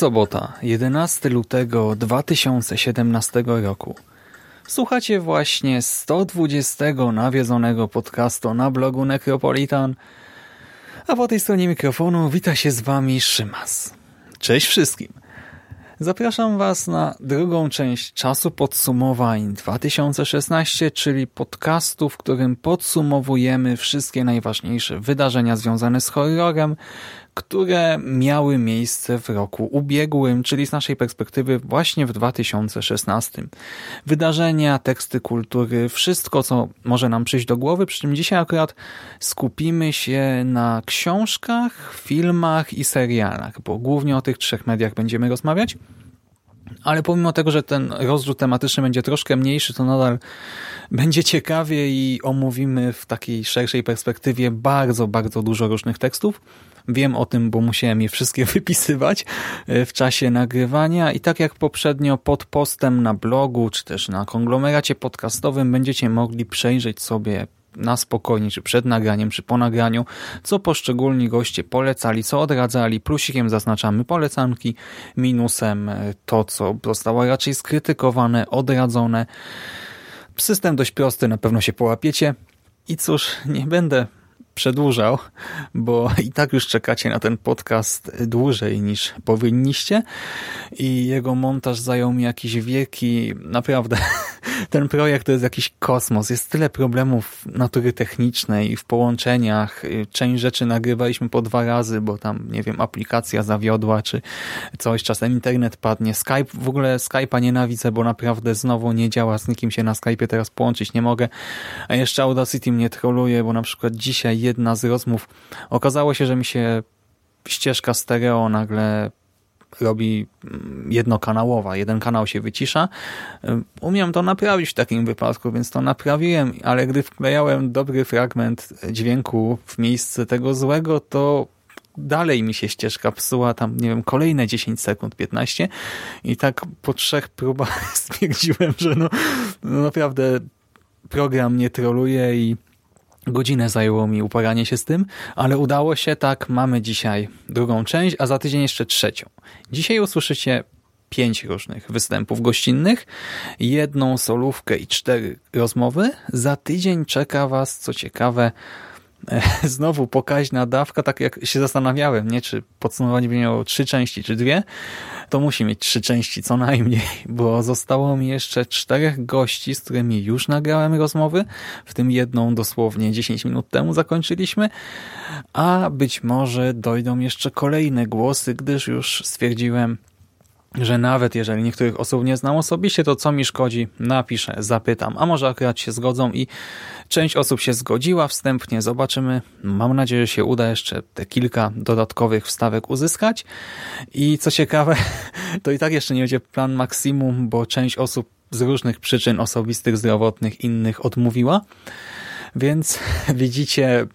Sobota, 11 lutego 2017 roku. Słuchacie właśnie 120 nawiedzonego podcastu na blogu Necropolitan, a po tej stronie mikrofonu wita się z Wami Szymas. Cześć wszystkim! Zapraszam Was na drugą część czasu podsumowań 2016, czyli podcastu, w którym podsumowujemy wszystkie najważniejsze wydarzenia związane z horrorem, które miały miejsce w roku ubiegłym, czyli z naszej perspektywy właśnie w 2016. Wydarzenia, teksty kultury, wszystko co może nam przyjść do głowy, przy czym dzisiaj akurat skupimy się na książkach, filmach i serialach, bo głównie o tych trzech mediach będziemy rozmawiać. Ale pomimo tego, że ten rozrzut tematyczny będzie troszkę mniejszy, to nadal będzie ciekawie i omówimy w takiej szerszej perspektywie bardzo, bardzo dużo różnych tekstów. Wiem o tym, bo musiałem je wszystkie wypisywać e, w czasie nagrywania i tak jak poprzednio pod postem na blogu, czy też na konglomeracie podcastowym będziecie mogli przejrzeć sobie na spokojnie, czy przed nagraniem, czy po nagraniu, co poszczególni goście polecali, co odradzali. Plusikiem zaznaczamy polecanki, minusem e, to, co zostało raczej skrytykowane, odradzone. System dość prosty, na pewno się połapiecie. I cóż, nie będę przedłużał, bo i tak już czekacie na ten podcast dłużej niż powinniście. I jego montaż zajął mi jakiś wieki, naprawdę ten projekt to jest jakiś kosmos, jest tyle problemów natury technicznej w połączeniach, część rzeczy nagrywaliśmy po dwa razy, bo tam, nie wiem, aplikacja zawiodła, czy coś, czasem internet padnie, Skype, w ogóle Skype'a nienawidzę, bo naprawdę znowu nie działa, z nikim się na Skype'ie teraz połączyć nie mogę, a jeszcze Audacity mnie troluje, bo na przykład dzisiaj jedna z rozmów. Okazało się, że mi się ścieżka stereo nagle robi mm, jednokanałowa. Jeden kanał się wycisza. Umiem to naprawić w takim wypadku, więc to naprawiłem, ale gdy wklejałem dobry fragment dźwięku w miejsce tego złego, to dalej mi się ścieżka psuła tam, nie wiem, kolejne 10 sekund, 15 i tak po trzech próbach stwierdziłem, że no, no naprawdę program nie troluje i Godzinę zajęło mi uporanie się z tym, ale udało się, tak, mamy dzisiaj drugą część, a za tydzień jeszcze trzecią. Dzisiaj usłyszycie pięć różnych występów gościnnych, jedną solówkę i cztery rozmowy. Za tydzień czeka Was, co ciekawe, znowu pokaźna dawka, tak jak się zastanawiałem, nie, czy podsumowanie by miało trzy części, czy dwie, to musi mieć trzy części co najmniej, bo zostało mi jeszcze czterech gości, z którymi już nagrałem rozmowy, w tym jedną dosłownie 10 minut temu zakończyliśmy, a być może dojdą jeszcze kolejne głosy, gdyż już stwierdziłem, że nawet jeżeli niektórych osób nie znam osobiście, to co mi szkodzi, napiszę, zapytam, a może akurat się zgodzą i część osób się zgodziła wstępnie, zobaczymy. Mam nadzieję, że się uda jeszcze te kilka dodatkowych wstawek uzyskać i co ciekawe, to i tak jeszcze nie będzie plan maksimum, bo część osób z różnych przyczyn osobistych, zdrowotnych, innych odmówiła. Więc widzicie,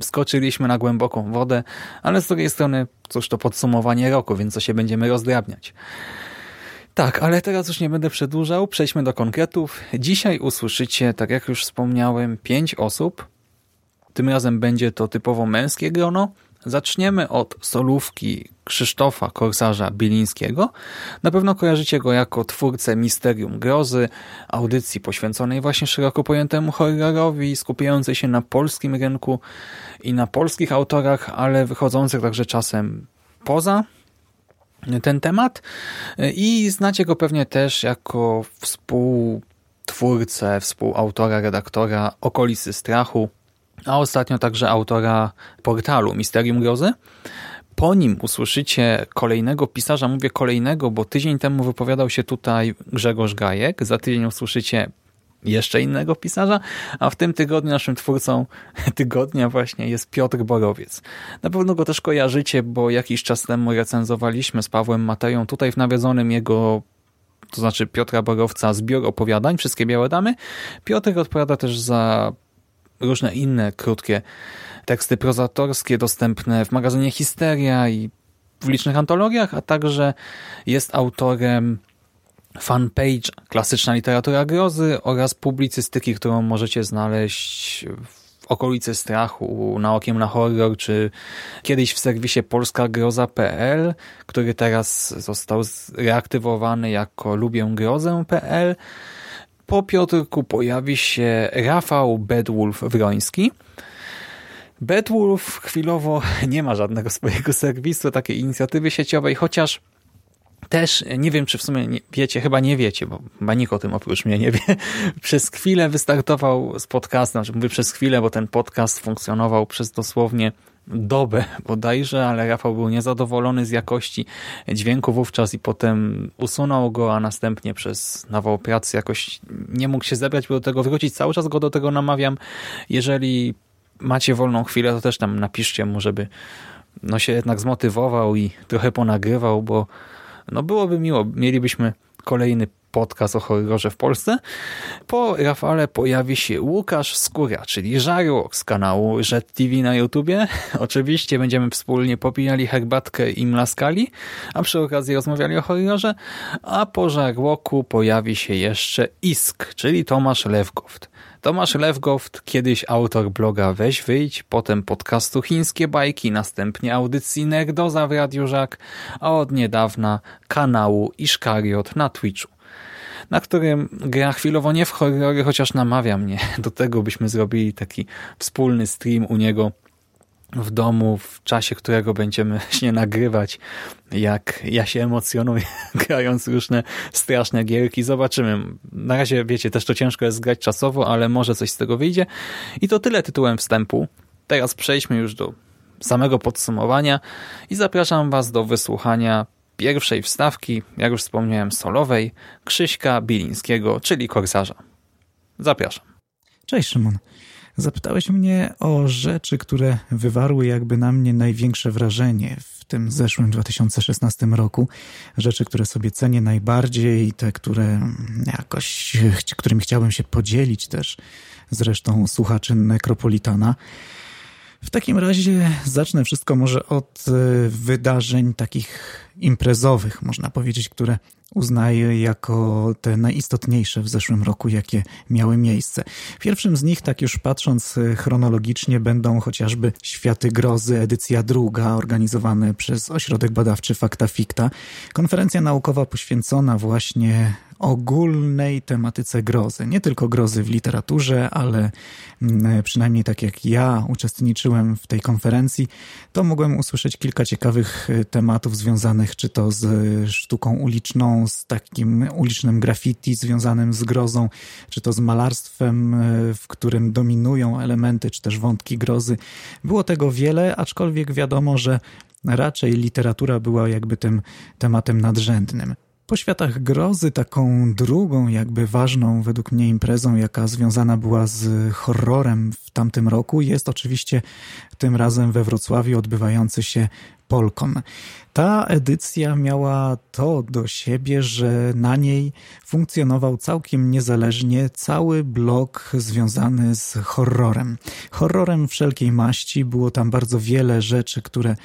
skoczyliśmy na głęboką wodę, ale z drugiej strony, cóż to podsumowanie roku, więc co się będziemy rozdrabniać. Tak, ale teraz już nie będę przedłużał, przejdźmy do konkretów. Dzisiaj usłyszycie, tak jak już wspomniałem, pięć osób. Tym razem będzie to typowo męskie grono, Zaczniemy od solówki Krzysztofa Korsarza Bilińskiego. Na pewno kojarzycie go jako twórcę Misterium Grozy, audycji poświęconej właśnie szeroko pojętemu horrorowi, skupiającej się na polskim rynku i na polskich autorach, ale wychodzących także czasem poza. Ten temat i znacie go pewnie też jako współtwórcę, współautora, redaktora Okolicy Strachu, a ostatnio także autora portalu Misterium Grozy. Po nim usłyszycie kolejnego pisarza, mówię kolejnego, bo tydzień temu wypowiadał się tutaj Grzegorz Gajek, za tydzień usłyszycie jeszcze innego pisarza, a w tym tygodniu naszym twórcą tygodnia właśnie jest Piotr Borowiec. Na pewno go też kojarzycie, bo jakiś czas temu recenzowaliśmy z Pawłem Mateją tutaj w nawiedzonym jego to znaczy Piotra Borowca zbiór opowiadań, wszystkie białe damy. Piotr odpowiada też za różne inne krótkie teksty prozatorskie dostępne w magazynie Histeria i w licznych antologiach, a także jest autorem fanpage Klasyczna Literatura Grozy oraz publicystyki, którą możecie znaleźć w okolicy strachu, na okiem na horror, czy kiedyś w serwisie polskagroza.pl, który teraz został reaktywowany jako lubięgrozę.pl. Po Piotrku pojawi się Rafał Bedwulf-Wroński. Bedwulf chwilowo nie ma żadnego swojego serwisu, takiej inicjatywy sieciowej, chociaż też, nie wiem czy w sumie nie, wiecie, chyba nie wiecie, bo chyba nikt o tym oprócz mnie nie wie, przez chwilę wystartował z podcastem, znaczy mówię przez chwilę, bo ten podcast funkcjonował przez dosłownie dobę bodajże, ale Rafał był niezadowolony z jakości dźwięku wówczas i potem usunął go, a następnie przez nową pracę jakoś nie mógł się zebrać, by do tego wrócić. Cały czas go do tego namawiam. Jeżeli macie wolną chwilę, to też tam napiszcie mu, żeby no się jednak zmotywował i trochę ponagrywał, bo no byłoby miło, mielibyśmy kolejny podcast o horrorze w Polsce. Po Rafale pojawi się Łukasz Skóra, czyli Żarłok z kanału Jet TV na YouTubie. Oczywiście będziemy wspólnie popijali herbatkę i mlaskali, a przy okazji rozmawiali o horrorze. A po Żarłoku pojawi się jeszcze Isk, czyli Tomasz Lewgoft. Tomasz Lewgoft, kiedyś autor bloga Weź Wyjdź, potem podcastu Chińskie Bajki, następnie audycji Nerdoza w Radiu Żak, a od niedawna kanału Iszkariot na Twitchu na którym gra chwilowo nie w horrory, chociaż namawia mnie do tego, byśmy zrobili taki wspólny stream u niego w domu, w czasie którego będziemy właśnie nagrywać, jak ja się emocjonuję grając różne straszne gierki. Zobaczymy. Na razie, wiecie, też to ciężko jest grać czasowo, ale może coś z tego wyjdzie. I to tyle tytułem wstępu. Teraz przejdźmy już do samego podsumowania i zapraszam Was do wysłuchania pierwszej wstawki, jak już wspomniałem, solowej Krzyśka Bilińskiego, czyli Korsarza. Zapraszam. Cześć Szymon. Zapytałeś mnie o rzeczy, które wywarły jakby na mnie największe wrażenie w tym zeszłym 2016 roku. Rzeczy, które sobie cenię najbardziej te, które jakoś, którymi chciałbym się podzielić też z resztą słuchaczy Nekropolitana. W takim razie zacznę wszystko może od e, wydarzeń takich imprezowych, można powiedzieć, które uznaję jako te najistotniejsze w zeszłym roku, jakie miały miejsce. Pierwszym z nich, tak już patrząc e, chronologicznie, będą chociażby Światy Grozy, edycja druga, organizowane przez Ośrodek Badawczy Fakta Ficta. Konferencja naukowa poświęcona właśnie ogólnej tematyce grozy. Nie tylko grozy w literaturze, ale mm, przynajmniej tak jak ja uczestniczyłem w tej konferencji, to mogłem usłyszeć kilka ciekawych e, tematów związanych czy to z sztuką uliczną, z takim ulicznym graffiti związanym z grozą, czy to z malarstwem, e, w którym dominują elementy, czy też wątki grozy. Było tego wiele, aczkolwiek wiadomo, że raczej literatura była jakby tym tematem nadrzędnym. Po światach grozy taką drugą jakby ważną według mnie imprezą, jaka związana była z horrorem w tamtym roku. Jest oczywiście tym razem we Wrocławiu odbywający się Polkon. Ta edycja miała to do siebie, że na niej funkcjonował całkiem niezależnie cały blok związany z horrorem. Horrorem wszelkiej maści, było tam bardzo wiele rzeczy, które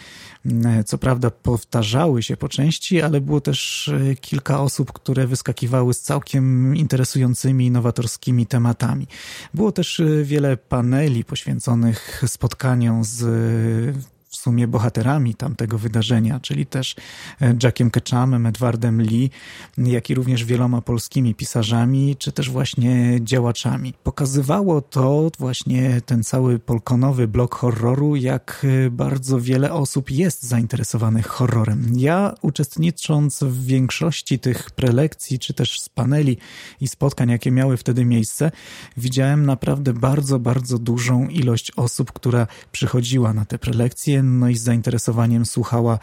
mm, co prawda powtarzały się po części, ale było też e, kilka osób, które wyskakiwały z całkiem interesującymi, nowatorskimi tematami. Było też e, wiele paneli poświęconych spotkaniom z w sumie bohaterami tamtego wydarzenia, czyli też e, Jackiem Ketchamem, Edwardem Lee, jak i również wieloma polskimi pisarzami, czy też właśnie działaczami. Pokazywało to właśnie ten cały polkonowy blok horroru, jak e, bardzo wiele osób jest zainteresowanych horrorem. Ja uczestnicząc w większości tych prelekcji, czy też z paneli i spotkań, jakie miały wtedy miejsce, widziałem naprawdę bardzo, bardzo dużą ilość osób, która przychodziła na te prelekcje, no i z zainteresowaniem słuchała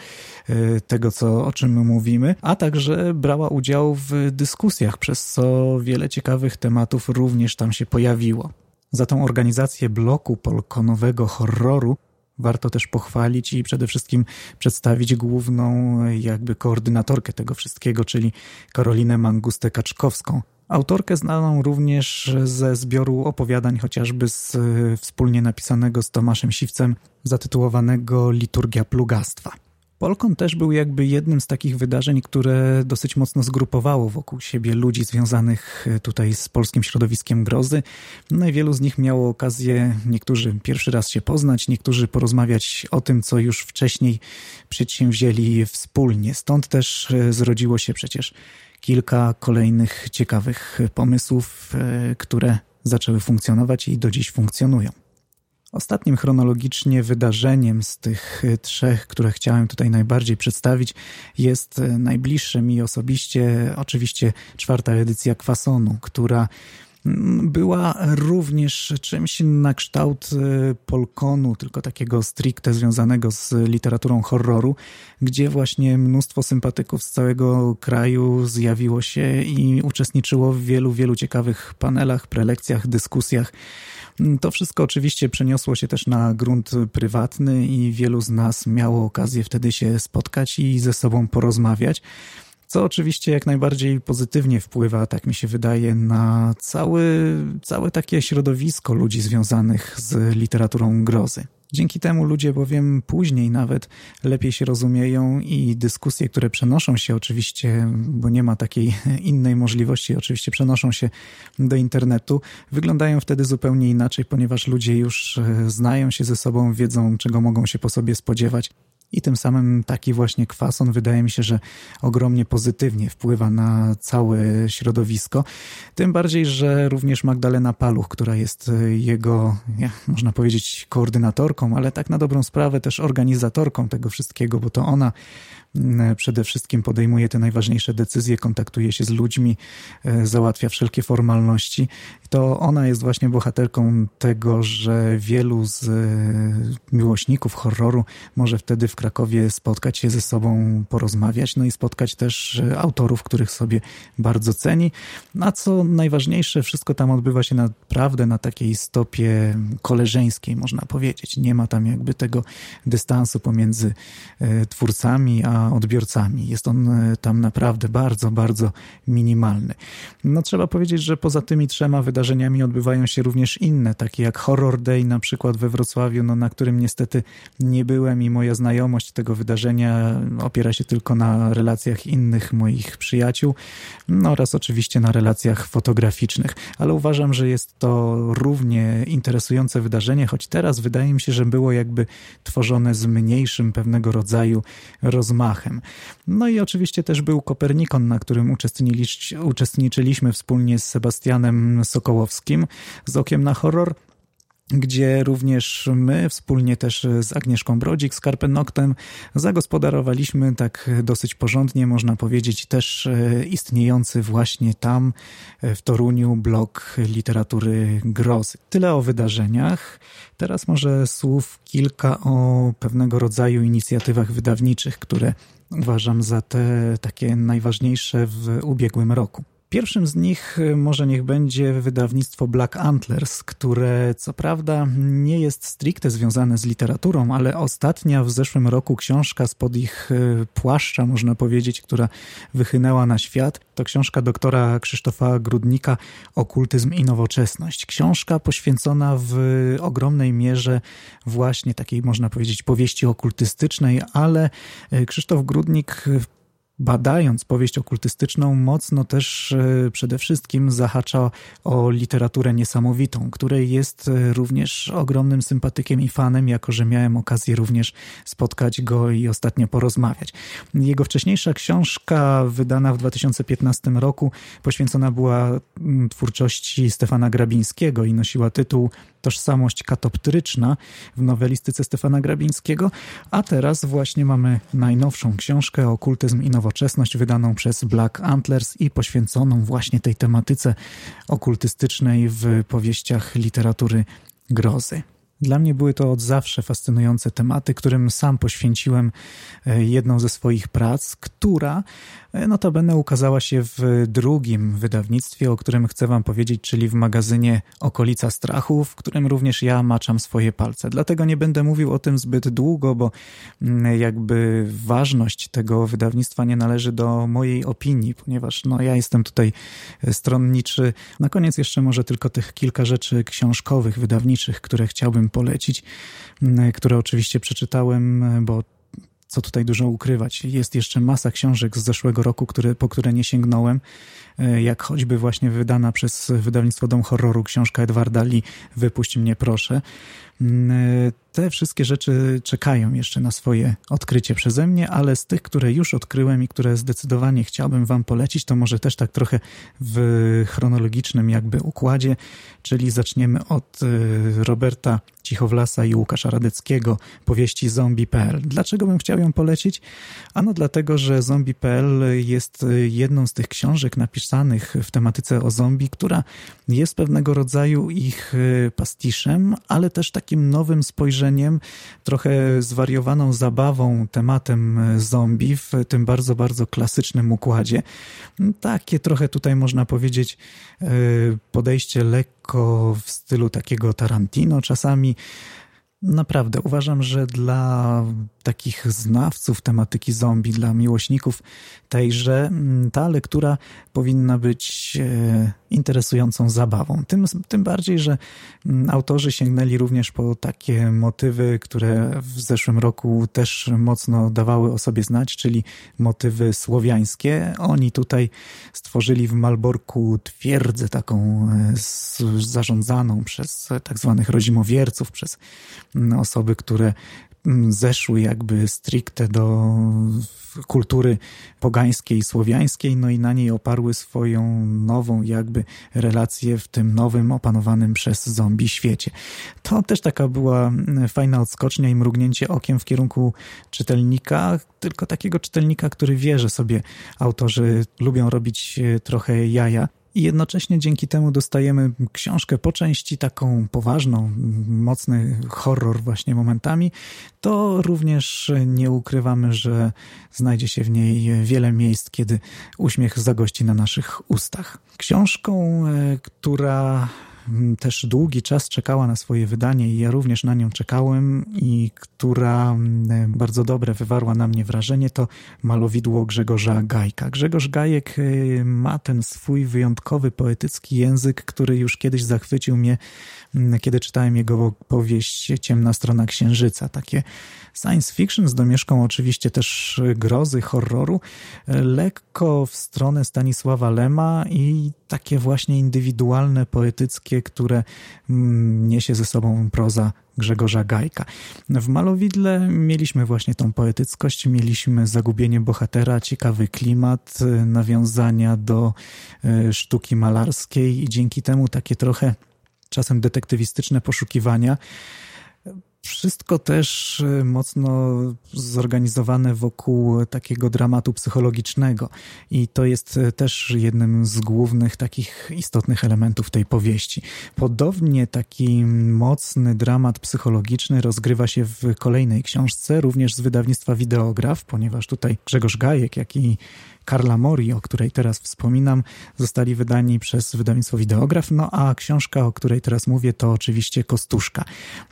e, tego, co, o czym my mówimy, a także brała udział w dyskusjach, przez co wiele ciekawych tematów również tam się pojawiło. Za tą organizację bloku polkonowego horroru warto też pochwalić i przede wszystkim przedstawić główną jakby koordynatorkę tego wszystkiego, czyli Karolinę Mangustę-Kaczkowską. Autorkę znaną również ze zbioru opowiadań, chociażby z e, wspólnie napisanego z Tomaszem Siwcem, zatytułowanego Liturgia Plugastwa. Polkon też był jakby jednym z takich wydarzeń, które dosyć mocno zgrupowało wokół siebie ludzi związanych e, tutaj z polskim środowiskiem grozy. No z nich miało okazję, niektórzy pierwszy raz się poznać, niektórzy porozmawiać o tym, co już wcześniej przedsięwzięli wspólnie. Stąd też e, zrodziło się przecież kilka kolejnych ciekawych pomysłów, e, które zaczęły funkcjonować i do dziś funkcjonują. Ostatnim chronologicznie wydarzeniem z tych trzech, które chciałem tutaj najbardziej przedstawić, jest najbliższe mi osobiście oczywiście czwarta edycja Kwasonu, która była również czymś na kształt e, polkonu, tylko takiego stricte związanego z literaturą horroru, gdzie właśnie mnóstwo sympatyków z całego kraju zjawiło się i uczestniczyło w wielu, wielu ciekawych panelach, prelekcjach, dyskusjach. To wszystko oczywiście przeniosło się też na grunt prywatny i wielu z nas miało okazję wtedy się spotkać i ze sobą porozmawiać co oczywiście jak najbardziej pozytywnie wpływa, tak mi się wydaje, na cały, całe takie środowisko ludzi związanych z literaturą grozy. Dzięki temu ludzie bowiem później nawet lepiej się rozumieją i dyskusje, które przenoszą się oczywiście, bo nie ma takiej innej możliwości, oczywiście przenoszą się do internetu, wyglądają wtedy zupełnie inaczej, ponieważ ludzie już e, znają się ze sobą, wiedzą czego mogą się po sobie spodziewać i tym samym taki właśnie kwason wydaje mi się, że ogromnie pozytywnie wpływa na całe środowisko. Tym bardziej, że również Magdalena Paluch, która jest jego, ja, można powiedzieć, koordynatorką, ale tak na dobrą sprawę też organizatorką tego wszystkiego, bo to ona przede wszystkim podejmuje te najważniejsze decyzje, kontaktuje się z ludźmi, e, załatwia wszelkie formalności. To ona jest właśnie bohaterką tego, że wielu z e, miłośników horroru może wtedy w Krakowie spotkać się ze sobą, porozmawiać, no i spotkać też e, autorów, których sobie bardzo ceni. A co najważniejsze, wszystko tam odbywa się naprawdę na takiej stopie koleżeńskiej, można powiedzieć. Nie ma tam jakby tego dystansu pomiędzy e, twórcami a odbiorcami. Jest on e, tam naprawdę bardzo, bardzo minimalny. No trzeba powiedzieć, że poza tymi trzema wydarzeniami odbywają się również inne, takie jak Horror Day na przykład we Wrocławiu, no, na którym niestety nie byłem i moja znajomość tego wydarzenia opiera się tylko na relacjach innych moich przyjaciół no oraz oczywiście na relacjach fotograficznych, ale uważam, że jest to równie interesujące wydarzenie, choć teraz wydaje mi się, że było jakby tworzone z mniejszym pewnego rodzaju rozmachem. No i oczywiście też był Kopernikon, na którym uczestniczyliśmy wspólnie z Sebastianem Sokołowskim z Okiem na Horror gdzie również my wspólnie też z Agnieszką Brodzik, z Carpe Noctem zagospodarowaliśmy tak dosyć porządnie, można powiedzieć, też e, istniejący właśnie tam e, w Toruniu blok literatury grozy. Tyle o wydarzeniach. Teraz może słów kilka o pewnego rodzaju inicjatywach wydawniczych, które uważam za te takie najważniejsze w ubiegłym roku. Pierwszym z nich y, może niech będzie wydawnictwo Black Antlers, które co prawda nie jest stricte związane z literaturą, ale ostatnia w zeszłym roku książka spod ich y, płaszcza, można powiedzieć, która wychynęła na świat, to książka doktora Krzysztofa Grudnika Okultyzm i nowoczesność. Książka poświęcona w ogromnej mierze właśnie takiej, można powiedzieć, powieści okultystycznej, ale y, Krzysztof Grudnik badając powieść okultystyczną, mocno też e, przede wszystkim zahacza o literaturę niesamowitą, której jest e, również ogromnym sympatykiem i fanem, jako że miałem okazję również spotkać go i ostatnio porozmawiać. Jego wcześniejsza książka, wydana w 2015 roku, poświęcona była mm, twórczości Stefana Grabińskiego i nosiła tytuł Tożsamość katoptryczna w nowelistyce Stefana Grabińskiego, a teraz właśnie mamy najnowszą książkę Okultyzm i nowoczesność wydaną przez Black Antlers i poświęconą właśnie tej tematyce okultystycznej w powieściach literatury grozy. Dla mnie były to od zawsze fascynujące tematy, którym sam poświęciłem e, jedną ze swoich prac, która e, notabene ukazała się w drugim wydawnictwie, o którym chcę wam powiedzieć, czyli w magazynie Okolica Strachu, w którym również ja maczam swoje palce. Dlatego nie będę mówił o tym zbyt długo, bo mm, jakby ważność tego wydawnictwa nie należy do mojej opinii, ponieważ no, ja jestem tutaj stronniczy. Na koniec jeszcze może tylko tych kilka rzeczy książkowych, wydawniczych, które chciałbym polecić, które oczywiście przeczytałem, bo co tutaj dużo ukrywać. Jest jeszcze masa książek z zeszłego roku, które, po które nie sięgnąłem, jak choćby właśnie wydana przez wydawnictwo Dom Horroru książka Edwarda Lee Wypuść mnie proszę. Te wszystkie rzeczy czekają jeszcze na swoje odkrycie przeze mnie, ale z tych, które już odkryłem i które zdecydowanie chciałbym Wam polecić, to może też tak trochę w chronologicznym jakby układzie, czyli zaczniemy od y, Roberta Cichowlasa i Łukasza Radeckiego powieści Zombie.pl. Dlaczego bym chciał ją polecić? Ano dlatego, że Zombie.pl jest jedną z tych książek napisanych w tematyce o zombie, która jest pewnego rodzaju ich y, pastiszem, ale też takim nowym spojrzeniem, trochę zwariowaną zabawą tematem zombie w tym bardzo, bardzo klasycznym układzie. Takie trochę tutaj można powiedzieć y, podejście lekko w stylu takiego Tarantino czasami, Naprawdę uważam, że dla takich znawców tematyki zombie, dla miłośników tejże, ta lektura powinna być e, interesującą zabawą. Tym, tym bardziej, że autorzy sięgnęli również po takie motywy, które w zeszłym roku też mocno dawały o sobie znać, czyli motywy słowiańskie. Oni tutaj stworzyli w Malborku twierdzę taką e, zarządzaną przez tak zwanych rodzimowierców, przez osoby, które Mm, zeszły jakby stricte do kultury pogańskiej, słowiańskiej, no i na niej oparły swoją nową jakby relację w tym nowym, opanowanym przez zombie świecie. To też taka była mm, fajna odskocznia i mrugnięcie okiem w kierunku czytelnika, tylko takiego czytelnika, który wie, że sobie autorzy lubią robić e, trochę jaja i jednocześnie dzięki temu dostajemy książkę po części taką poważną, mocny horror właśnie momentami, to również nie ukrywamy, że znajdzie się w niej wiele miejsc, kiedy uśmiech zagości na naszych ustach. Książką, e, która też długi czas czekała na swoje wydanie i ja również na nią czekałem i która mm, bardzo dobre wywarła na mnie wrażenie, to malowidło Grzegorza Gajka. Grzegorz Gajek y, ma ten swój wyjątkowy poetycki język, który już kiedyś zachwycił mnie, mm, kiedy czytałem jego powieść Ciemna strona księżyca. Takie science fiction z domieszką oczywiście też grozy, horroru, lekko w stronę Stanisława Lema i takie właśnie indywidualne, poetyckie, które mm, niesie ze sobą proza Grzegorza Gajka. W Malowidle mieliśmy właśnie tą poetyckość, mieliśmy zagubienie bohatera, ciekawy klimat, nawiązania do e, sztuki malarskiej i dzięki temu takie trochę czasem detektywistyczne poszukiwania wszystko też y, mocno zorganizowane wokół takiego dramatu psychologicznego i to jest y, też jednym z głównych takich istotnych elementów tej powieści. Podobnie taki mocny dramat psychologiczny rozgrywa się w kolejnej książce, również z wydawnictwa Wideograf, ponieważ tutaj Grzegorz Gajek, jak i Karla Mori, o której teraz wspominam, zostali wydani przez wydawnictwo Wideograf, no a książka, o której teraz mówię, to oczywiście Kostuszka.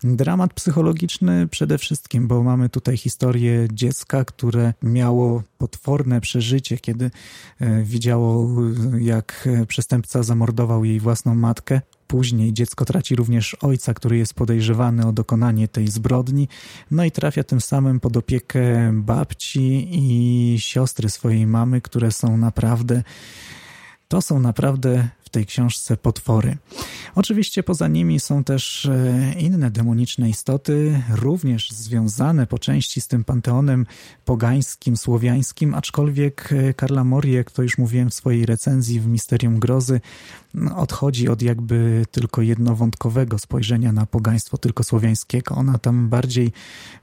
Dramat psychologiczny przede wszystkim, bo mamy tutaj historię dziecka, które miało potworne przeżycie, kiedy e, widziało, jak przestępca zamordował jej własną matkę. Później dziecko traci również ojca, który jest podejrzewany o dokonanie tej zbrodni, no i trafia tym samym pod opiekę babci i siostry swojej mamy, które są naprawdę to są naprawdę tej książce potwory. Oczywiście poza nimi są też e, inne demoniczne istoty, również związane po części z tym panteonem pogańskim, słowiańskim, aczkolwiek e, Karla Mori, jak to już mówiłem w swojej recenzji w Misterium Grozy, odchodzi od jakby tylko jednowątkowego spojrzenia na pogaństwo, tylko słowiańskiego. Ona tam bardziej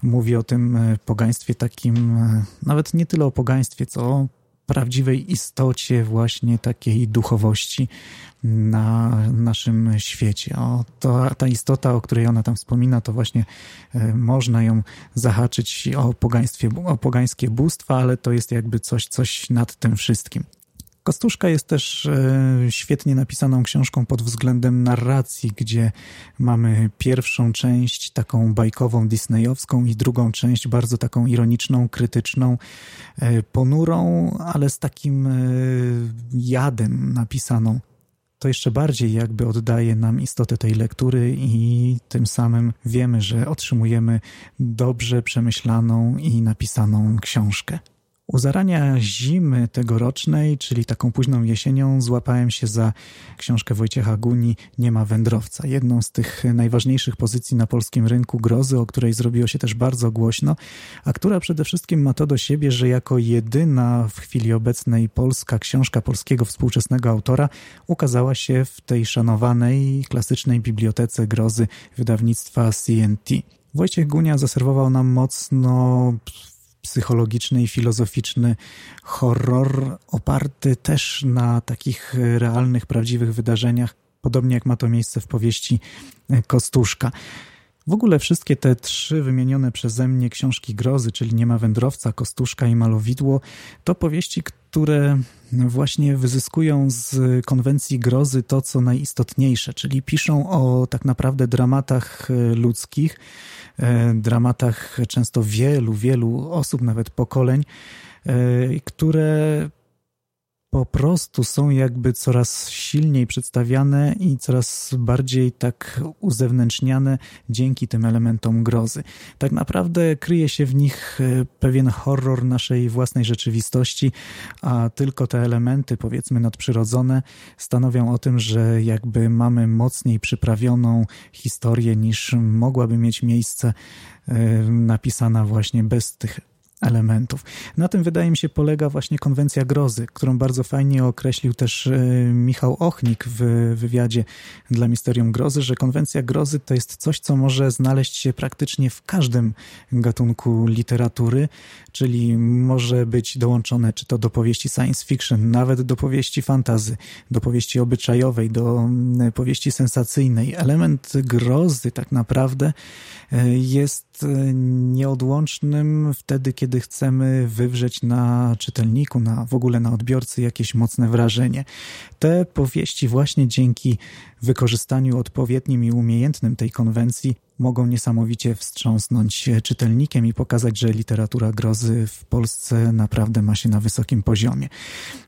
mówi o tym e, pogaństwie takim, nawet nie tyle o pogaństwie, co o prawdziwej istocie właśnie takiej duchowości na naszym świecie. O, to, ta istota, o której ona tam wspomina, to właśnie e, można ją zahaczyć o, pogaństwie, o pogańskie bóstwa, ale to jest jakby coś, coś nad tym wszystkim. Kostuszka jest też e, świetnie napisaną książką pod względem narracji, gdzie mamy pierwszą część taką bajkową, disneyowską i drugą część bardzo taką ironiczną, krytyczną, e, ponurą, ale z takim e, jadem napisaną. To jeszcze bardziej jakby oddaje nam istotę tej lektury i tym samym wiemy, że otrzymujemy dobrze przemyślaną i napisaną książkę. U zarania zimy tegorocznej, czyli taką późną jesienią, złapałem się za książkę Wojciecha Guni Nie ma wędrowca. Jedną z tych najważniejszych pozycji na polskim rynku grozy, o której zrobiło się też bardzo głośno, a która przede wszystkim ma to do siebie, że jako jedyna w chwili obecnej polska książka polskiego współczesnego autora ukazała się w tej szanowanej klasycznej bibliotece grozy wydawnictwa CNT. Wojciech Gunia zaserwował nam mocno psychologiczny i filozoficzny horror oparty też na takich realnych, prawdziwych wydarzeniach, podobnie jak ma to miejsce w powieści Kostuszka. W ogóle wszystkie te trzy wymienione przeze mnie książki grozy, czyli Nie ma wędrowca, Kostuszka i Malowidło, to powieści, które właśnie wyzyskują z konwencji grozy to, co najistotniejsze, czyli piszą o tak naprawdę dramatach ludzkich, E, dramatach często wielu, wielu osób, nawet pokoleń, e, które po prostu są jakby coraz silniej przedstawiane i coraz bardziej tak uzewnętrzniane dzięki tym elementom grozy. Tak naprawdę kryje się w nich e, pewien horror naszej własnej rzeczywistości, a tylko te elementy, powiedzmy, nadprzyrodzone stanowią o tym, że jakby mamy mocniej przyprawioną historię niż mogłaby mieć miejsce e, napisana właśnie bez tych elementów. Na tym wydaje mi się polega właśnie konwencja grozy, którą bardzo fajnie określił też e, Michał Ochnik w wywiadzie dla Misterium Grozy, że konwencja grozy to jest coś, co może znaleźć się praktycznie w każdym gatunku literatury, czyli może być dołączone czy to do powieści science fiction, nawet do powieści fantazy, do powieści obyczajowej, do mm, powieści sensacyjnej. Element grozy tak naprawdę e, e, nieodłącznym wtedy, kiedy chcemy wywrzeć na czytelniku, na w ogóle na odbiorcy jakieś mocne wrażenie. Te powieści właśnie dzięki wykorzystaniu odpowiednim i umiejętnym tej konwencji mogą niesamowicie wstrząsnąć czytelnikiem i pokazać, że literatura grozy w Polsce naprawdę ma się na wysokim poziomie.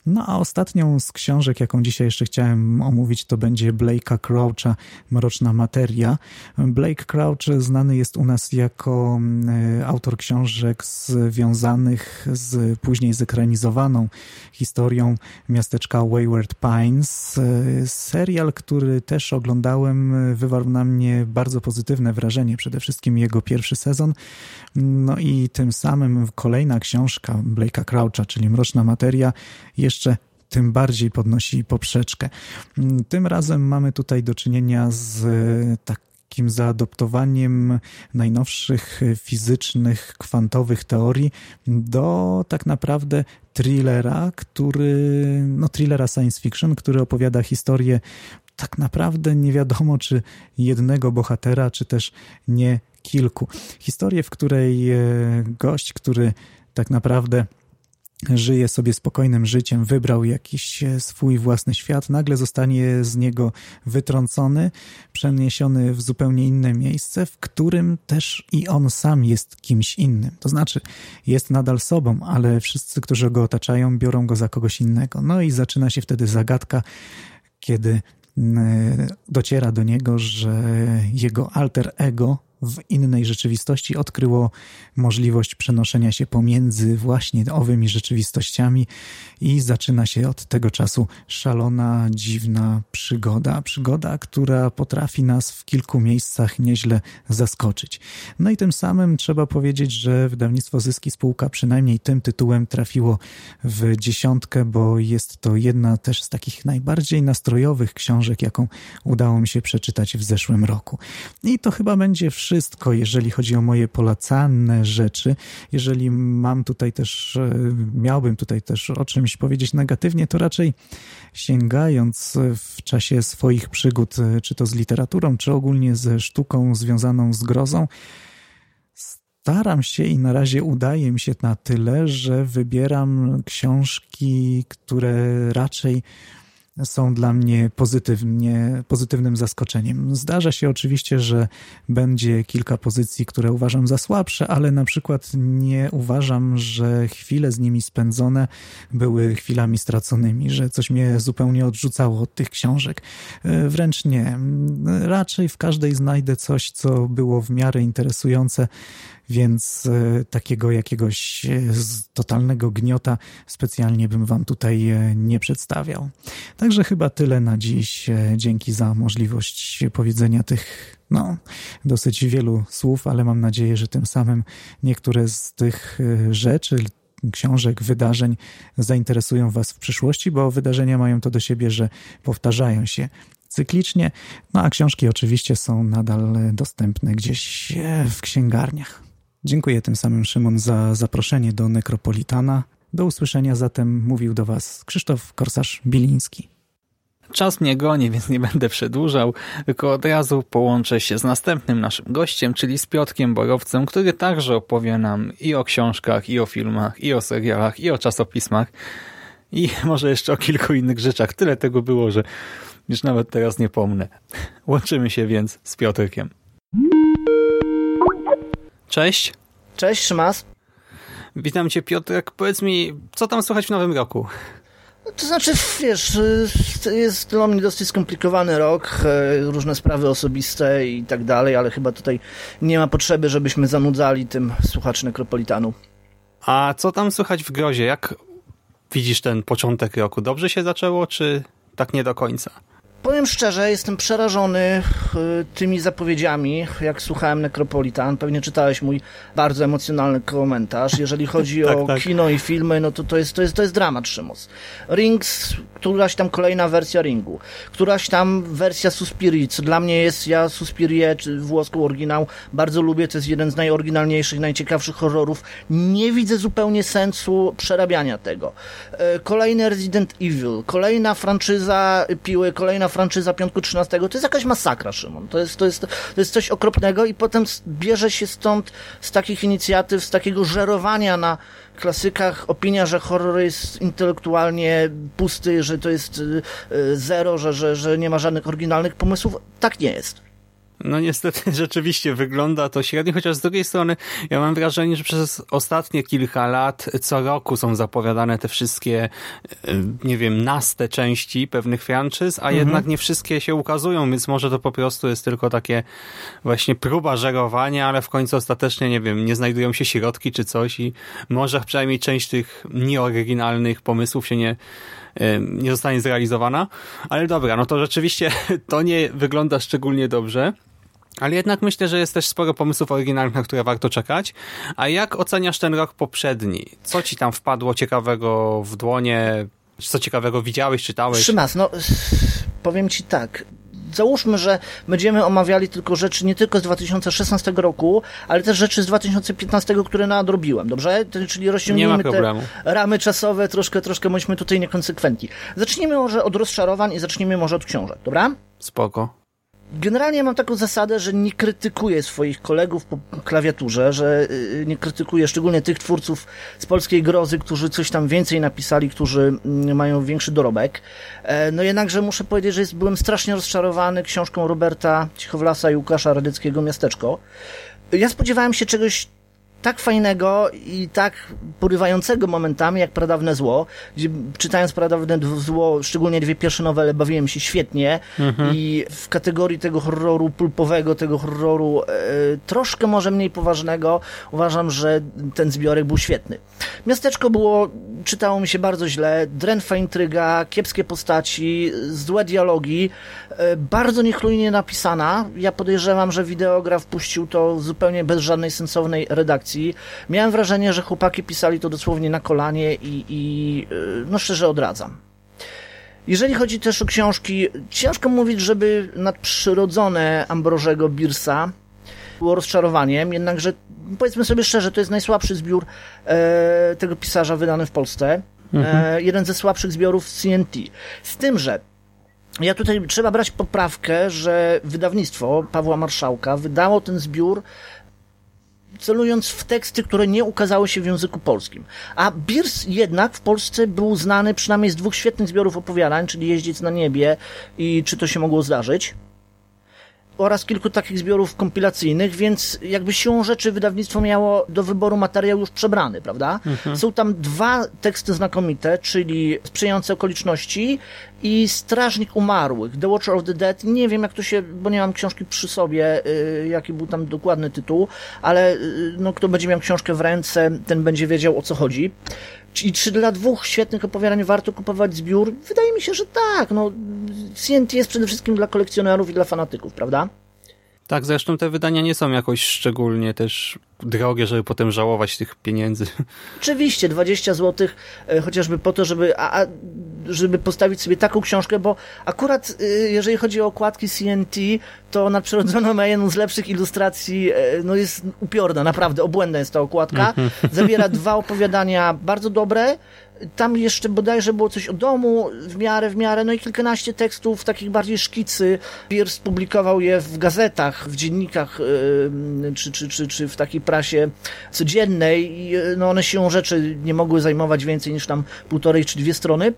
No a ostatnią z książek, jaką dzisiaj jeszcze chciałem omówić, to będzie Blake'a Croucha Mroczna Materia. Blake Crouch znany jest u nas jako mm, autor książek związanych z później zekranizowaną historią miasteczka Wayward Pines. Serial, który też oglądałem, wywarł na mnie bardzo pozytywne wrażenie. Przede wszystkim jego pierwszy sezon. No i tym samym kolejna książka Blake'a Croucha, czyli Mroczna Materia, jeszcze tym bardziej podnosi poprzeczkę. Tym razem mamy tutaj do czynienia z tak takim zaadoptowaniem najnowszych fizycznych, kwantowych teorii do tak naprawdę thrillera, który, no thrillera science fiction, który opowiada historię tak naprawdę nie wiadomo, czy jednego bohatera, czy też nie kilku. Historię, w której e, gość, który tak naprawdę żyje sobie spokojnym życiem, wybrał jakiś e, swój własny świat, nagle zostanie z niego wytrącony, przeniesiony w zupełnie inne miejsce, w którym też i on sam jest kimś innym. To znaczy, jest nadal sobą, ale wszyscy, którzy go otaczają, biorą go za kogoś innego. No i zaczyna się wtedy zagadka, kiedy dociera do niego, że jego alter ego w innej rzeczywistości odkryło możliwość przenoszenia się pomiędzy właśnie owymi rzeczywistościami i zaczyna się od tego czasu szalona, dziwna przygoda. Przygoda, która potrafi nas w kilku miejscach nieźle zaskoczyć. No i tym samym trzeba powiedzieć, że wydawnictwo Zyski Spółka przynajmniej tym tytułem trafiło w dziesiątkę, bo jest to jedna też z takich najbardziej nastrojowych książek, jaką udało mi się przeczytać w zeszłym roku. I to chyba będzie wszystko wszystko, jeżeli chodzi o moje polecane rzeczy. Jeżeli mam tutaj też, e, miałbym tutaj też o czymś powiedzieć negatywnie, to raczej sięgając w czasie swoich przygód, e, czy to z literaturą, czy ogólnie ze sztuką związaną z grozą, staram się i na razie udaje mi się na tyle, że wybieram książki, które raczej są dla mnie pozytywnie, pozytywnym zaskoczeniem. Zdarza się oczywiście, że będzie kilka pozycji, które uważam za słabsze, ale na przykład nie uważam, że chwile z nimi spędzone były chwilami straconymi, że coś mnie zupełnie odrzucało od tych książek. E, wręcz nie. Raczej w każdej znajdę coś, co było w miarę interesujące więc e, takiego jakiegoś e, totalnego gniota specjalnie bym wam tutaj e, nie przedstawiał. Także chyba tyle na dziś. Dzięki za możliwość powiedzenia tych no, dosyć wielu słów, ale mam nadzieję, że tym samym niektóre z tych rzeczy, książek, wydarzeń zainteresują Was w przyszłości, bo wydarzenia mają to do siebie, że powtarzają się cyklicznie, no a książki oczywiście są nadal dostępne gdzieś w księgarniach. Dziękuję tym samym Szymon za zaproszenie do Nekropolitana. Do usłyszenia zatem mówił do Was Krzysztof Korsarz-Biliński. Czas mnie goni, więc nie będę przedłużał, tylko od razu połączę się z następnym naszym gościem, czyli z Piotrkiem Borowcem, który także opowie nam i o książkach, i o filmach, i o serialach, i o czasopismach, i może jeszcze o kilku innych rzeczach. Tyle tego było, że już nawet teraz nie pomnę. Łączymy się więc z Piotrkiem. Cześć. Cześć, Szymas. Witam cię, Piotrek. Powiedz mi, co tam słychać w nowym roku? To znaczy, wiesz, jest dla mnie dosyć skomplikowany rok, e, różne sprawy osobiste i tak dalej, ale chyba tutaj nie ma potrzeby, żebyśmy zanudzali tym słuchaczy Nekropolitanu. A co tam słychać w grozie? Jak widzisz ten początek roku? Dobrze się zaczęło, czy tak nie do końca? Powiem szczerze, jestem przerażony e, tymi zapowiedziami, jak słuchałem Necropolitan. Pewnie czytałeś mój bardzo emocjonalny komentarz. Jeżeli chodzi tak, o tak. kino i filmy, no to to jest, to jest, to jest dramat, Szymus. Rings, któraś tam kolejna wersja Ringu, któraś tam wersja Suspirii, co dla mnie jest, ja Suspirię, czy włoską oryginał, bardzo lubię, to jest jeden z najoryginalniejszych, najciekawszych horrorów. Nie widzę zupełnie sensu przerabiania tego. E, kolejny Resident Evil, kolejna franczyza Piły, kolejna franczyza Piątku 13, to jest jakaś masakra, Szymon. To jest, to jest, to jest coś okropnego i potem bierze się stąd z takich inicjatyw, z takiego żerowania na klasykach opinia, że horror jest intelektualnie pusty, że to jest y, y, zero, że, że, że nie ma żadnych oryginalnych pomysłów. Tak nie jest. No niestety rzeczywiście wygląda to średnio, chociaż z drugiej strony ja mam wrażenie, że przez ostatnie kilka lat co roku są zapowiadane te wszystkie, e, nie wiem, naste części pewnych franczyz, a mhm. jednak nie wszystkie się ukazują, więc może to po prostu jest tylko takie właśnie próba żerowania, ale w końcu ostatecznie, nie wiem, nie znajdują się środki czy coś i może przynajmniej część tych nieoryginalnych pomysłów się nie e, nie zostanie zrealizowana. Ale dobra, no to rzeczywiście to nie wygląda szczególnie dobrze. Ale jednak myślę, że jest też sporo pomysłów oryginalnych, na które warto czekać. A jak oceniasz ten rok poprzedni? Co ci tam wpadło ciekawego w dłonie? Co ciekawego widziałeś, czytałeś? Szymas, no powiem ci tak. Załóżmy, że będziemy omawiali tylko rzeczy nie tylko z 2016 roku, ale też rzeczy z 2015, które nadrobiłem, dobrze? Czyli rozciągnijmy te ramy czasowe, troszkę, troszkę bądźmy tutaj niekonsekwentni. Zacznijmy może od rozczarowań i zacznijmy może od książek, dobra? Spoko. Generalnie mam taką zasadę, że nie krytykuję swoich kolegów po klawiaturze, że y, nie krytykuję szczególnie tych twórców z polskiej grozy, którzy coś tam więcej napisali, którzy mm, mają większy dorobek. E, no jednakże muszę powiedzieć, że jest, byłem strasznie rozczarowany książką Roberta Cichowlasa i Łukasza Radyckiego Miasteczko. Ja spodziewałem się czegoś tak fajnego i tak porywającego momentami jak Pradawne Zło, gdzie czytając Pradawne Zło, szczególnie dwie pierwsze nowele, bawiłem się świetnie mhm. i w kategorii tego horroru pulpowego, tego horroru e, troszkę może mniej poważnego, uważam, że ten zbiorek był świetny. Miasteczko było, czytało mi się bardzo źle, drętwa intryga, kiepskie postaci, złe dialogi, e, bardzo niechlujnie napisana. Ja podejrzewam, że wideograf puścił to zupełnie bez żadnej sensownej redakcji. Miałem wrażenie, że chłopaki pisali to dosłownie na kolanie i, i e, no szczerze odradzam. Jeżeli chodzi też o książki, ciężko mówić, żeby nadprzyrodzone Ambrożego Birsa było rozczarowaniem, jednakże powiedzmy sobie szczerze, to jest najsłabszy zbiór e, tego pisarza wydany w Polsce. Mhm. E, jeden ze słabszych zbiorów CNT. Z tym, że ja tutaj trzeba brać poprawkę, że wydawnictwo Pawła Marszałka wydało ten zbiór celując w teksty, które nie ukazały się w języku polskim. A Birs jednak w Polsce był znany przynajmniej z dwóch świetnych zbiorów opowiadań, czyli Jeździec na niebie i Czy to się mogło zdarzyć oraz kilku takich zbiorów kompilacyjnych, więc jakby siłą rzeczy wydawnictwo miało do wyboru materiał już przebrany, prawda? Mhm. Są tam dwa teksty znakomite, czyli Sprzyjające okoliczności i Strażnik Umarłych, The Watcher of the Dead. Nie wiem, jak to się, bo nie mam książki przy sobie, yy, jaki był tam dokładny tytuł, ale yy, no, kto będzie miał książkę w ręce, ten będzie wiedział, o co chodzi. I czy dla dwóch świetnych opowiadań warto kupować zbiór? Wydaje mi się, że tak. No, CNT jest przede wszystkim dla kolekcjonerów i dla fanatyków, prawda? Tak, zresztą te wydania nie są jakoś szczególnie też drogie, żeby potem żałować tych pieniędzy. Oczywiście, 20 zł e, chociażby po to, żeby, a, żeby postawić sobie taką książkę, bo akurat e, jeżeli chodzi o okładki CNT, to Nadprzyrodzono ma jedną z lepszych ilustracji, e, no jest upiorna, naprawdę, obłędna jest ta okładka. Mhm. Zawiera dwa opowiadania bardzo dobre, tam jeszcze bodajże było coś o domu, w miarę, w miarę, no i kilkanaście tekstów, takich bardziej szkicy. Pierce publikował je w gazetach, w dziennikach, czy, czy, czy, czy w takiej prasie codziennej i no one siłą rzeczy nie mogły zajmować więcej niż tam półtorej czy dwie strony.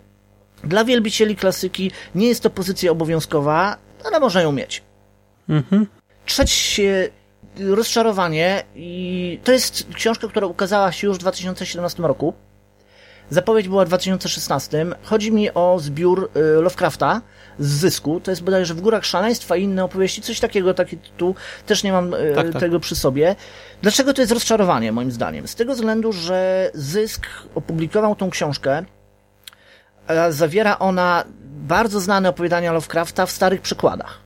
Dla wielbicieli klasyki nie jest to pozycja obowiązkowa, ale można ją mieć. Mhm. Trzecie rozczarowanie i to jest książka, która ukazała się już w 2017 roku. Zapowiedź była w 2016. Chodzi mi o zbiór y, Lovecrafta z zysku. To jest bodajże w Górach Szaleństwa i inne opowieści. Coś takiego, taki tytuł. Też nie mam y, tak, tak. tego przy sobie. Dlaczego to jest rozczarowanie, moim zdaniem? Z tego względu, że Zysk opublikował tą książkę. Zawiera ona bardzo znane opowiadania Lovecrafta w starych przykładach.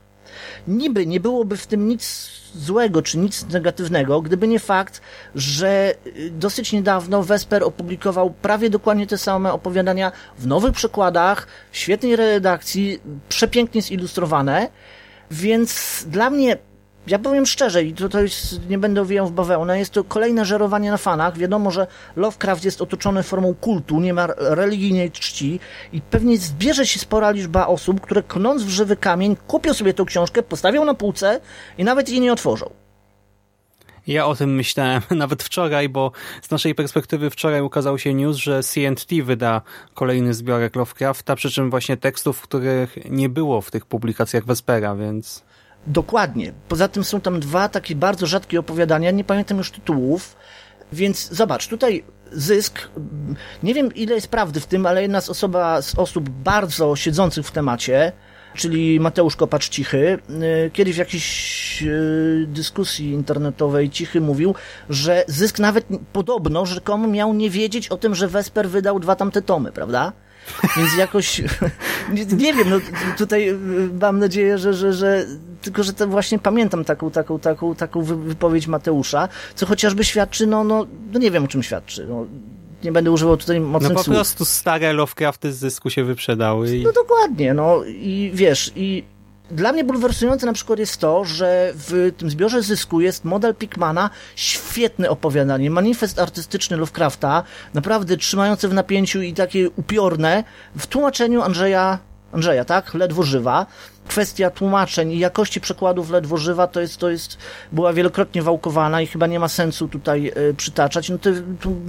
Niby nie byłoby w tym nic złego czy nic negatywnego, gdyby nie fakt, że y, dosyć niedawno Vesper opublikował prawie dokładnie te same opowiadania w nowych przekładach, świetnej redakcji, przepięknie zilustrowane, więc dla mnie ja powiem szczerze, i to, to jest, nie będę owijał w bawełnę, jest to kolejne żerowanie na fanach. Wiadomo, że Lovecraft jest otoczony formą kultu, nie ma religijnej czci i pewnie zbierze się spora liczba osób, które knąc w żywy kamień kupią sobie tę książkę, postawią na półce i nawet jej nie otworzą. Ja o tym myślałem nawet wczoraj, bo z naszej perspektywy wczoraj ukazał się news, że CNT wyda kolejny zbiorek Lovecrafta, przy czym właśnie tekstów, których nie było w tych publikacjach Vespera, więc... Dokładnie. Poza tym są tam dwa takie bardzo rzadkie opowiadania, nie pamiętam już tytułów, więc zobacz, tutaj zysk, nie wiem ile jest prawdy w tym, ale jedna z, osoba, z osób bardzo siedzących w temacie, czyli Mateusz Kopacz-Cichy, y, kiedyś w jakiejś y, dyskusji internetowej Cichy mówił, że zysk nawet podobno rzekomo miał nie wiedzieć o tym, że Vesper wydał dwa tamte tomy, prawda? Więc jakoś, nie, nie, wiem, no tutaj y, mam nadzieję, że, że, że tylko, że to właśnie pamiętam taką, taką, taką, taką wypowiedź Mateusza, co chociażby świadczy, no, no, no nie wiem o czym świadczy. No, nie będę używał tutaj mocnych No po słów. prostu stare Lovecrafty z zysku się wyprzedały. I... No dokładnie, no i wiesz, i dla mnie bulwersujące na przykład jest to, że w tym zbiorze zysku jest model Pickmana, świetne opowiadanie, manifest artystyczny Lovecrafta, naprawdę trzymające w napięciu i takie upiorne, w tłumaczeniu Andrzeja Andrzeja, tak? Ledwo żywa. Kwestia tłumaczeń i jakości przekładów ledwo żywa to jest, to jest, była wielokrotnie wałkowana i chyba nie ma sensu tutaj y, przytaczać. No te,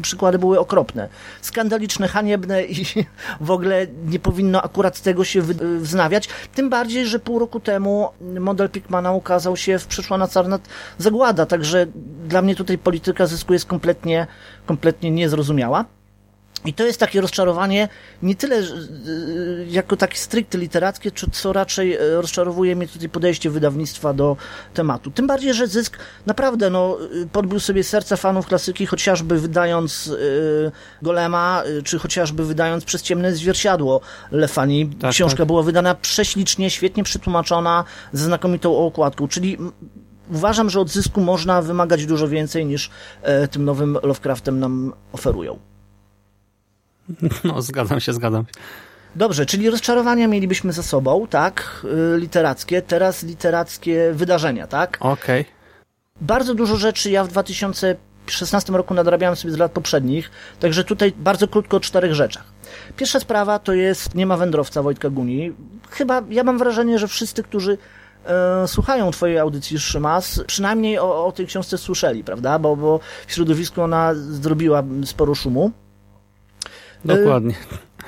przykłady były okropne. Skandaliczne, haniebne i w ogóle nie powinno akurat tego się wy, wznawiać. Tym bardziej, że pół roku temu model Pikmana ukazał się w Przyszła na Carnat Zagłada, także dla mnie tutaj polityka zysku jest kompletnie, kompletnie niezrozumiała. I to jest takie rozczarowanie nie tyle e, jako takie stricte literackie, co raczej e, rozczarowuje mnie tutaj podejście wydawnictwa do tematu. Tym bardziej, że Zysk naprawdę no, podbił sobie serca fanów klasyki, chociażby wydając y, Golema, czy chociażby wydając Przez ciemne zwierciadło Lefani. Tak, Książka tak. była wydana prześlicznie, świetnie przetłumaczona, ze znakomitą okładką, czyli uważam, że od Zysku można wymagać dużo więcej niż y, tym nowym Lovecraftem nam oferują. No, zgadzam się, zgadzam się. Dobrze, czyli rozczarowania mielibyśmy za sobą, tak? Y, literackie, teraz literackie wydarzenia, tak? Okej. Okay. Bardzo dużo rzeczy ja w 2016 roku nadrabiałem sobie z lat poprzednich, także tutaj bardzo krótko o czterech rzeczach. Pierwsza sprawa to jest Nie ma wędrowca Wojtka Guni. Chyba ja mam wrażenie, że wszyscy, którzy e, słuchają Twojej audycji Szymas, przynajmniej o, o tej książce słyszeli, prawda? Bo, bo w środowisku ona zrobiła sporo szumu. Dokładnie.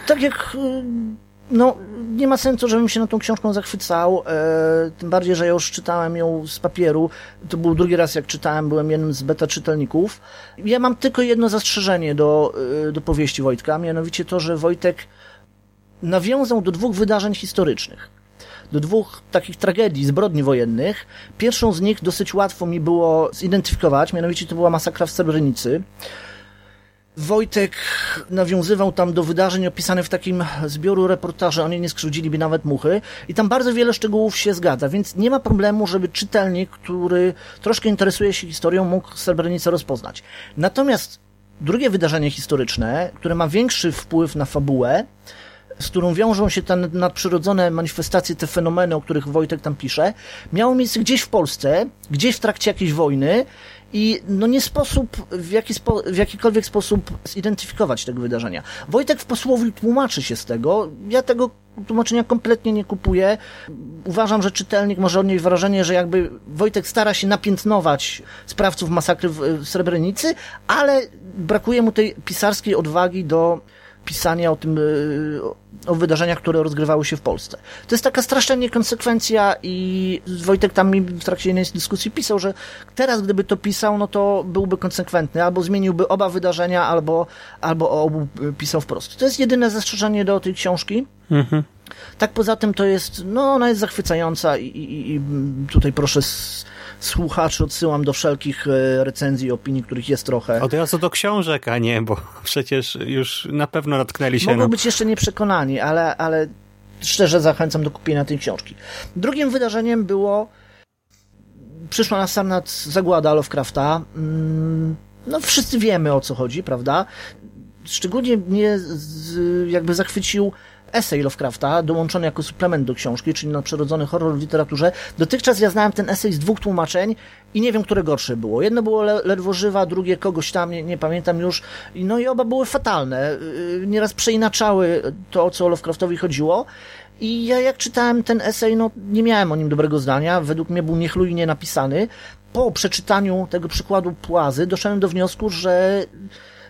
E, tak jak e, no, nie ma sensu, żebym się na tą książką zachwycał, e, tym bardziej, że ja już czytałem ją z papieru. To był drugi raz, jak czytałem, byłem jednym z beta czytelników. Ja mam tylko jedno zastrzeżenie do, e, do powieści Wojtka, mianowicie to, że Wojtek nawiązał do dwóch wydarzeń historycznych. Do dwóch takich tragedii, zbrodni wojennych. Pierwszą z nich dosyć łatwo mi było zidentyfikować, mianowicie to była masakra w Srebrenicy. Wojtek nawiązywał tam do wydarzeń opisanych w takim zbioru reportaży, oni nie skrzywdziliby nawet muchy i tam bardzo wiele szczegółów się zgadza, więc nie ma problemu, żeby czytelnik, który troszkę interesuje się historią, mógł Srebrenicę rozpoznać. Natomiast drugie wydarzenie historyczne, które ma większy wpływ na fabułę, z którą wiążą się te nadprzyrodzone manifestacje, te fenomeny, o których Wojtek tam pisze, miało miejsce gdzieś w Polsce, gdzieś w trakcie jakiejś wojny i no nie sposób w, jaki spo, w jakikolwiek sposób zidentyfikować tego wydarzenia. Wojtek w posłowie tłumaczy się z tego. Ja tego tłumaczenia kompletnie nie kupuję. Uważam, że czytelnik może odnieść wrażenie, że jakby Wojtek stara się napiętnować sprawców masakry w Srebrenicy, ale brakuje mu tej pisarskiej odwagi do pisania o tym, e, o wydarzeniach, które rozgrywały się w Polsce. To jest taka straszna niekonsekwencja i Wojtek tam mi w trakcie jednej z dyskusji pisał, że teraz gdyby to pisał, no to byłby konsekwentny, albo zmieniłby oba wydarzenia, albo, albo o obu pisał wprost. To jest jedyne zastrzeżenie do tej książki. Mhm. Tak poza tym to jest, no ona jest zachwycająca i, i, i tutaj proszę słuchaczy odsyłam do wszelkich e, recenzji i opinii, których jest trochę. Od razu do książek, a nie, bo przecież już na pewno natknęli się Mogą na... być jeszcze nieprzekonani, ale, ale szczerze zachęcam do kupienia tej książki. Drugim wydarzeniem było przyszła na sam nad zagłada Lovecrafta. Mm, no wszyscy wiemy o co chodzi, prawda? Szczególnie mnie jakby zachwycił esej Lovecrafta, dołączony jako suplement do książki, czyli nadprzyrodzony horror w literaturze. Dotychczas ja znałem ten esej z dwóch tłumaczeń i nie wiem, które gorsze było. Jedno było le ledwo żywa, drugie kogoś tam, nie, nie, pamiętam już. No i oba były fatalne. Y, nieraz przeinaczały to, o co Lovecraftowi chodziło. I ja jak czytałem ten esej, no nie miałem o nim dobrego zdania. Według mnie był niechlujnie napisany. Po przeczytaniu tego przykładu Płazy doszedłem do wniosku, że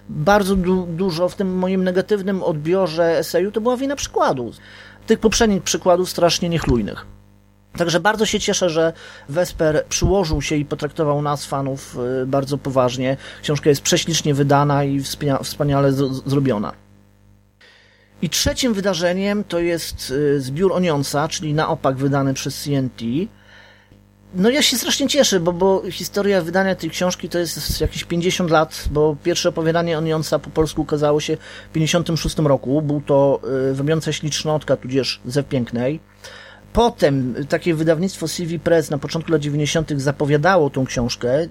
bardzo du dużo w tym moim negatywnym odbiorze eseju to była wina przykładu. Tych poprzednich przykładów strasznie niechlujnych. Także bardzo się cieszę, że Wesper przyłożył się i potraktował nas, fanów, y, bardzo poważnie. Książka jest prześlicznie wydana i wspaniale zrobiona. I trzecim wydarzeniem to jest y, zbiór Onionsa, czyli na opak wydany przez CNT. No ja się strasznie cieszę, bo, bo historia wydania tej książki to jest jakieś 50 lat, bo pierwsze opowiadanie Onionsa po polsku ukazało się w 56 roku. Był to y, Wymiąca ślicznotka, tudzież Zew Pięknej. Potem takie wydawnictwo CV Press na początku lat 90. zapowiadało tą książkę.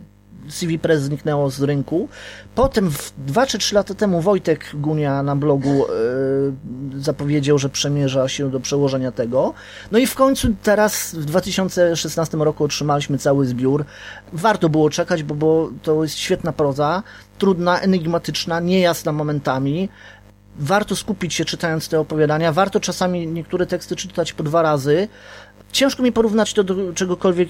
CV Press zniknęło z rynku. Potem, dwa czy trzy lata temu, Wojtek Gunia na blogu yy, zapowiedział, że przemierza się do przełożenia tego. No i w końcu teraz, w 2016 roku, otrzymaliśmy cały zbiór. Warto było czekać, bo, bo to jest świetna proza, trudna, enigmatyczna, niejasna momentami warto skupić się czytając te opowiadania, warto czasami niektóre teksty czytać po dwa razy. Ciężko mi porównać to do czegokolwiek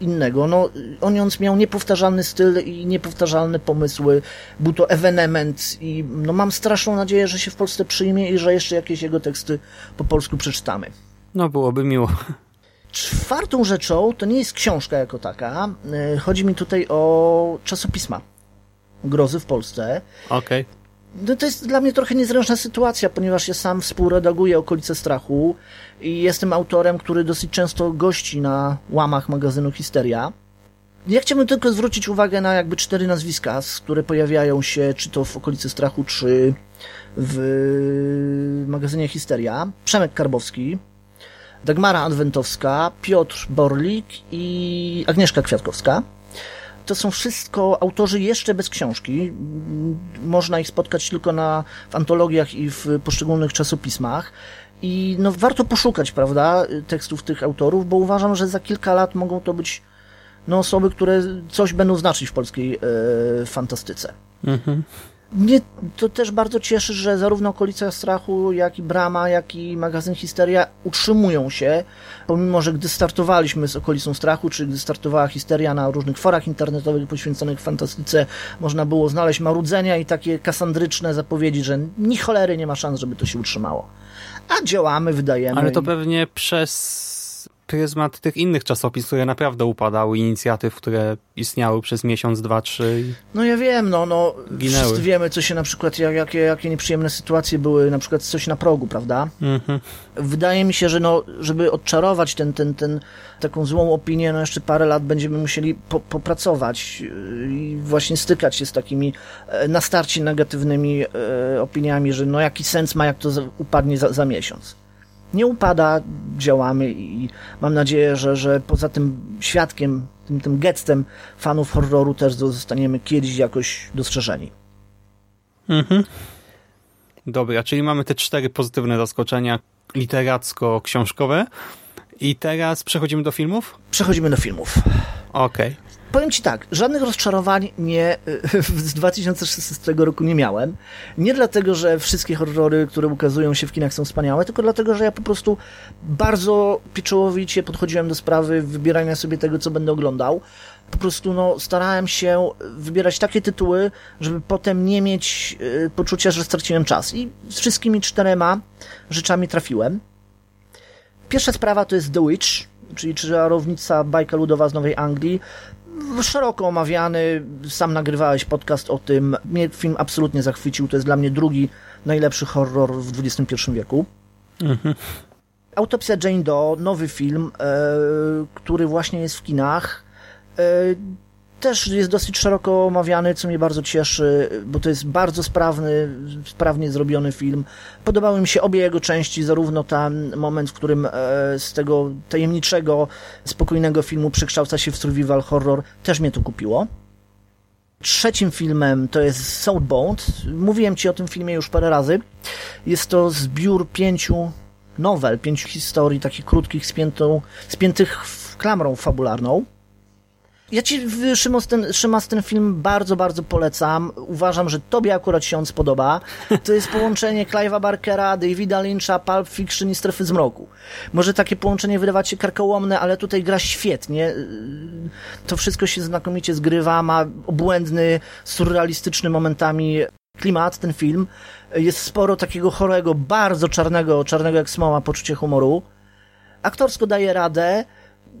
innego. No, Onions miał niepowtarzalny styl i niepowtarzalne pomysły. Był to ewenement i no, mam straszną nadzieję, że się w Polsce przyjmie i że jeszcze jakieś jego teksty po polsku przeczytamy. No, byłoby miło. Czwartą rzeczą to nie jest książka jako taka. E, chodzi mi tutaj o czasopisma grozy w Polsce. Okej. Okay. No to jest dla mnie trochę niezręczna sytuacja, ponieważ ja sam współredaguję Okolice Strachu i jestem autorem, który dosyć często gości na łamach magazynu Histeria. Ja chciałbym tylko zwrócić uwagę na jakby cztery nazwiska, które pojawiają się czy to w Okolicy Strachu, czy w magazynie Histeria. Przemek Karbowski, Dagmara Adwentowska, Piotr Borlik i Agnieszka Kwiatkowska to są wszystko autorzy jeszcze bez książki. Można ich spotkać tylko na, w antologiach i w poszczególnych czasopismach. I no, warto poszukać, prawda, tekstów tych autorów, bo uważam, że za kilka lat mogą to być no, osoby, które coś będą znaczyć w polskiej e, fantastyce. Mhm. Mnie to też bardzo cieszy, że zarówno Okolica Strachu, jak i Brama, jak i magazyn Histeria utrzymują się, pomimo, że gdy startowaliśmy z Okolicą Strachu, czy gdy startowała Histeria na różnych forach internetowych poświęconych fantastyce, można było znaleźć marudzenia i takie kasandryczne zapowiedzi, że ni cholery nie ma szans, żeby to się utrzymało. A działamy, wydajemy. Ale to pewnie przez pryzmat tych innych czasopism, które naprawdę upadały, inicjatyw, które istniały przez miesiąc, dwa, trzy. No ja wiem, no, no ginęły. wszyscy wiemy, co się na przykład, jakie, jakie nieprzyjemne sytuacje były, na przykład coś na progu, prawda? Mhm. Wydaje mi się, że no, żeby odczarować ten, ten, ten, taką złą opinię, no jeszcze parę lat będziemy musieli po, popracować i właśnie stykać się z takimi e, na starcie negatywnymi e, opiniami, że no jaki sens ma, jak to upadnie za, za miesiąc nie upada, działamy i mam nadzieję, że, że poza tym świadkiem, tym, tym gestem fanów horroru też zostaniemy kiedyś jakoś dostrzeżeni. Mhm. Dobra, czyli mamy te cztery pozytywne zaskoczenia literacko-książkowe i teraz przechodzimy do filmów? Przechodzimy do filmów. Okej. Okay powiem Ci tak, żadnych rozczarowań nie, z 2016 roku nie miałem. Nie dlatego, że wszystkie horrory, które ukazują się w kinach są wspaniałe, tylko dlatego, że ja po prostu bardzo pieczołowicie podchodziłem do sprawy wybierania sobie tego, co będę oglądał. Po prostu no, starałem się wybierać takie tytuły, żeby potem nie mieć y, poczucia, że straciłem czas. I z wszystkimi czterema rzeczami trafiłem. Pierwsza sprawa to jest The Witch, czyli czarownica bajka ludowa z Nowej Anglii szeroko omawiany, sam nagrywałeś podcast o tym. Mnie film absolutnie zachwycił, to jest dla mnie drugi najlepszy horror w XXI wieku. Mhm. Autopsja Jane Doe, nowy film, e, który właśnie jest w kinach. E, też jest dosyć szeroko omawiany, co mnie bardzo cieszy, bo to jest bardzo sprawny, sprawnie zrobiony film. Podobały mi się obie jego części, zarówno ten moment, w którym e, z tego tajemniczego, spokojnego filmu przekształca się w survival horror, też mnie to kupiło. Trzecim filmem to jest Southbound. Mówiłem Ci o tym filmie już parę razy. Jest to zbiór pięciu nowel, pięciu historii, takich krótkich, spiętą, spiętych w klamrą fabularną. Ja ci, Szymas ten, Szymas, ten film bardzo, bardzo polecam. Uważam, że tobie akurat się on spodoba. To jest połączenie Clive'a Barkera, Davida Lyncha, Pulp Fiction i Strefy Zmroku. Może takie połączenie wydawać się karkołomne, ale tutaj gra świetnie. To wszystko się znakomicie zgrywa, ma obłędny, surrealistyczny momentami klimat, ten film. Jest sporo takiego chorego, bardzo czarnego, czarnego jak smoła poczucie humoru. Aktorsko daje radę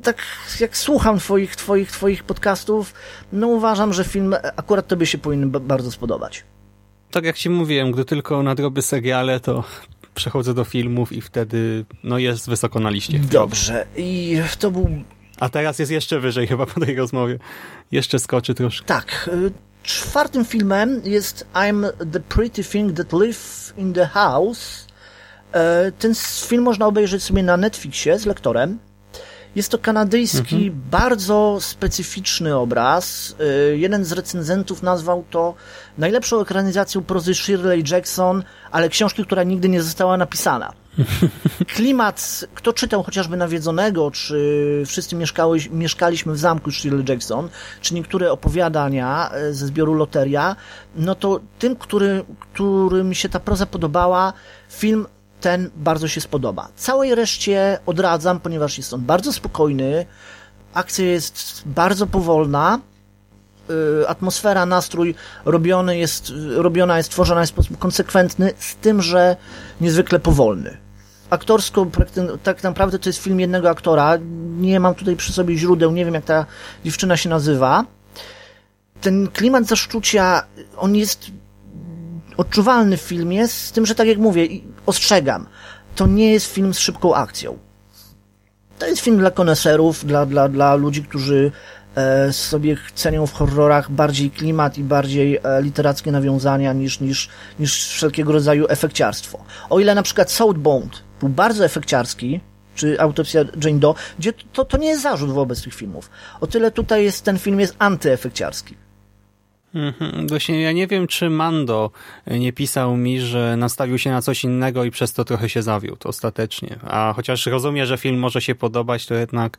tak jak słucham twoich, twoich, twoich podcastów, no uważam, że film akurat tobie się powinien bardzo spodobać. Tak jak ci mówiłem, gdy tylko nadrobię seriale, to przechodzę do filmów i wtedy no jest wysoko na liście. Dobrze. I to był... A teraz jest jeszcze wyżej chyba po tej rozmowie. Jeszcze skoczy troszkę. Tak. Y, czwartym filmem jest I'm the Pretty Thing That Live in the House. Y, ten film można obejrzeć sobie na Netflixie z lektorem. Jest to kanadyjski, mhm. bardzo specyficzny obraz. Y, jeden z recenzentów nazwał to najlepszą ekranizacją prozy Shirley Jackson, ale książki, która nigdy nie została napisana. Klimat, kto czytał chociażby Nawiedzonego, czy wszyscy mieszkały, mieszkaliśmy w zamku Shirley Jackson, czy niektóre opowiadania e, ze zbioru Loteria, no to tym, który, którym się ta proza podobała, film ten bardzo się spodoba. Całej reszcie odradzam, ponieważ jest on bardzo spokojny, akcja jest bardzo powolna, y, atmosfera, nastrój robiony jest, robiona jest, tworzona jest w sposób konsekwentny, z tym, że niezwykle powolny. Aktorsko, tak naprawdę to jest film jednego aktora. Nie mam tutaj przy sobie źródeł, nie wiem jak ta dziewczyna się nazywa. Ten klimat zaszczucia, on jest odczuwalny w filmie, z tym, że tak jak mówię, ostrzegam, to nie jest film z szybką akcją. To jest film dla koneserów, dla, dla, dla ludzi, którzy e, sobie cenią w horrorach bardziej klimat i bardziej e, literackie nawiązania niż, niż, niż wszelkiego rodzaju efekciarstwo. O ile na przykład Southbound był bardzo efekciarski, czy Autopsja Jane Doe, gdzie to, to nie jest zarzut wobec tych filmów. O tyle tutaj jest, ten film jest antyefekciarski. Mhm. Właśnie ja nie wiem, czy Mando nie pisał mi, że nastawił się na coś innego i przez to trochę się zawiódł ostatecznie. A chociaż rozumie, że film może się podobać, to jednak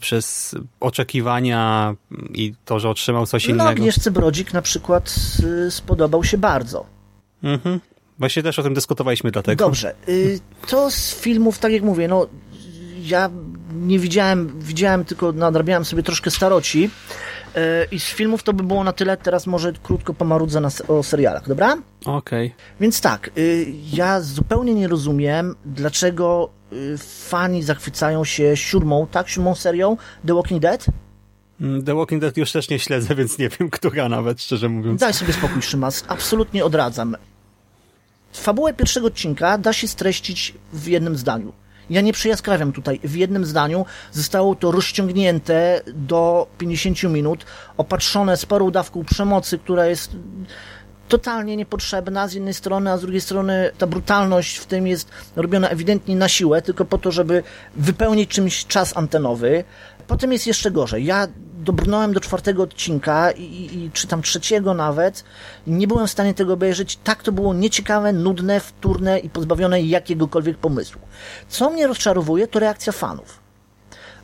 przez oczekiwania i to, że otrzymał coś no, innego. No, Agnieszce Brodzik na przykład y, spodobał się bardzo. Mhm. Właśnie też o tym dyskutowaliśmy dlatego. Dobrze. Y, to z filmów, tak jak mówię, no ja nie widziałem, widziałem tylko, nadrabiałem sobie troszkę staroci I z filmów to by było na tyle, teraz może krótko pomarudzę na, o serialach, dobra? Okej. Okay. Więc tak, y, ja zupełnie nie rozumiem, dlaczego y, fani zachwycają się siódmą, tak, siódmą serią The Walking Dead? Mm, The Walking Dead już też nie śledzę, więc nie wiem, która nawet, szczerze mówiąc. Daj sobie spokój, Szymas. Absolutnie odradzam. Fabułę pierwszego odcinka da się streścić w jednym zdaniu. Ja nie przejaskrawiam tutaj. W jednym zdaniu zostało to rozciągnięte do 50 minut, opatrzone sporą dawką przemocy, która jest totalnie niepotrzebna z jednej strony, a z drugiej strony ta brutalność w tym jest robiona ewidentnie na siłę, tylko po to, żeby wypełnić czymś czas antenowy. Potem jest jeszcze gorzej. Ja dobrnąłem do czwartego odcinka i, i, czy tam trzeciego nawet. Nie byłem w stanie tego obejrzeć. Tak to było nieciekawe, nudne, wtórne i pozbawione jakiegokolwiek pomysłu. Co mnie rozczarowuje, to reakcja fanów.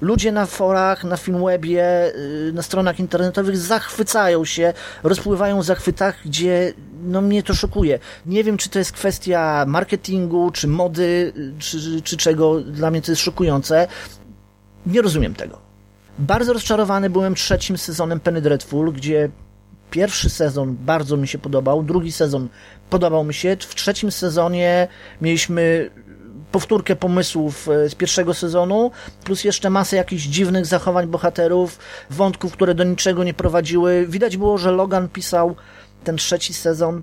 Ludzie na forach, na Filmwebie, y, na stronach internetowych zachwycają się, rozpływają w zachwytach, gdzie no mnie to szokuje. Nie wiem, czy to jest kwestia marketingu, czy mody, y, czy, czy czego. Dla mnie to jest szokujące. Nie rozumiem tego. Bardzo rozczarowany byłem trzecim sezonem Penny Dreadful, gdzie pierwszy sezon bardzo mi się podobał, drugi sezon podobał mi się. W trzecim sezonie mieliśmy powtórkę pomysłów e, z pierwszego sezonu, plus jeszcze masę jakichś dziwnych zachowań bohaterów, wątków, które do niczego nie prowadziły. Widać było, że Logan pisał ten trzeci sezon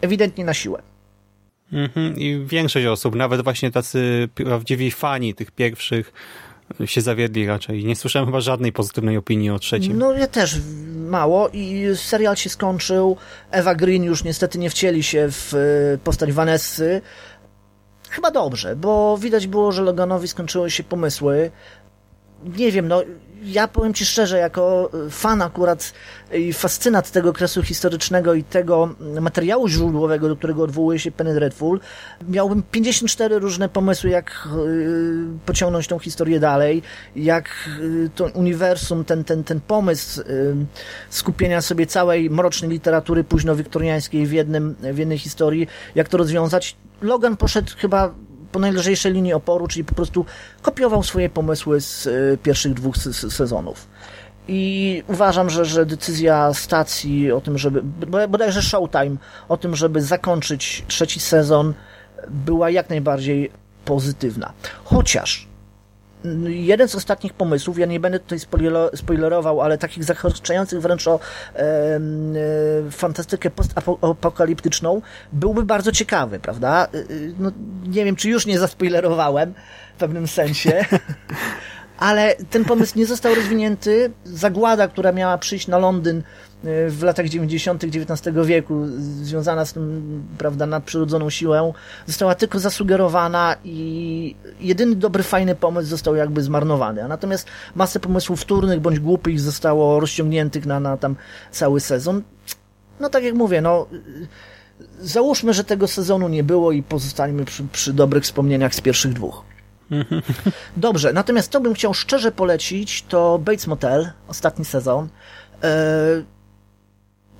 ewidentnie na siłę. Mhm. I większość osób, nawet właśnie tacy prawdziwi fani tych pierwszych się zawiedli raczej. Nie słyszałem chyba żadnej pozytywnej opinii o trzecim. No ja też mało i serial się skończył. Eva Green już niestety nie wcieli się w e, postać Vanessy. Chyba dobrze, bo widać było, że Loganowi skończyły się pomysły. Nie wiem, no ja powiem Ci szczerze, jako fan akurat i fascynat tego okresu historycznego i tego materiału źródłowego, do którego odwołuje się Penny Dreadful, miałbym 54 różne pomysły, jak y, pociągnąć tą historię dalej, jak y, to uniwersum, ten, ten, ten pomysł y, skupienia sobie całej mrocznej literatury późnowiktoriańskiej w, jednym, w jednej historii, jak to rozwiązać. Logan poszedł chyba po najlżejszej linii oporu, czyli po prostu kopiował swoje pomysły z y, pierwszych dwóch sezonów. I uważam, że, że decyzja stacji o tym, żeby, bodajże Showtime, o tym, żeby zakończyć trzeci sezon, była jak najbardziej pozytywna. Chociaż jeden z ostatnich pomysłów, ja nie będę tutaj spoilerował, ale takich zachęcających wręcz o e, e, fantastykę postapokaliptyczną, byłby bardzo ciekawy, prawda? E, no, nie wiem, czy już nie zaspoilerowałem w pewnym sensie, ale ten pomysł nie został rozwinięty. Zagłada, która miała przyjść na Londyn w latach 90. XIX wieku, związana z tym, prawda, nadprzyrodzoną siłą, została tylko zasugerowana i jedyny dobry, fajny pomysł został jakby zmarnowany. A natomiast masę pomysłów wtórnych bądź głupich zostało rozciągniętych na, na tam cały sezon. No tak jak mówię, no Załóżmy, że tego sezonu nie było i pozostańmy przy, przy dobrych wspomnieniach z pierwszych dwóch. Dobrze, natomiast to bym chciał szczerze polecić, to Bates Motel, ostatni sezon. E,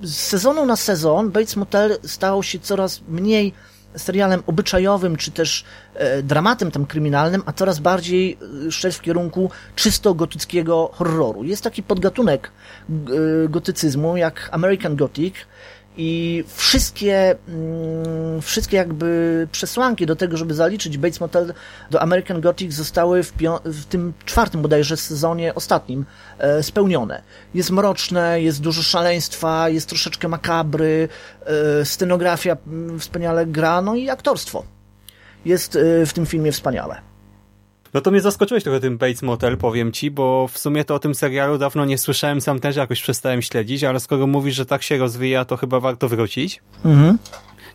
z sezonu na sezon Bates Motel stał się coraz mniej serialem obyczajowym, czy też e, dramatem tam kryminalnym, a coraz bardziej e, szedł w kierunku czysto gotyckiego horroru. Jest taki podgatunek gotycyzmu, jak American Gothic, i wszystkie, mm, wszystkie jakby przesłanki do tego, żeby zaliczyć Bates Motel do American Gothic zostały w, w tym czwartym bodajże sezonie ostatnim e, spełnione. Jest mroczne, jest dużo szaleństwa, jest troszeczkę makabry, e, scenografia mm, wspaniale gra, no i aktorstwo jest e, w tym filmie wspaniałe. No to mnie zaskoczyłeś trochę tym Bates Motel, powiem ci, bo w sumie to o tym serialu dawno nie słyszałem, sam też jakoś przestałem śledzić, ale skoro mówisz, że tak się rozwija, to chyba warto wrócić. Mhm.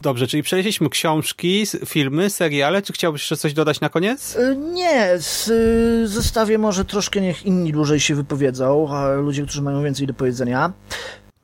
Dobrze, czyli przejęliśmy książki, filmy, seriale, czy chciałbyś jeszcze coś dodać na koniec? E, nie, zostawię może troszkę niech inni dłużej się wypowiedzą, ludzie, którzy mają więcej do powiedzenia.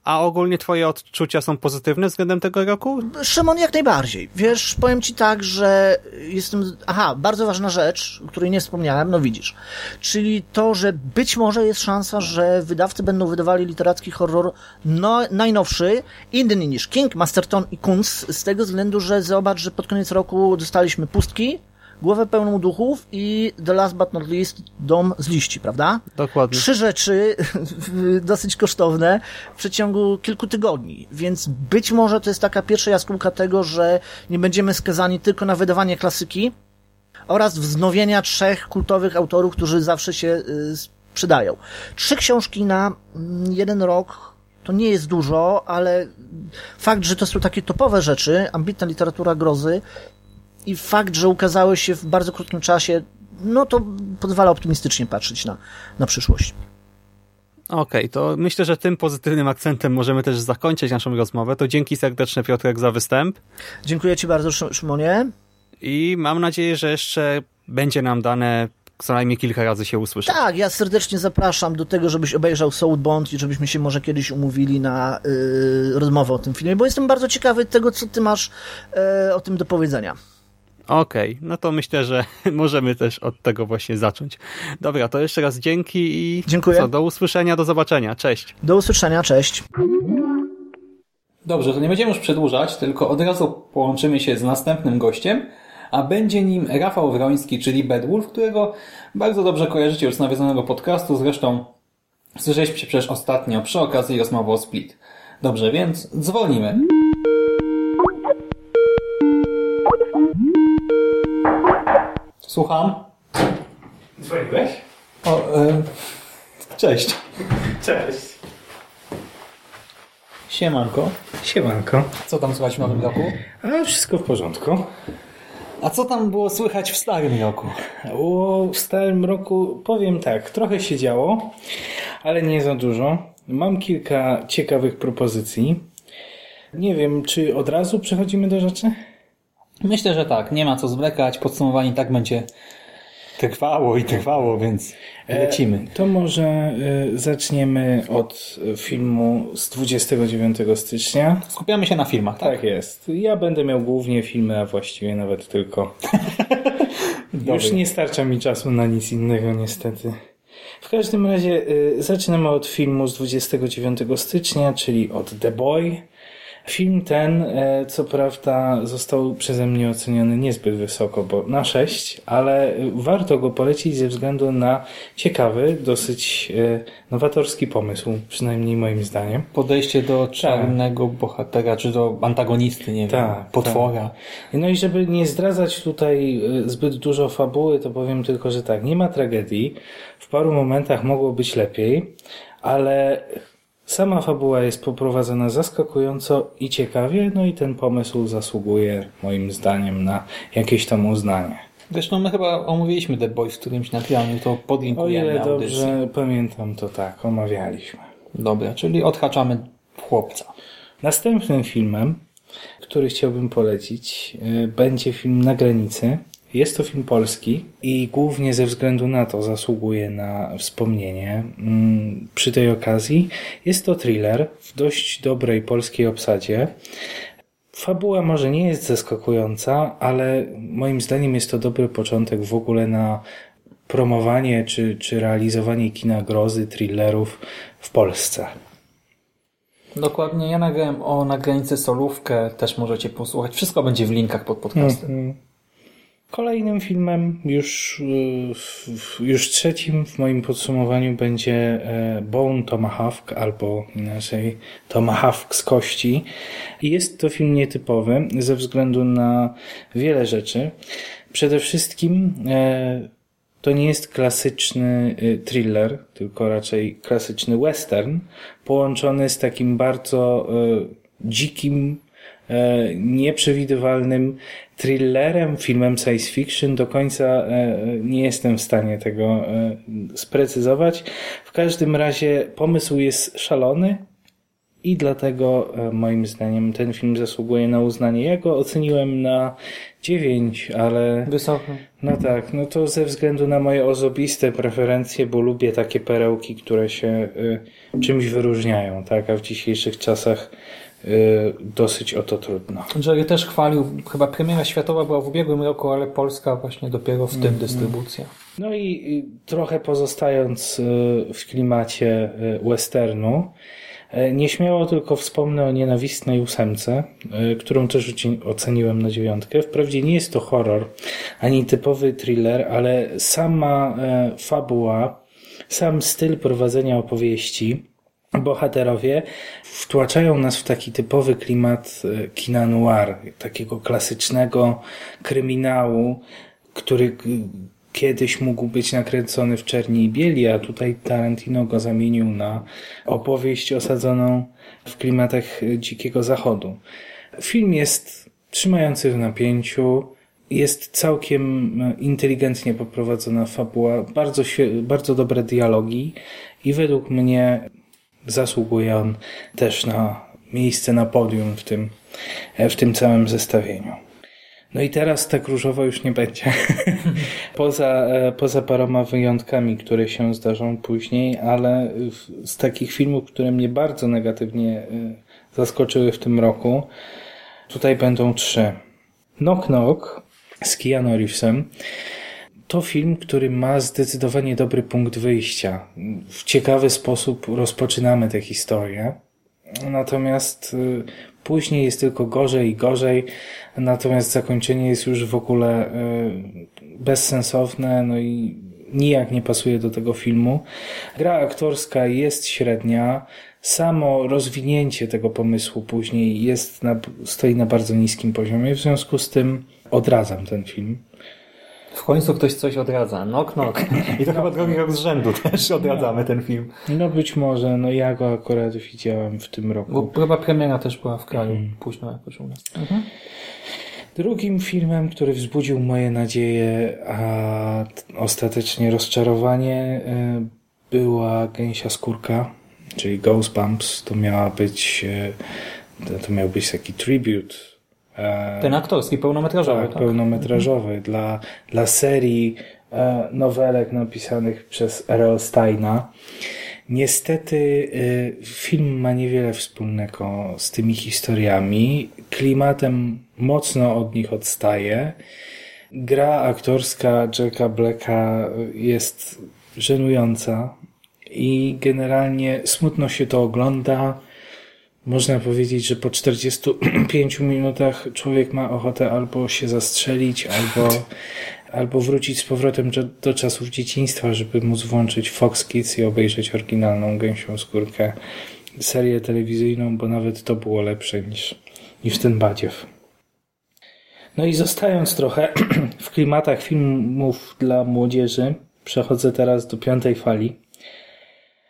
A ogólnie twoje odczucia są pozytywne względem tego roku? Szymon, jak najbardziej. Wiesz, powiem ci tak, że jestem... Aha, bardzo ważna rzecz, o której nie wspomniałem, no widzisz. Czyli to, że być może jest szansa, że wydawcy będą wydawali literacki horror no, najnowszy, inny niż King, Masterton i Kunz, z tego względu, że zobacz, że pod koniec roku dostaliśmy Pustki, głowę pełną duchów i the last but not least dom z liści, prawda? Dokładnie. Trzy rzeczy dosyć kosztowne w przeciągu kilku tygodni, więc być może to jest taka pierwsza jaskółka tego, że nie będziemy skazani tylko na wydawanie klasyki oraz wznowienia trzech kultowych autorów, którzy zawsze się y, przydają. Trzy książki na mm, jeden rok to nie jest dużo, ale fakt, że to są takie topowe rzeczy, ambitna literatura grozy, i fakt, że ukazały się w bardzo krótkim czasie, no to pozwala optymistycznie patrzeć na, na przyszłość. Okej, okay, to myślę, że tym pozytywnym akcentem możemy też zakończyć naszą rozmowę. To dzięki serdeczne Piotrek za występ. Dziękuję Ci bardzo, Szymonie. I mam nadzieję, że jeszcze będzie nam dane co najmniej kilka razy się usłyszeć. Tak, ja serdecznie zapraszam do tego, żebyś obejrzał Southbound i żebyśmy się może kiedyś umówili na yy, rozmowę o tym filmie, bo jestem bardzo ciekawy tego, co ty masz yy, o tym do powiedzenia. Okej, okay, no to myślę, że możemy też od tego właśnie zacząć. Dobra, to jeszcze raz dzięki i Dziękuję. Co, do usłyszenia, do zobaczenia. Cześć. Do usłyszenia, cześć. Dobrze, to nie będziemy już przedłużać, tylko od razu połączymy się z następnym gościem, a będzie nim Rafał Wroński, czyli Bedwulf, którego bardzo dobrze kojarzycie już z nawiedzonego podcastu, zresztą słyszeliście przecież ostatnio przy okazji rozmowy o Split. Dobrze, więc dzwonimy. Słucham? Dzwoniłeś? O, e, cześć. Cześć. Siemanko. Siemanko. Co tam słychać w nowym roku? A wszystko w porządku. A co tam było słychać w starym roku? O, w starym roku powiem tak, trochę się działo, ale nie za dużo. Mam kilka ciekawych propozycji. Nie wiem, czy od razu przechodzimy do rzeczy? Myślę, że tak. Nie ma co zwlekać. Podsumowanie tak będzie trwało i trwało, więc lecimy. E, to może e, zaczniemy od filmu z 29 stycznia. Skupiamy się na filmach, tak? Tak jest. Ja będę miał głównie filmy, a właściwie nawet tylko. Już nie starcza mi czasu na nic innego, niestety. W każdym razie e, zaczynamy od filmu z 29 stycznia, czyli od The Boy. Film ten, e, co prawda, został przeze mnie oceniony niezbyt wysoko, bo na 6, ale warto go polecić ze względu na ciekawy, dosyć e, nowatorski pomysł, przynajmniej moim zdaniem. Podejście do tak. czarnego tak. bohatera, czy do antagonisty, nie tak, wiem, potwora. Tak. No i żeby nie zdradzać tutaj e, zbyt dużo fabuły, to powiem tylko, że tak, nie ma tragedii. W paru momentach mogło być lepiej, ale Sama fabuła jest poprowadzona zaskakująco i ciekawie, no i ten pomysł zasługuje moim zdaniem na jakieś tam uznanie. Zresztą my chyba omówiliśmy The Boys w którymś nagraniu, to podlinkujemy O ile dobrze pamiętam, to tak, omawialiśmy. Dobra, czyli odhaczamy chłopca. Następnym filmem, który chciałbym polecić, y, będzie film Na granicy jest to film polski i głównie ze względu na to zasługuje na wspomnienie mm, przy tej okazji. Jest to thriller w dość dobrej polskiej obsadzie. Fabuła może nie jest zaskakująca, ale moim zdaniem jest to dobry początek w ogóle na promowanie czy, czy realizowanie kina grozy, thrillerów w Polsce. Dokładnie, ja nagrałem o na granicy solówkę, też możecie posłuchać. Wszystko będzie w linkach pod podcastem. Mm -hmm. Kolejnym filmem, już, y, już trzecim w moim podsumowaniu będzie e, Bone Tomahawk albo inaczej Tomahawk z kości. Jest to film nietypowy ze względu na wiele rzeczy. Przede wszystkim e, to nie jest klasyczny y, thriller, tylko raczej klasyczny western, połączony z takim bardzo e, dzikim, nieprzewidywalnym thrillerem, filmem science fiction. Do końca e, nie jestem w stanie tego e, sprecyzować. W każdym razie pomysł jest szalony i dlatego e, moim zdaniem ten film zasługuje na uznanie. Ja go oceniłem na 9, ale... Wysoko. No tak, no to ze względu na moje osobiste preferencje, bo lubię takie perełki, które się czymś wyróżniają, tak? A w dzisiejszych czasach Y, dosyć o to trudno. Jerry też chwalił, chyba premiera światowa była w ubiegłym roku, ale Polska właśnie dopiero w tym mm, dystrybucja. No i trochę pozostając y, w klimacie y, westernu, Nieśmiało tylko wspomnę o nienawistnej ósemce, którą też oceniłem na dziewiątkę. Wprawdzie nie jest to horror, ani typowy thriller, ale sama fabuła, sam styl prowadzenia opowieści, bohaterowie wtłaczają nas w taki typowy klimat e, kina noir, takiego klasycznego kryminału, który kiedyś mógł być nakręcony w czerni i bieli, a tutaj Tarantino go zamienił na opowieść osadzoną w klimatach dzikiego zachodu. Film jest trzymający w napięciu, jest całkiem e, inteligentnie poprowadzona fabuła, bardzo, bardzo dobre dialogi i według mnie zasługuje on też na miejsce na podium w tym, w tym całym zestawieniu. No i teraz tak różowo już nie będzie. poza, poza paroma wyjątkami, które się zdarzą później, ale z takich filmów, które mnie bardzo negatywnie e, zaskoczyły w tym roku, tutaj będą trzy. Knock Knock z Keanu Reevesem to film, który ma zdecydowanie dobry punkt wyjścia. W ciekawy sposób rozpoczynamy tę historię. Natomiast y, później jest tylko gorzej i gorzej, natomiast zakończenie jest już w ogóle y, bezsensowne, no i nijak nie pasuje do tego filmu. Gra aktorska jest średnia, samo rozwinięcie tego pomysłu później jest na, stoi na bardzo niskim poziomie, w związku z tym odradzam ten film. W końcu ktoś coś odradza. Nok, nok. I to chyba drugi rok z rzędu też odradzamy ten film. No być może, no ja go akurat widziałem w tym roku. Bo chyba premiera też była w kraju, mhm. późno jakoś u nas. Mhm. Drugim filmem, który wzbudził moje nadzieje, a ostatecznie rozczarowanie, y, była Gęsia Skórka, czyli Ghostbumps. To miała być, y, to miał być taki tribute Ten aktorski, pełnometrażowy. Tak, tak? pełnometrażowy. Mhm. Dla, dla serii e, nowelek napisanych przez R.L. Steina. Niestety e, film ma niewiele wspólnego z tymi historiami. Klimatem mocno od nich odstaje. Gra aktorska Jacka Blacka jest żenująca i generalnie smutno się to ogląda można powiedzieć, że po 45 minutach człowiek ma ochotę albo się zastrzelić, albo, albo wrócić z powrotem do, do czasów dzieciństwa, żeby móc włączyć Fox Kids i obejrzeć oryginalną gęsią skórkę, serię telewizyjną, bo nawet to było lepsze niż, niż ten badziew. No i zostając trochę w klimatach filmów dla młodzieży, przechodzę teraz do piątej fali.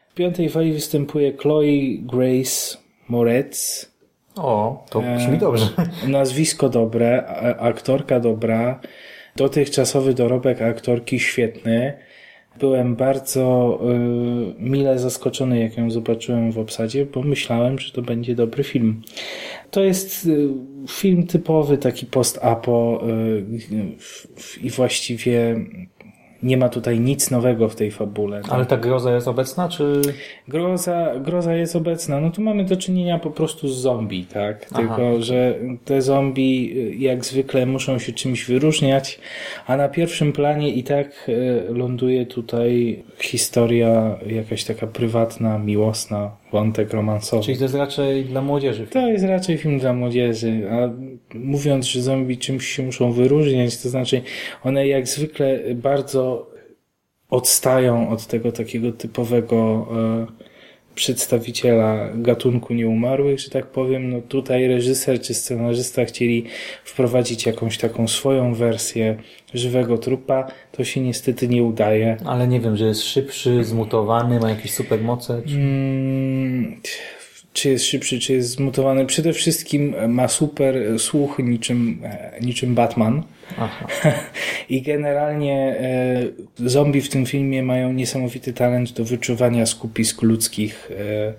W piątej fali występuje Chloe Grace Moretz. O, to brzmi dobrze. Nazwisko dobre, aktorka dobra, dotychczasowy dorobek aktorki świetny. Byłem bardzo y, mile zaskoczony, jak ją zobaczyłem w obsadzie, bo myślałem, że to będzie dobry film. To jest y, film typowy, taki post-apo y, i właściwie nie ma tutaj nic nowego w tej fabule. Ale ta groza jest obecna, czy... Groza, groza jest obecna. No tu mamy do czynienia po prostu z zombie, tak? Aha. Tylko, że te zombie y, jak zwykle muszą się czymś wyróżniać, a na pierwszym planie i tak y, ląduje tutaj historia jakaś taka prywatna, miłosna, wątek romansowy. Czyli to jest raczej dla młodzieży. To jest raczej film dla młodzieży, a mówiąc, że zombie czymś się muszą wyróżniać, to znaczy one jak zwykle bardzo odstają od tego takiego typowego e, przedstawiciela gatunku nieumarłych, że tak powiem. No tutaj reżyser czy scenarzysta chcieli wprowadzić jakąś taką swoją wersję żywego trupa. To się niestety nie udaje. Ale nie wiem, że jest szybszy, zmutowany, ma jakieś supermoce? Czy... Mm, czy jest szybszy, czy jest zmutowany. Przede wszystkim ma super słuch niczym, niczym Batman. Aha. I generalnie e, zombie w tym filmie mają niesamowity talent do wyczuwania skupisk ludzkich e,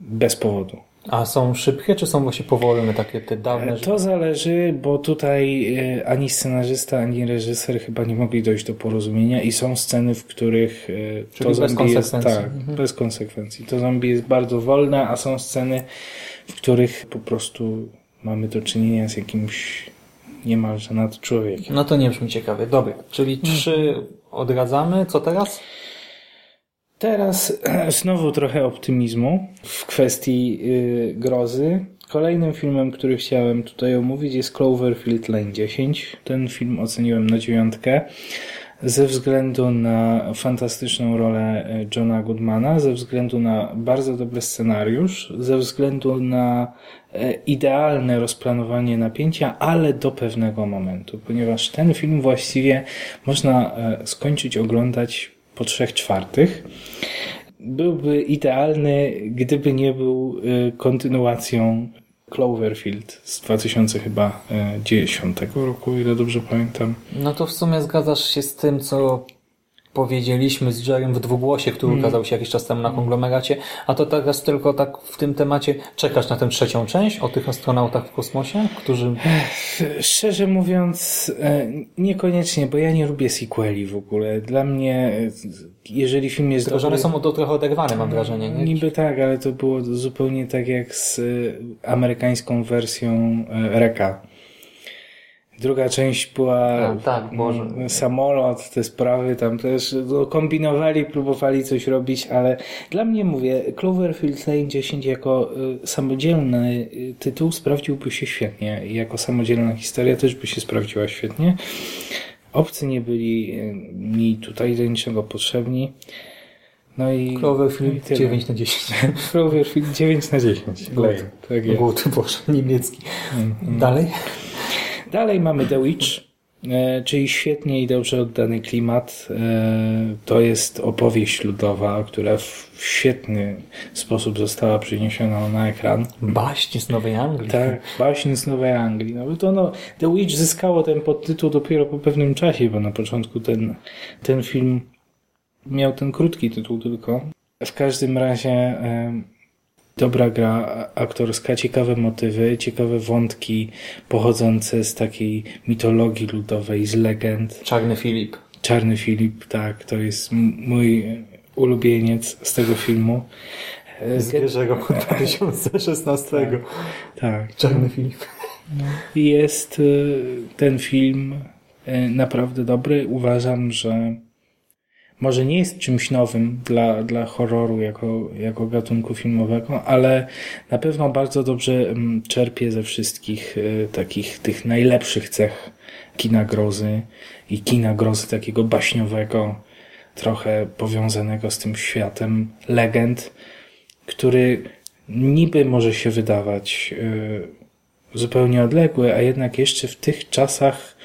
bez powodu. A są szybkie, czy są właśnie powolne, takie te dawne? To zależy, bo tutaj e, ani scenarzysta, ani reżyser chyba nie mogli dojść do porozumienia i są sceny, w których e, Czyli to zombie jest tak, mhm. bez konsekwencji. To zombie jest bardzo wolne, a są sceny, w których po prostu mamy do czynienia z jakimś niemalże nad człowiekiem. No to nie brzmi ciekawie. Dobra, czyli trzy odradzamy. Co teraz? Teraz znowu trochę optymizmu w kwestii yy, grozy. Kolejnym filmem, który chciałem tutaj omówić jest Cloverfield Lane 10. Ten film oceniłem na dziewiątkę ze względu na fantastyczną rolę y, Johna Goodmana, ze względu na bardzo dobry scenariusz, ze względu na y, idealne rozplanowanie napięcia, ale do pewnego momentu, ponieważ ten film właściwie można y, skończyć oglądać po trzech czwartych. Byłby idealny, gdyby nie był y, kontynuacją Cloverfield z 2010 roku, o ile dobrze pamiętam. No to w sumie zgadzasz się z tym, co powiedzieliśmy z Jerem w dwugłosie, który mm. ukazał się jakiś czas temu na konglomeracie, a to teraz tylko tak w tym temacie czekasz na tę trzecią część o tych astronautach w kosmosie, którzy... Szczerze mówiąc, e, niekoniecznie, bo ja nie lubię sequeli w ogóle. Dla mnie, jeżeli film jest Tylko, dobry... że one są do trochę oderwane, mam wrażenie, nie? Niby tak, ale to było zupełnie tak jak z e, amerykańską wersją e, Reka Druga część była A, tak, samolot, te sprawy tam też no, kombinowali, próbowali coś robić, ale dla mnie mówię, Cloverfield Lane 10 jako y, samodzielny y, tytuł sprawdziłby się świetnie. Jako samodzielna historia też by się sprawdziła świetnie. Obcy nie byli y, mi tutaj do niczego potrzebni. No i Cloverfield i 9 na 10. Cloverfield 9 na 10. Lane, tak jest. Good, Boże, niemiecki. Mm, Dalej? Dalej mamy The Witch, e, czyli świetnie i dobrze oddany klimat. E, to jest opowieść ludowa, która w świetny sposób została przeniesiona na ekran. Baśń z Nowej Anglii. Tak, baśń z Nowej Anglii. No, to no, The Witch zyskało ten podtytuł dopiero po pewnym czasie, bo na początku ten, ten film miał ten krótki tytuł tylko. W każdym razie dobra gra aktorska, ciekawe motywy, ciekawe wątki pochodzące z takiej mitologii ludowej, z legend. Czarny Filip. Czarny Filip, tak, to jest mój ulubieniec z tego filmu. Z pierwszego 2016. Tak, tak. Czarny Filip. No. Jest y, ten film y, naprawdę dobry. Uważam, że może nie jest czymś nowym dla, dla horroru jako, jako gatunku filmowego, ale na pewno bardzo dobrze mm, czerpie ze wszystkich e, takich tych najlepszych cech kina grozy i kina grozy takiego baśniowego, trochę powiązanego z tym światem legend, który niby może się wydawać e, zupełnie odległy, a jednak jeszcze w tych czasach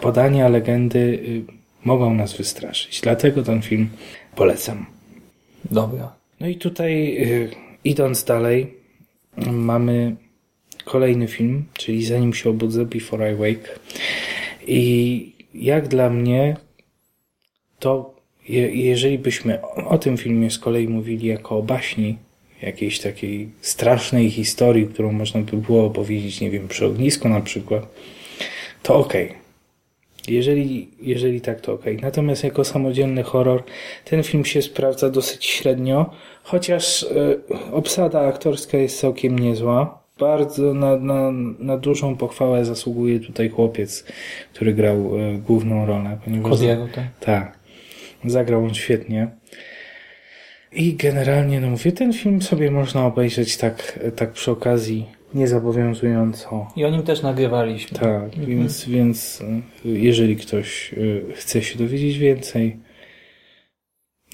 podania legendy y, mogą nas wystraszyć. Dlatego ten film polecam. Dobra. No i tutaj y, idąc dalej, mamy kolejny film, czyli Zanim się obudzę, Before I Wake. I jak dla mnie, to je, jeżeli byśmy o, o tym filmie z kolei mówili jako o baśni, jakiejś takiej strasznej historii, którą można by było opowiedzieć, nie wiem, przy ognisku na przykład, to okej. Okay Jeżeli, jeżeli tak, to ok. Natomiast jako samodzielny horror ten film się sprawdza dosyć średnio, chociaż e, obsada aktorska jest całkiem niezła. Bardzo na, na, na dużą pochwałę zasługuje tutaj chłopiec, który grał e, główną rolę. Kodiego, tak? Tak. Zagrał on świetnie. I generalnie, no mówię, ten film sobie można obejrzeć tak, tak przy okazji niezobowiązująco. I o nim też nagrywaliśmy. Tak, mhm. więc, więc jeżeli ktoś y, chce się dowiedzieć więcej,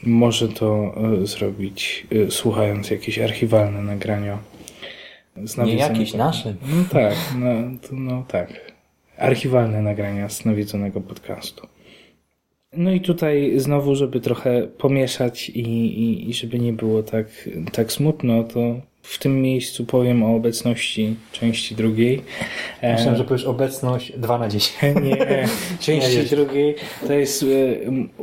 może to y, zrobić słuchając jakieś archiwalne nagrania. Z Nie jakieś nasze. No tak, no, to, no tak. Archiwalne nagrania z nawiedzonego podcastu. No i tutaj znowu, żeby trochę pomieszać i, i, i żeby nie było tak, tak smutno, to w tym miejscu powiem o obecności części drugiej. Myślałem, że powiesz obecność 2 na 10. Nie, części drugiej to jest e,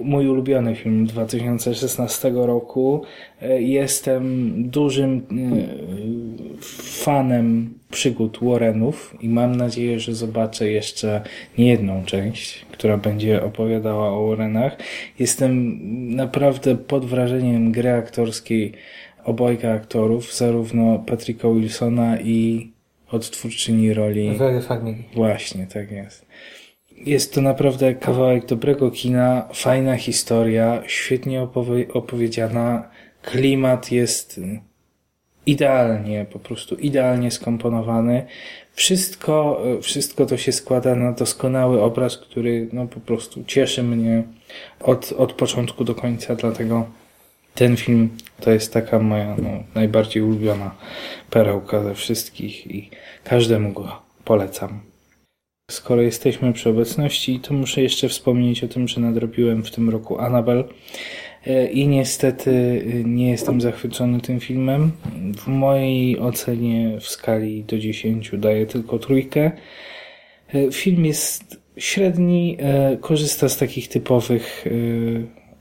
mój ulubiony film 2016 roku. E, jestem dużym e, fanem przygód Warrenów i mam nadzieję, że zobaczę jeszcze nie jedną część, która będzie opowiadała o Warrenach. Jestem naprawdę pod wrażeniem gry aktorskiej obojga aktorów, zarówno Patricka Wilsona i odtwórczyni roli. Very Family. Właśnie, tak jest. Jest to naprawdę kawałek dobrego kina, fajna historia, świetnie opowie opowiedziana. Klimat jest idealnie, po prostu idealnie skomponowany. Wszystko, wszystko to się składa na doskonały obraz, który no po prostu cieszy mnie od, od początku do końca, dlatego ten film to jest taka moja no, najbardziej ulubiona perełka ze wszystkich i każdemu go polecam. Skoro jesteśmy przy obecności, to muszę jeszcze wspomnieć o tym, że nadrobiłem w tym roku Annabelle e, i niestety e, nie jestem zachwycony tym filmem. W mojej ocenie w skali do 10 daję tylko trójkę. E, film jest średni, korzysta z takich typowych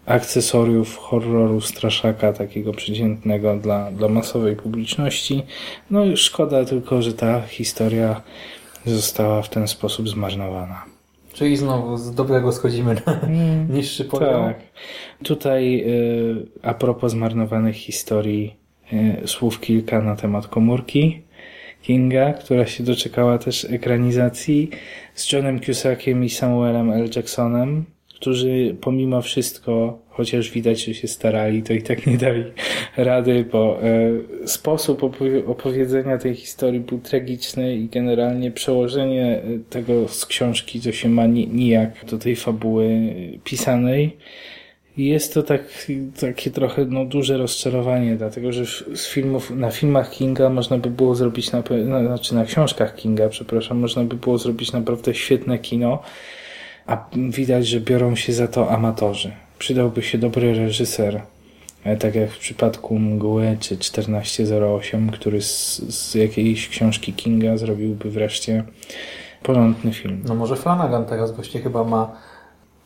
akcesoriów horroru straszaka takiego przeciętnego dla, dla masowej publiczności. No i szkoda tylko, że ta historia została w ten sposób zmarnowana. Czyli znowu z dobrego schodzimy na mm, niższy poziom. Tak. Tutaj y, a propos zmarnowanych historii y, słów kilka na temat komórki Kinga, która się doczekała też ekranizacji z Johnem Cusackiem i Samuelem L. Jacksonem którzy pomimo wszystko, chociaż widać, że się starali, to i tak nie dali rady, bo e, sposób opowiedzenia tej historii był tragiczny i generalnie przełożenie e, tego z książki to się ma nijak do tej fabuły pisanej. Jest to tak, takie trochę no, duże rozczarowanie, dlatego że z filmów, na filmach Kinga można by było zrobić, na, znaczy na książkach Kinga, przepraszam, można by było zrobić naprawdę świetne kino a widać, że biorą się za to amatorzy. Przydałby się dobry reżyser, e, tak jak w przypadku Mgły czy 1408, który z, z jakiejś książki Kinga zrobiłby wreszcie porządny film. No może Flanagan teraz właśnie chyba ma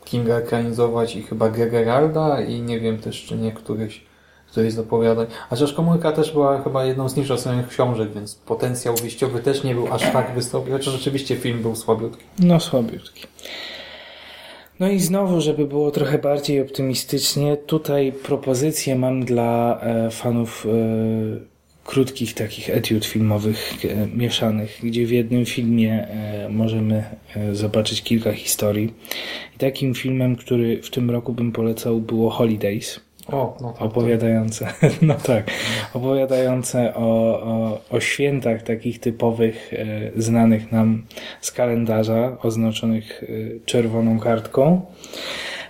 Kinga ekranizować i chyba Geralda i nie wiem też, czy nie któryś, któryś z opowiadań. A chociaż Komórka też była chyba jedną z niższych ocenionych książek, więc potencjał wyjściowy też nie był aż tak wysoki, chociaż rzeczywiście film był słabiutki. No słabiutki. No i znowu, żeby było trochę bardziej optymistycznie, tutaj propozycję mam dla e, fanów e, krótkich takich etiud filmowych e, mieszanych, gdzie w jednym filmie możemy zobaczyć kilka historii. I takim filmem, który w tym roku bym polecał było Holidays o, no tak, opowiadające, no tak, opowiadające o, o, o świętach takich typowych, e, znanych nam z kalendarza, oznaczonych e, czerwoną kartką.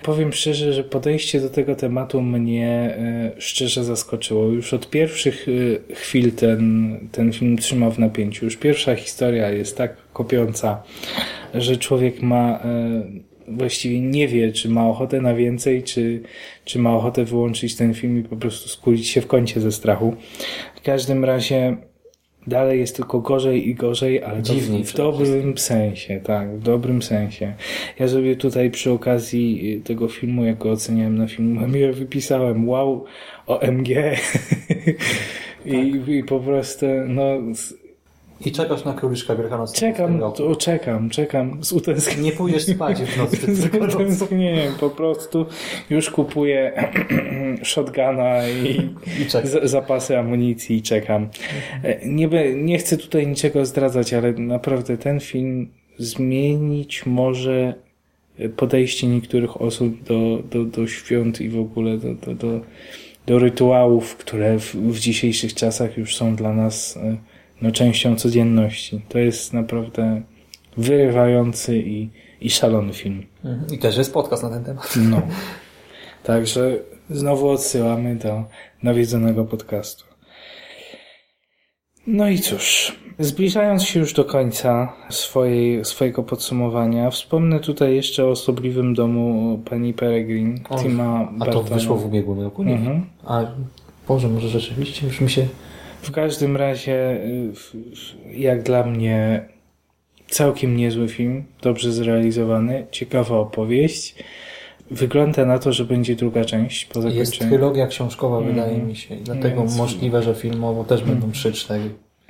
Powiem szczerze, że podejście do tego tematu mnie e, szczerze zaskoczyło. Już od pierwszych e, chwil ten, ten film trzymał w napięciu. Już pierwsza historia jest tak kopiąca, że człowiek ma właściwie nie wie, czy ma ochotę na więcej, czy, czy ma ochotę wyłączyć ten film i po prostu skulić się w kącie ze strachu. W każdym razie dalej jest tylko gorzej i gorzej, ale Dziwniej w, w dobrym sensie, tak, w dobrym sensie. Ja sobie tutaj przy okazji tego filmu, jak go oceniałem na filmie, wypisałem wow, OMG. I, tak. I po prostu, no, I czekasz na Króliczka Wielkanoc. Czekam, to, czekam, czekam z utęsknieniem. Nie pójdziesz spać w nocy Z utęsknieniem, po prostu już kupuję shotguna i, I zapasy amunicji i czekam. E, nie, nie chcę tutaj niczego zdradzać, ale naprawdę ten film zmienić może podejście niektórych osób do, do, do świąt i w ogóle do, do, do, do rytuałów, które w, w dzisiejszych czasach już są dla nas e, no, częścią codzienności. To jest naprawdę wyrywający i, i szalony film. I też jest podcast na ten temat. No. Także znowu odsyłamy do nawiedzonego podcastu. No i cóż, zbliżając się już do końca swojej, swojego podsumowania, wspomnę tutaj jeszcze o osobliwym domu pani Peregrine, o, Tima A to wyszło w ubiegłym roku? Nie? Mhm. A Boże, może rzeczywiście już mi się... W każdym razie, y, jak dla mnie, całkiem niezły film, dobrze zrealizowany, ciekawa opowieść. Wygląda na to, że będzie druga część po zakończeniu. Jest trylogia książkowa, mm. wydaje mi się. Dlatego Więc... możliwe, że filmowo też mm. będą 3-4.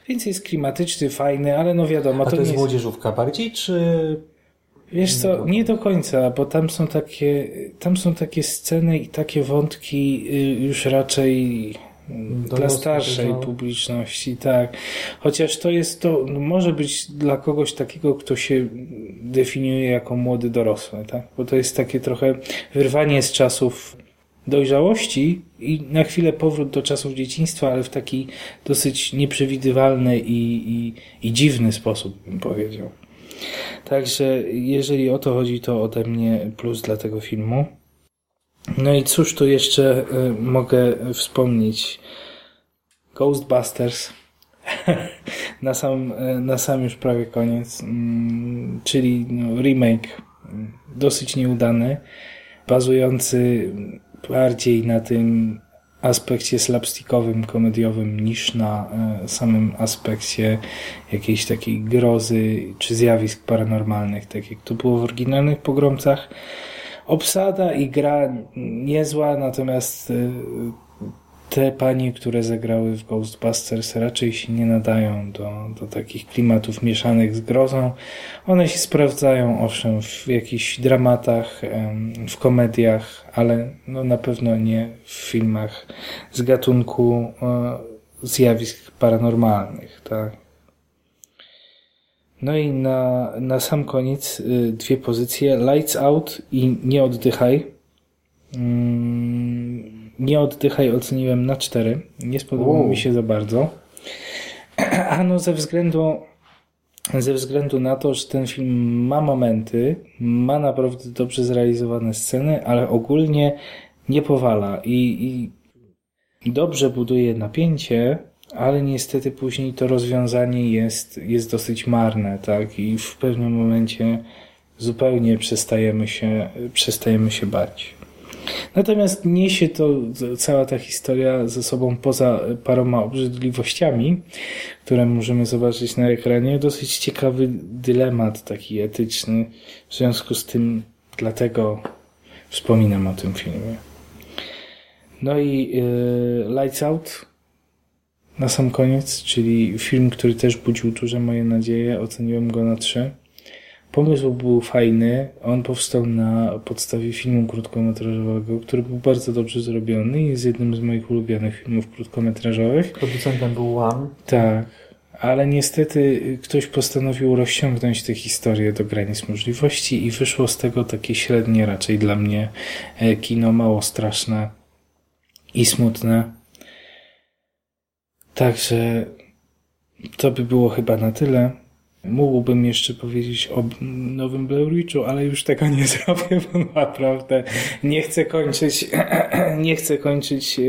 Więc jest klimatyczny, fajny, ale no wiadomo. A to, to jest, jest młodzieżówka bardziej, czy... Wiesz co, nie do końca, bo tam są takie, tam są takie sceny i takie wątki y, już raczej dla starszej publiczności, tak. Chociaż to jest to, no może być dla kogoś takiego, kto się definiuje jako młody dorosły, tak? Bo to jest takie trochę wyrwanie z czasów dojrzałości i na chwilę powrót do czasów dzieciństwa, ale w taki dosyć nieprzewidywalny i, i, i dziwny sposób, bym powiedział. Także jeżeli o to chodzi, to ode mnie plus dla tego filmu. No i cóż tu jeszcze y, mogę wspomnieć? Ghostbusters. na, sam, y, na sam już prawie koniec. Mm, czyli no, remake y, dosyć nieudany, bazujący bardziej na tym aspekcie slapstickowym, komediowym niż na samym aspekcie jakiejś takiej grozy czy zjawisk paranormalnych, tak jak to było w oryginalnych pogromcach. Obsada i gra niezła, natomiast y, te panie, które zagrały w Ghostbusters raczej się nie nadają do, do takich klimatów mieszanych z grozą. One się sprawdzają owszem w jakichś dramatach, w komediach, ale no na pewno nie w filmach z gatunku e, zjawisk paranormalnych, tak. No i na, na sam koniec y, dwie pozycje. Lights Out i Nie oddychaj. Mm, nie oddychaj oceniłem na cztery. Nie spodobało mi się za bardzo. A no ze względu ze względu na to, że ten film ma momenty, ma naprawdę dobrze zrealizowane sceny, ale ogólnie nie powala i, i dobrze buduje napięcie, ale niestety później to rozwiązanie jest, jest dosyć marne, tak? I w pewnym momencie zupełnie przestajemy się, przestajemy się bać. Natomiast niesie to cała ta historia ze sobą poza paroma obrzydliwościami, które możemy zobaczyć na ekranie, dosyć ciekawy dylemat taki etyczny. W związku z tym dlatego wspominam o tym filmie. No i yy, Lights Out na sam koniec, czyli film, który też budził duże moje nadzieje, oceniłem go na 3. Pomysł był fajny, on powstał na podstawie filmu krótkometrażowego, który był bardzo dobrze zrobiony i jest jednym z moich ulubionych filmów krótkometrażowych. Producentem był One. Tak, ale niestety ktoś postanowił rozciągnąć tę historię do granic możliwości i wyszło z tego takie średnie raczej dla mnie e, kino mało straszne i smutne. Także to by było chyba na tyle. Mógłbym jeszcze powiedzieć o nowym Blair Witchu, ale już tego nie zrobię, bo naprawdę nie chcę kończyć, nie chcę kończyć e,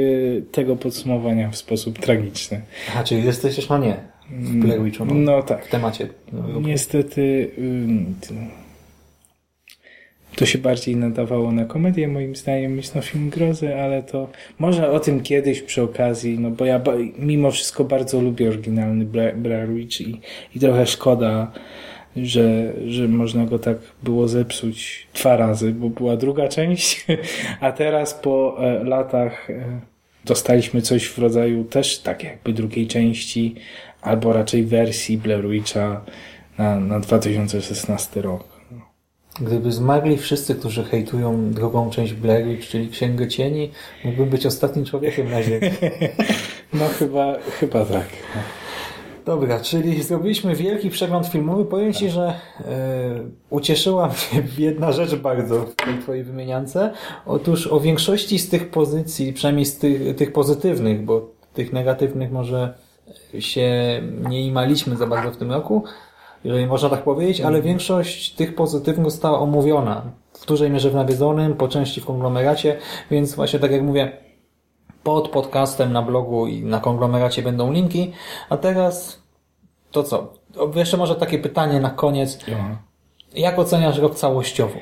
tego podsumowania w sposób tragiczny. A, czyli jesteś już na nie w Blair Witchu. No, no tak. W temacie. No, Niestety to się bardziej nadawało na komedię, moim zdaniem, niż na film grozy, ale to może o tym kiedyś przy okazji, no bo ja mimo wszystko bardzo lubię oryginalny Blair Witch i, i trochę szkoda, że, że można go tak było zepsuć dwa razy, bo była druga część, a teraz po e, latach e, dostaliśmy coś w rodzaju też tak jakby drugiej części, albo raczej wersji Blair Witcha na, na 2016 rok. Gdyby zmarli wszyscy, którzy hejtują drugą część Blair Witch, czyli Księgę Cieni, mógłbym być ostatnim człowiekiem na ziemi. No chyba, chyba tak. Dobra, czyli zrobiliśmy wielki przegląd filmowy. Powiem Ci, że e, ucieszyła mnie jedna rzecz bardzo w tej Twojej wymieniance. Otóż o większości z tych pozycji, przynajmniej z tych, tych pozytywnych, bo tych negatywnych może się nie imaliśmy za bardzo w tym roku, jeżeli można tak powiedzieć, ale większość tych pozytywnych została omówiona. W dużej mierze w nawiedzonym, po części w konglomeracie, więc właśnie tak jak mówię, pod podcastem na blogu i na konglomeracie będą linki. A teraz to co? Jeszcze może takie pytanie na koniec. Jak oceniasz rok całościowo?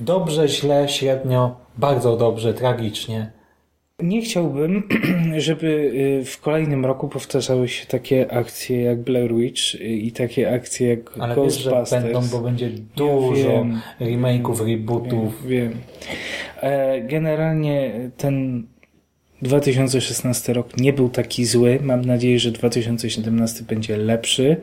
Dobrze, źle, średnio, bardzo dobrze, tragicznie? Nie chciałbym, żeby y, w kolejnym roku powtarzały się takie akcje jak Blair Witch y, i takie akcje jak Ale Ghostbusters. Że będą, bo będzie dużo Ja remake'ów, rebootów. Wiem. wiem. E, Generalnie ten 2016 rok nie był taki zły. Mam nadzieję, że 2017 będzie lepszy.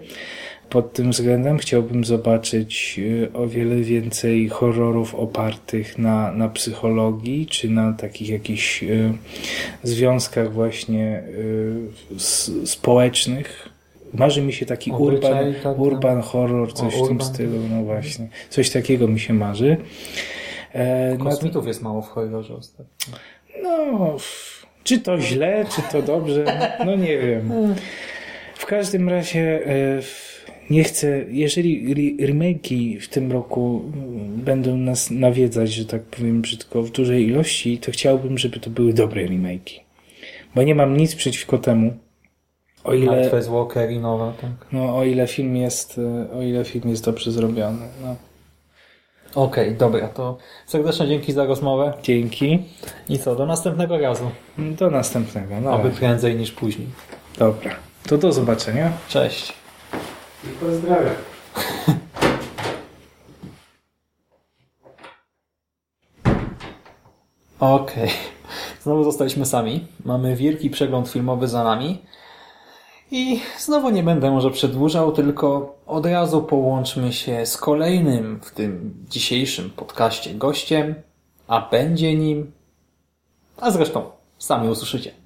Pod tym względem chciałbym zobaczyć y, o wiele więcej horrorów opartych na, na psychologii, czy na takich jakichś y, związkach właśnie y, społecznych. Marzy mi się taki Obyczaj, urban, tak, tak. urban horror, coś O, w tym stylu, no właśnie. Coś takiego mi się marzy. E, na- Kosmitów jest mało w horrorze ostatnio. no, czy to źle, czy to dobrze, no nie wiem. W każdym razie e, nie chcę, jeżeli re- remake'i w tym roku będą nas nawiedzać, że tak powiem brzydko, w dużej ilości, to chciałbym, żeby to były dobre remake'i. Bo nie mam nic przeciwko temu. O ile, Walker i nowa, tak. no, o ile film jest, e, o ile film jest dobrze zrobiony. No. Okej, dobra, to serdeczne dzięki za rozmowę. Dzięki. I co, do następnego razu. Do następnego. No, Oby prędzej niż później. dobra. To do zobaczenia. Cześć. Pozdrawiam. Okej. Znowu zostaliśmy sami. Mamy wielki przegląd filmowy za nami. I znowu nie będę może przedłużał, tylko od razu połączmy się z kolejnym w tym dzisiejszym podcaście gościem, a będzie nim, a zresztą sami usłyszycie.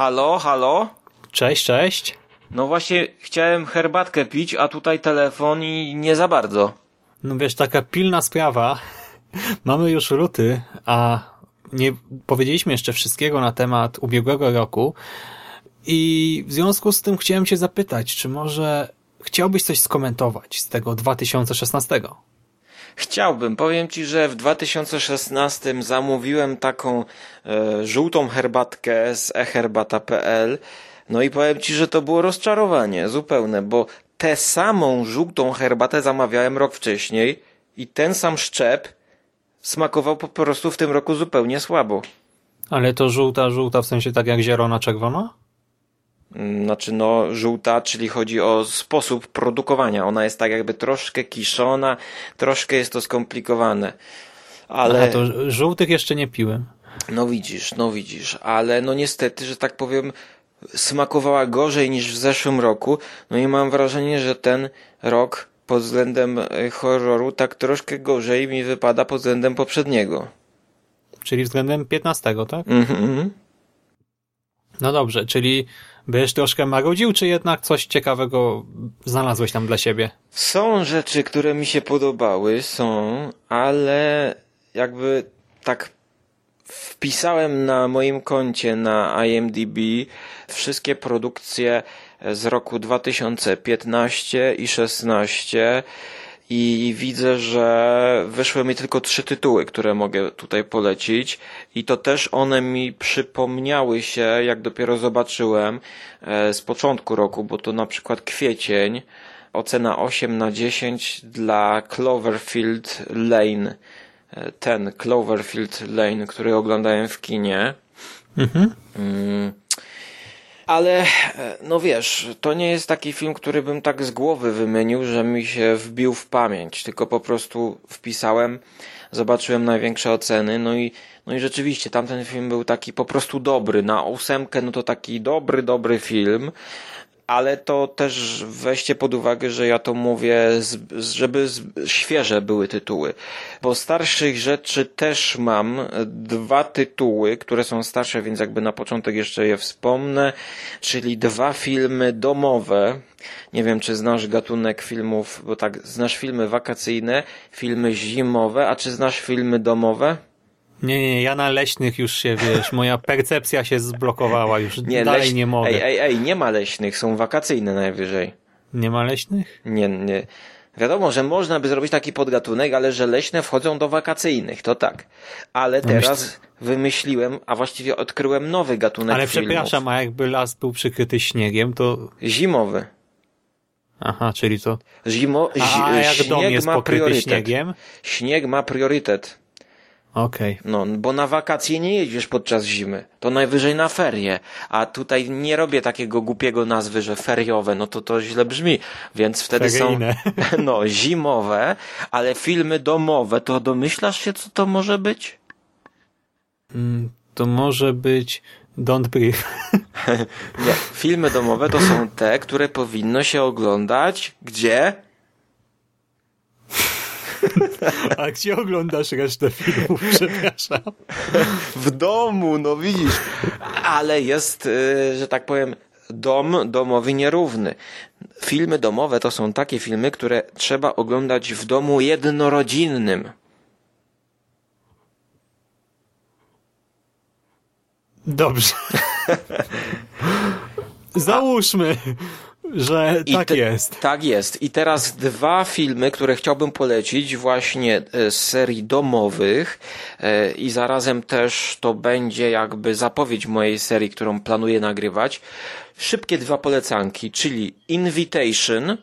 Halo, halo? Cześć, cześć. No właśnie chciałem herbatkę pić, a tutaj telefon i nie za bardzo. No wiesz, taka pilna sprawa. Mamy już luty, a nie powiedzieliśmy jeszcze wszystkiego na temat ubiegłego roku. I w związku z tym chciałem cię zapytać, czy może chciałbyś coś skomentować z tego 2016? Chciałbym, powiem ci, że w 2016 zamówiłem taką e, żółtą herbatkę z eherbata.pl. No i powiem ci, że to było rozczarowanie zupełne, bo tę samą żółtą herbatę zamawiałem rok wcześniej i ten sam szczep smakował po prostu w tym roku zupełnie słabo. Ale to żółta, żółta w sensie tak jak zielona, czerwona? Mm, Znaczy, no, żółta, czyli chodzi o sposób produkowania. Ona jest tak jakby troszkę kiszona, troszkę jest to skomplikowane. Ale, Ale to żółtych jeszcze nie piłem. no widzisz, no widzisz, ale no niestety, że tak powiem, smakowała gorzej niż w zeszłym roku. No i mam wrażenie, że ten rok pod względem e, horroru tak troszkę gorzej mi wypada pod względem poprzedniego. Czyli względem 15, tak? Mhm, mhm. No dobrze, czyli byś troszkę marudził, czy jednak coś ciekawego znalazłeś tam dla siebie? Są rzeczy, które mi się podobały, są, ale jakby tak wpisałem na moim koncie na IMDb wszystkie produkcje z roku 2015 i 16 i widzę, że wyszły mi tylko trzy tytuły, które mogę tutaj polecić i to też one mi przypomniały się, jak dopiero zobaczyłem e, z początku roku, bo to na przykład kwiecień, ocena 8 na 10 dla Cloverfield Lane, E, ten Cloverfield Lane, który oglądałem w kinie. Mhm. Ale, e, no wiesz, to nie jest taki film, który bym tak z głowy wymienił, że mi się wbił w pamięć, tylko po prostu wpisałem, zobaczyłem największe oceny, no i, no i rzeczywiście tamten film był taki po prostu dobry. Na ósemkę, no to taki dobry, dobry film ale to też weźcie pod uwagę, że ja to mówię, żeby świeże były tytuły. Bo starszych rzeczy też mam dwa tytuły, które są starsze, więc jakby na początek jeszcze je wspomnę, czyli dwa filmy domowe. Nie wiem, czy znasz gatunek filmów, bo tak, znasz filmy wakacyjne, filmy zimowe, a czy znasz filmy domowe? Nie, nie, ja na leśnych już się, wiesz, moja percepcja się zblokowała, już nie, dalej leś... nie mogę. Ej, ej, ej, nie ma leśnych, są wakacyjne najwyżej. Nie ma leśnych? Nie, nie. Wiadomo, że można by zrobić taki podgatunek, ale że leśne wchodzą do wakacyjnych, to tak. Ale no teraz wymyśliłem, a właściwie odkryłem nowy gatunek Ale filmów. przepraszam, a jakby las był przykryty śniegiem, to... Zimowy. Aha, czyli to... Zimo... A, jak śnieg dom jest ma priorytet. śniegiem? Śnieg ma priorytet. Okej. Okay. No, bo na wakacje nie jedziesz podczas zimy. To najwyżej na ferie. A tutaj nie robię takiego głupiego nazwy, że feriowe, no to to źle brzmi. Więc wtedy Feryjne. są, no, zimowe, ale filmy domowe, to domyślasz się, co to może być? Mm, to może być Don't Breathe. nie, filmy domowe to są te, które powinno się oglądać gdzie? A gdzie oglądasz resztę filmów? Przepraszam. W domu, no widzisz. Ale jest, y, że tak powiem, dom domowy nierówny. Filmy domowe to są takie filmy, które trzeba oglądać w domu jednorodzinnym. Dobrze. Załóżmy że I tak te, jest. Tak jest. I teraz dwa filmy, które chciałbym polecić właśnie e, z serii domowych e, i zarazem też to będzie jakby zapowiedź mojej serii, którą planuję nagrywać. Szybkie dwa polecanki, czyli Invitation,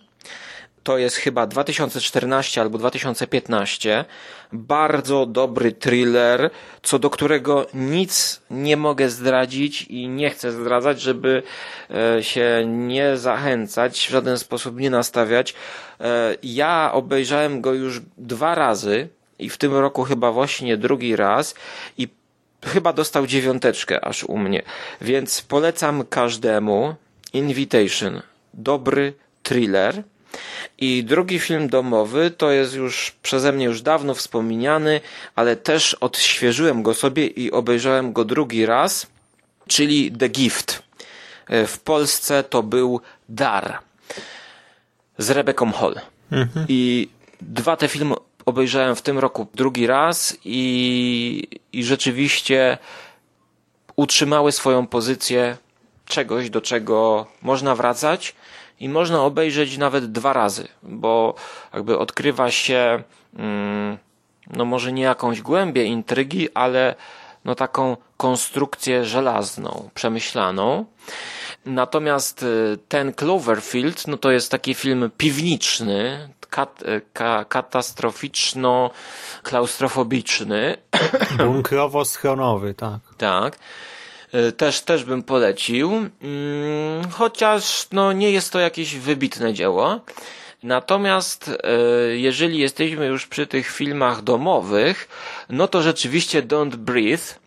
to jest chyba 2014 albo 2015. Bardzo dobry thriller, co do którego nic nie mogę zdradzić i nie chcę zdradzać, żeby e, się nie zachęcać, w żaden sposób nie nastawiać. E, ja obejrzałem go już dwa razy i w tym roku chyba właśnie drugi raz i chyba dostał dziewiąteczkę aż u mnie. Więc polecam każdemu Invitation. Dobry thriller i drugi film domowy to jest już przeze mnie już dawno wspomniany, ale też odświeżyłem go sobie i obejrzałem go drugi raz, czyli The Gift. E, w Polsce to był Dar z Rebeką Hall. Mhm. I dwa te filmy obejrzałem w tym roku drugi raz i, i rzeczywiście utrzymały swoją pozycję czegoś, do czego można wracać i można obejrzeć nawet dwa razy, bo jakby odkrywa się, mm, no może nie jakąś głębię intrygi, ale no taką konstrukcję żelazną, przemyślaną. Natomiast y, ten Cloverfield, no to jest taki film piwniczny, kat, y, ka, katastroficzno-klaustrofobiczny. Bunkrowo-schronowy, tak. Tak. E, też, też bym polecił, mm, chociaż no, nie jest to jakieś wybitne dzieło. Natomiast e, jeżeli jesteśmy już przy tych filmach domowych, no to rzeczywiście Don't Breathe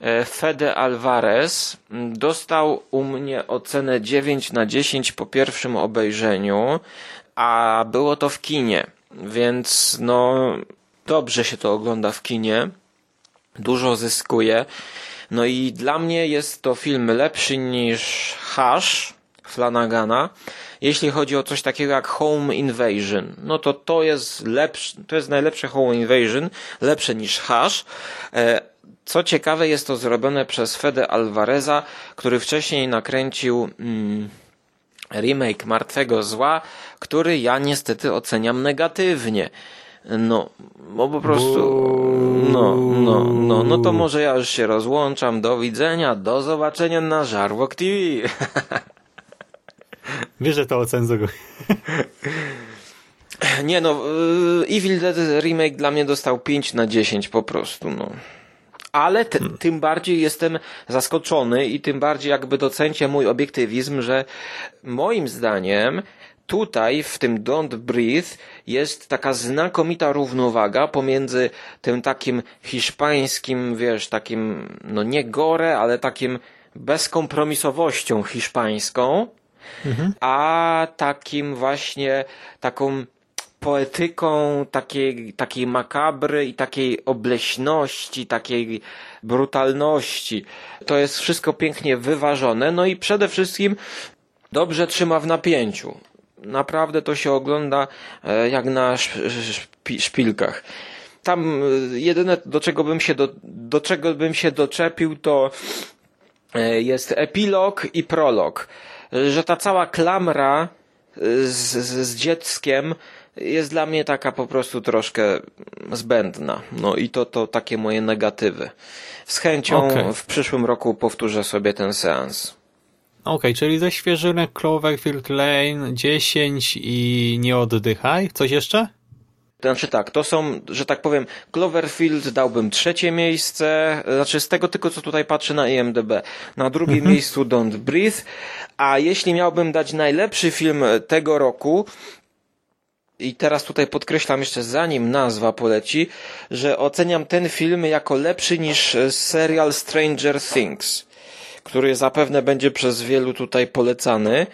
e, Fede Alvarez mm, dostał u mnie ocenę 9 na 10 po pierwszym obejrzeniu, a było to w kinie, więc no dobrze się to ogląda w kinie, dużo zyskuje. No i dla mnie jest to film lepszy niż Hush Flanagana. Jeśli chodzi o coś takiego jak Home Invasion, no to to jest lepszy, to jest najlepsze Home Invasion, lepsze niż Hush. E, co ciekawe, jest to zrobione przez Fede Alvareza, który wcześniej nakręcił mm, remake Martwego Zła, który ja niestety oceniam negatywnie. No, bo po prostu, no, no, no, no to może ja już się rozłączam. Do widzenia, do zobaczenia na Żarłok TV. Wiesz, że to ocenzuruj. Nie no, y, Evil Dead Remake dla mnie dostał 5 na 10 po prostu, no. ale hmm. tym bardziej jestem zaskoczony i tym bardziej jakby docencie mój obiektywizm, że moim zdaniem tutaj w tym Don't Breathe jest taka znakomita równowaga pomiędzy tym takim hiszpańskim, wiesz, takim, no nie gore, ale takim bezkompromisowością hiszpańską, mhm. a takim właśnie, taką poetyką takiej, takiej makabry i takiej obleśności, takiej brutalności. To jest wszystko pięknie wyważone, no i przede wszystkim dobrze trzyma w napięciu. Naprawdę to się ogląda e, jak na szpilkach. Tam e, jedyne do czego bym się do, do czego bym się doczepił to e, jest epilog i prolog. Że ta cała klamra z, z, z dzieckiem jest dla mnie taka po prostu troszkę zbędna. No i to, to takie moje negatywy. Z chęcią okay. w przyszłym roku powtórzę sobie ten seans. Okej, okay, czyli ze świeżynek Cloverfield Lane 10 i nie oddychaj. Coś jeszcze? Znaczy tak, to są, że tak powiem, Cloverfield dałbym trzecie miejsce, znaczy z tego tylko co tutaj patrzę na IMDb. Na drugim mhm. miejscu Don't Breathe, a jeśli miałbym dać najlepszy film tego roku, i teraz tutaj podkreślam jeszcze zanim nazwa poleci, że oceniam ten film jako lepszy niż serial Stranger Things, który zapewne będzie przez wielu tutaj polecany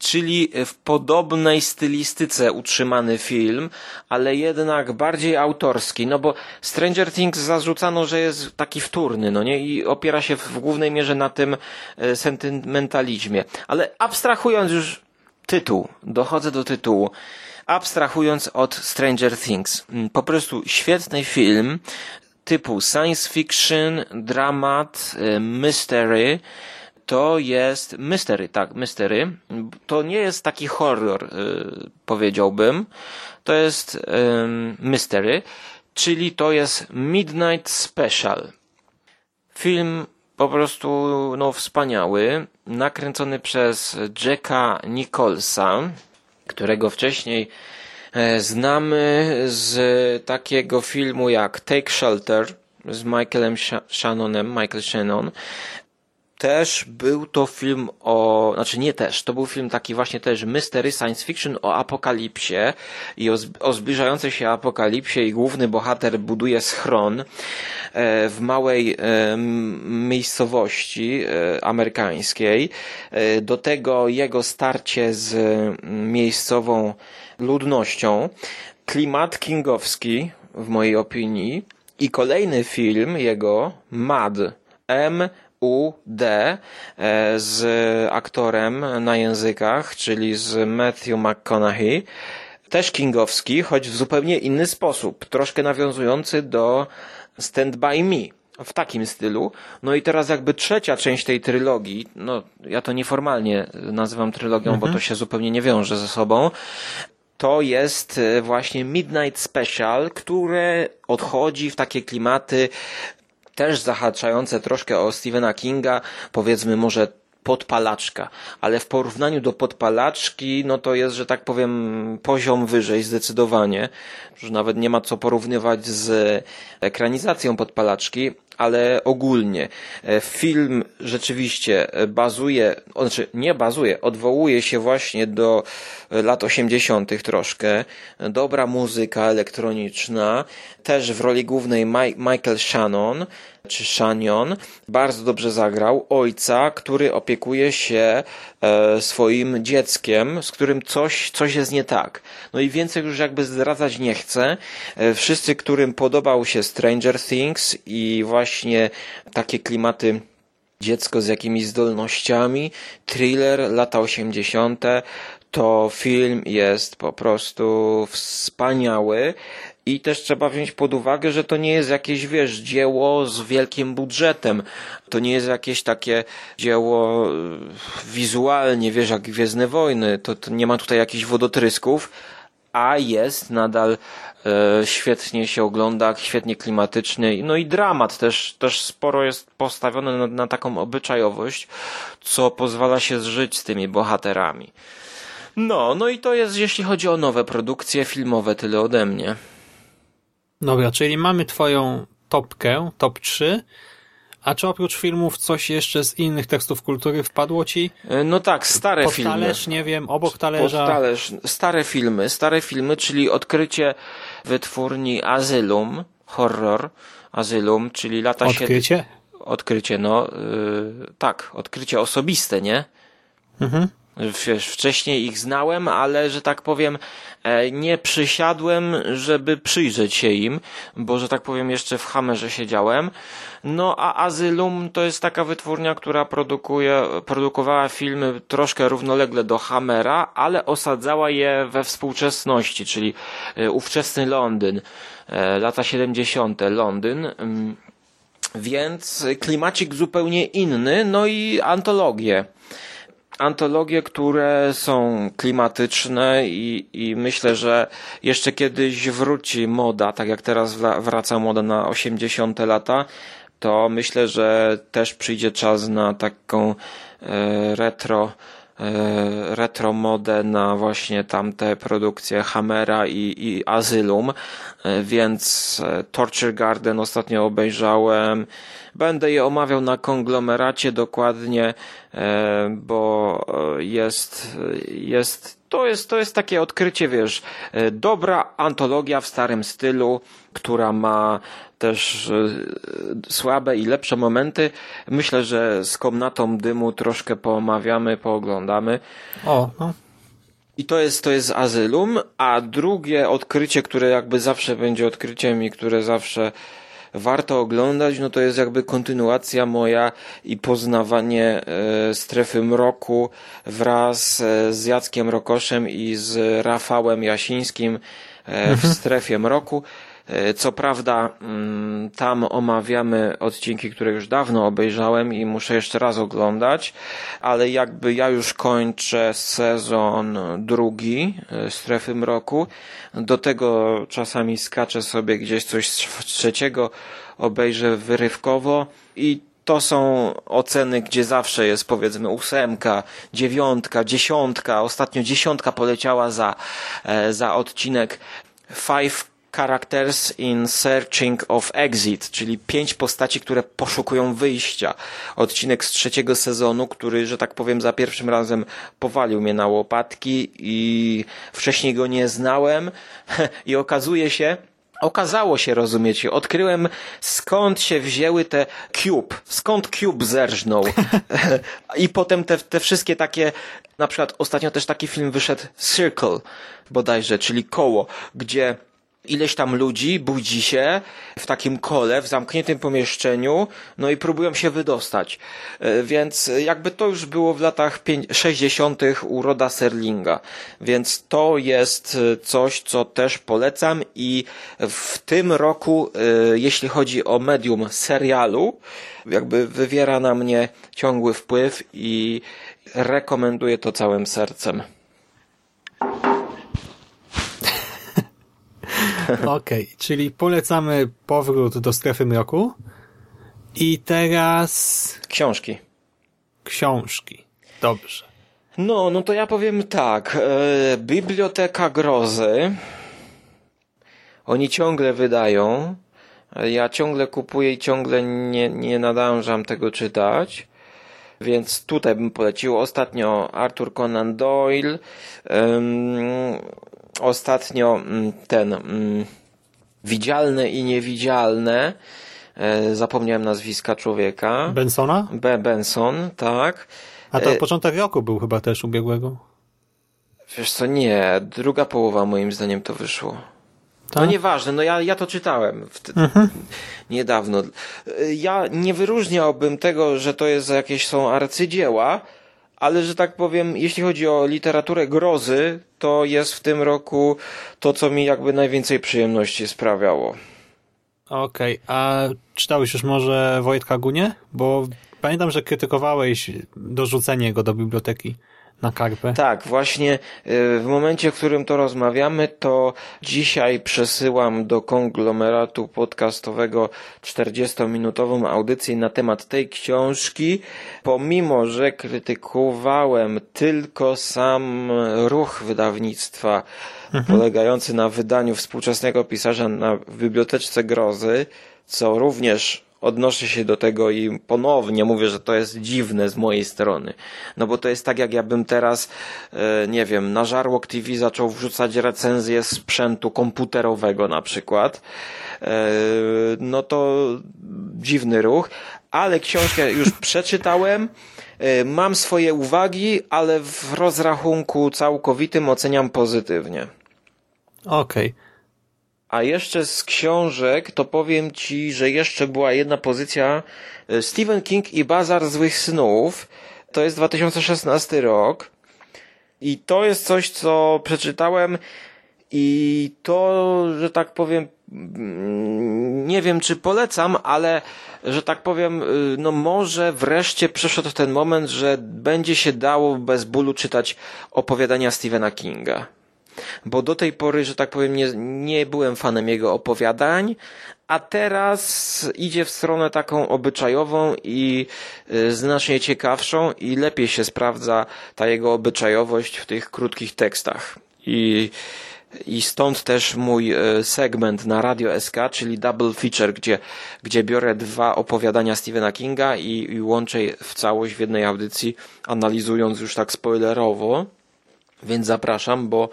czyli w podobnej stylistyce utrzymany film, ale jednak bardziej autorski, no bo Stranger Things zarzucano, że jest taki wtórny, no nie, i opiera się w głównej mierze na tym e, sentymentalizmie. Ale abstrahując już tytuł, dochodzę do tytułu abstrahując od Stranger Things. Mm, po prostu świetny film typu science fiction, dramat, y, mystery. To jest mystery, tak, mystery. To nie jest taki horror, y, powiedziałbym. To jest mystery, czyli to jest Midnight Special. Film po prostu no wspaniały, nakręcony przez Jacka Nicholsa, którego wcześniej znamy z takiego filmu jak Take Shelter z Michaelem Shannonem, Michael Shannon. Też był to film o, znaczy nie też, to był film taki właśnie też mystery science fiction o apokalipsie i o, o zbliżającej się apokalipsie i główny bohater buduje schron e, w małej e, miejscowości e, amerykańskiej. Do tego jego starcie z miejscową ludnością. Klimat kingowski w mojej opinii. I kolejny film jego, Mad, M UD e, z aktorem na językach, czyli z Matthew McConaughey. Też kingowski, choć w zupełnie inny sposób, troszkę nawiązujący do Stand By Me w takim stylu. No i teraz jakby trzecia część tej trylogii, no ja to nieformalnie nazywam trylogią, mhm. bo to się zupełnie nie wiąże ze sobą. To jest e, właśnie Midnight Special, które odchodzi w takie klimaty też zahaczające troszkę o Stephena Kinga, powiedzmy może podpalaczka, ale w porównaniu do podpalaczki, no to jest, że tak powiem, poziom wyżej zdecydowanie, że nawet nie ma co porównywać z ekranizacją podpalaczki, ale ogólnie e, film rzeczywiście bazuje, znaczy nie bazuje, odwołuje się właśnie do lat 80. troszkę. Dobra muzyka elektroniczna, też w roli głównej Michael Shannon, czy Shannon, bardzo dobrze zagrał ojca, który opiekuje się e, swoim dzieckiem, z którym coś, coś jest nie tak. No i więcej już jakby zdradzać nie chcę. E, wszyscy, którym podobał się Stranger Things i właśnie takie klimaty dziecko z jakimiś zdolnościami, thriller lata 80., to film jest po prostu wspaniały. I też trzeba wziąć pod uwagę, że to nie jest jakieś, wiesz, dzieło z wielkim budżetem. To nie jest jakieś takie dzieło e, wizualnie, wiesz, jak Gwiezdne Wojny. To, to nie ma tutaj jakichś wodotrysków, a jest nadal e, świetnie się ogląda, świetnie klimatyczny. No i dramat też, też sporo jest postawione na, na taką obyczajowość, co pozwala się zżyć z tymi bohaterami. No, no i to jest jeśli chodzi o nowe produkcje filmowe, tyle ode mnie. Dobra, czyli mamy twoją topkę, top 3. A czy oprócz filmów coś jeszcze z innych tekstów kultury wpadło ci? E, no tak, stare Pod filmy. talerz, nie wiem, obok talerza. Pod talerz, stare filmy, stare filmy, czyli odkrycie wytwórni Asylum, horror Asylum, czyli lata Odkrycie? Odkrycie, no yy, tak, odkrycie osobiste, nie? Mhm. Wiesz, wcześniej ich znałem, ale że tak powiem, e, nie przysiadłem, żeby przyjrzeć się im, bo że tak powiem, jeszcze w Hammerze siedziałem. No a Asylum to jest taka wytwórnia, która produkuje, produkowała filmy troszkę równolegle do Hammera, ale osadzała je we współczesności, czyli e, ówczesny Londyn, e, lata 70. Londyn. Mm, więc klimacik zupełnie inny, no i antologie antologie, które są klimatyczne i, i myślę, że jeszcze kiedyś wróci moda, tak jak teraz wraca moda na 80. lata, to myślę, że też przyjdzie czas na taką e, retro retro modę na właśnie tamte produkcje Hammera i, i Asylum, e, więc e, Torture Garden ostatnio obejrzałem, Będę je omawiał na konglomeracie dokładnie, e, bo e, jest, jest, to jest, to jest takie odkrycie, wiesz, e, dobra antologia w starym stylu, która ma też słabe i lepsze momenty. Myślę, że z komnatą dymu troszkę poomawiamy, pooglądamy. O, no. I to jest, to jest Azylum, a drugie odkrycie, które jakby zawsze będzie odkryciem i które zawsze warto oglądać, no to jest jakby kontynuacja moja i poznawanie e, strefy mroku wraz e, z Jackiem Rokoszem i z Rafałem Jasińskim e, w mhm. strefie mroku. E, co prawda, mm, tam omawiamy odcinki, które już dawno obejrzałem i muszę jeszcze raz oglądać, ale jakby ja już kończę sezon drugi e, Strefy Mroku. Do tego czasami skaczę sobie gdzieś coś z trzeciego, obejrzę wyrywkowo i to są oceny, gdzie zawsze jest powiedzmy ósemka, dziewiątka, dziesiątka. Ostatnio dziesiątka poleciała za, e, za odcinek Five Characters in Searching of Exit, czyli pięć postaci, które poszukują wyjścia. Odcinek z trzeciego sezonu, który, że tak powiem, za pierwszym razem powalił mnie na łopatki i wcześniej go nie znałem i okazuje się, Okazało się, rozumiecie, odkryłem skąd się wzięły te Cube, skąd Cube zerżnął. I potem te, te wszystkie takie, na przykład ostatnio też taki film wyszedł Circle bodajże, czyli koło, gdzie ileś tam ludzi budzi się w takim kole, w zamkniętym pomieszczeniu, no i próbują się wydostać. E, więc jakby to już było w latach 60. uroda Serlinga. Więc to jest e, coś, co też polecam i w tym roku, e, jeśli chodzi o medium serialu, jakby wywiera na mnie ciągły wpływ i rekomenduję to całym sercem. Okej, okay, czyli polecamy powrót do strefy mroku. I teraz... Książki. Książki. Dobrze. No, no to ja powiem tak. E, Biblioteka Grozy. Oni ciągle wydają. Ja ciągle kupuję i ciągle nie, nie nadążam tego czytać. Więc tutaj bym polecił ostatnio Arthur Conan Doyle. Um, ostatnio mm, ten um, widzialne i niewidzialne. E, zapomniałem nazwiska człowieka. Bensona? B. Benson, tak. A to e, początek roku był chyba też ubiegłego. Wiesz co, nie. Druga połowa moim zdaniem to wyszło. Tak? No nieważne, no ja, ja to czytałem mhm. niedawno. Ja nie wyróżniałbym tego, że to jest jakieś są arcydzieła, ale że tak powiem, jeśli chodzi o literaturę grozy, to jest w tym roku to, co mi jakby najwięcej przyjemności sprawiało. Okej, okay. a czytałeś już może Wojtka Gunie? Bo pamiętam, że krytykowałeś dorzucenie go do biblioteki na karpę. Tak, właśnie y, w momencie, w którym to rozmawiamy, to dzisiaj przesyłam do konglomeratu podcastowego 40-minutową audycję na temat tej książki. Pomimo, że krytykowałem tylko sam ruch wydawnictwa mhm. polegający na wydaniu współczesnego pisarza na, w biblioteczce grozy, co również odnoszę się do tego i ponownie mówię, że to jest dziwne z mojej strony. No bo to jest tak, jak ja bym teraz, e, nie wiem, na Żarłok TV zaczął wrzucać recenzję sprzętu komputerowego na przykład. E, no to dziwny ruch, ale książkę już przeczytałem. E, mam swoje uwagi, ale w rozrachunku całkowitym oceniam pozytywnie. Okej. Okay. A jeszcze z książek to powiem ci, że jeszcze była jedna pozycja e, Stephen King i Bazar Złych Snów. To jest 2016 rok. I to jest coś, co przeczytałem i to, że tak powiem, mm, nie wiem czy polecam, ale że tak powiem, y, no może wreszcie przyszedł ten moment, że będzie się dało bez bólu czytać opowiadania Stephena Kinga bo do tej pory, że tak powiem, nie, nie byłem fanem jego opowiadań, a teraz idzie w stronę taką obyczajową i y, znacznie ciekawszą i lepiej się sprawdza ta jego obyczajowość w tych krótkich tekstach. I i stąd też mój y, segment na Radio SK, czyli double feature, gdzie, gdzie biorę dwa opowiadania Stephena Kinga i, i łączę w całość w jednej audycji, analizując już tak spoilerowo. Więc zapraszam, bo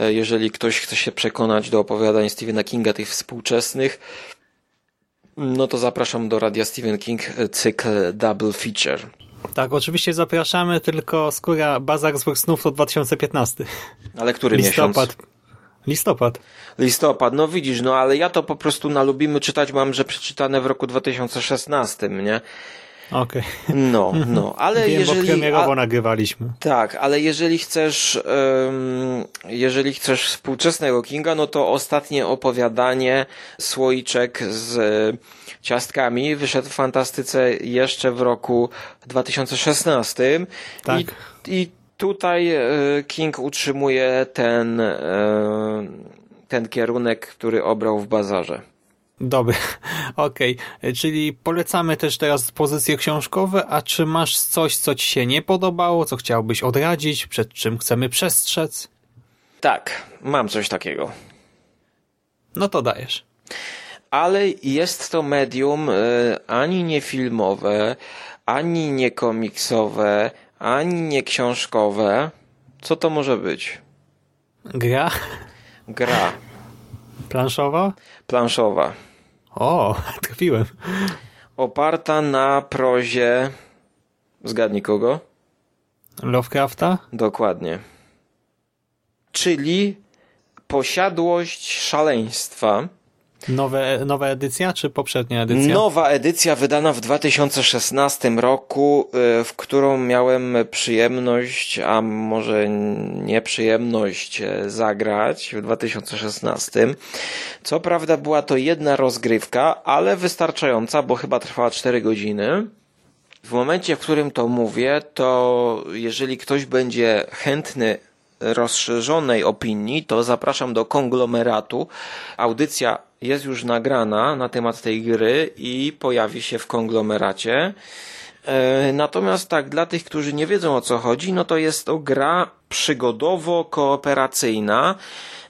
e, jeżeli ktoś chce się przekonać do opowiadań Stephena Kinga, tych współczesnych, no to zapraszam do Radia Stephen King, e, cykl Double Feature. Tak, oczywiście zapraszamy, tylko skóra Bazar Złych Snów to 2015. Ale który Listopad. miesiąc? Listopad. Listopad, no widzisz, no ale ja to po prostu na lubimy czytać mam, że przeczytane w roku 2016, nie? Okej. Okay. No, no, ale Wiem, jeżeli... Bo premierowo a, nagrywaliśmy. Tak, ale jeżeli chcesz, um, jeżeli chcesz współczesnego Kinga, no to ostatnie opowiadanie Słoiczek z ciastkami wyszedł w fantastyce jeszcze w roku 2016. Tak. I, i tutaj e, King utrzymuje ten, e, ten kierunek, który obrał w bazarze. Dobry, okej. Okay. Czyli polecamy też teraz pozycje książkowe, a czy masz coś, co ci się nie podobało, co chciałbyś odradzić, przed czym chcemy przestrzec? Tak, mam coś takiego. No to dajesz. Ale jest to medium y, ani nie filmowe, ani nie komiksowe, ani nie książkowe. Co to może być? Gra? Gra. Planszowa? Planszowa. O, trafiłem. Oparta na prozie. Zgadnij kogo? Lovecrafta? Dokładnie. Czyli posiadłość szaleństwa Nowe, nowa edycja, czy poprzednia edycja? Nowa edycja wydana w 2016 roku, y, w którą miałem przyjemność, a może nieprzyjemność e, zagrać w 2016. Co prawda była to jedna rozgrywka, ale wystarczająca, bo chyba trwała 4 godziny. W momencie, w którym to mówię, to jeżeli ktoś będzie chętny rozszerzonej opinii, to zapraszam do konglomeratu. Audycja jest już nagrana na temat tej gry i pojawi się w konglomeracie. E, natomiast tak, dla tych, którzy nie wiedzą o co chodzi, no to jest to gra przygodowo-kooperacyjna,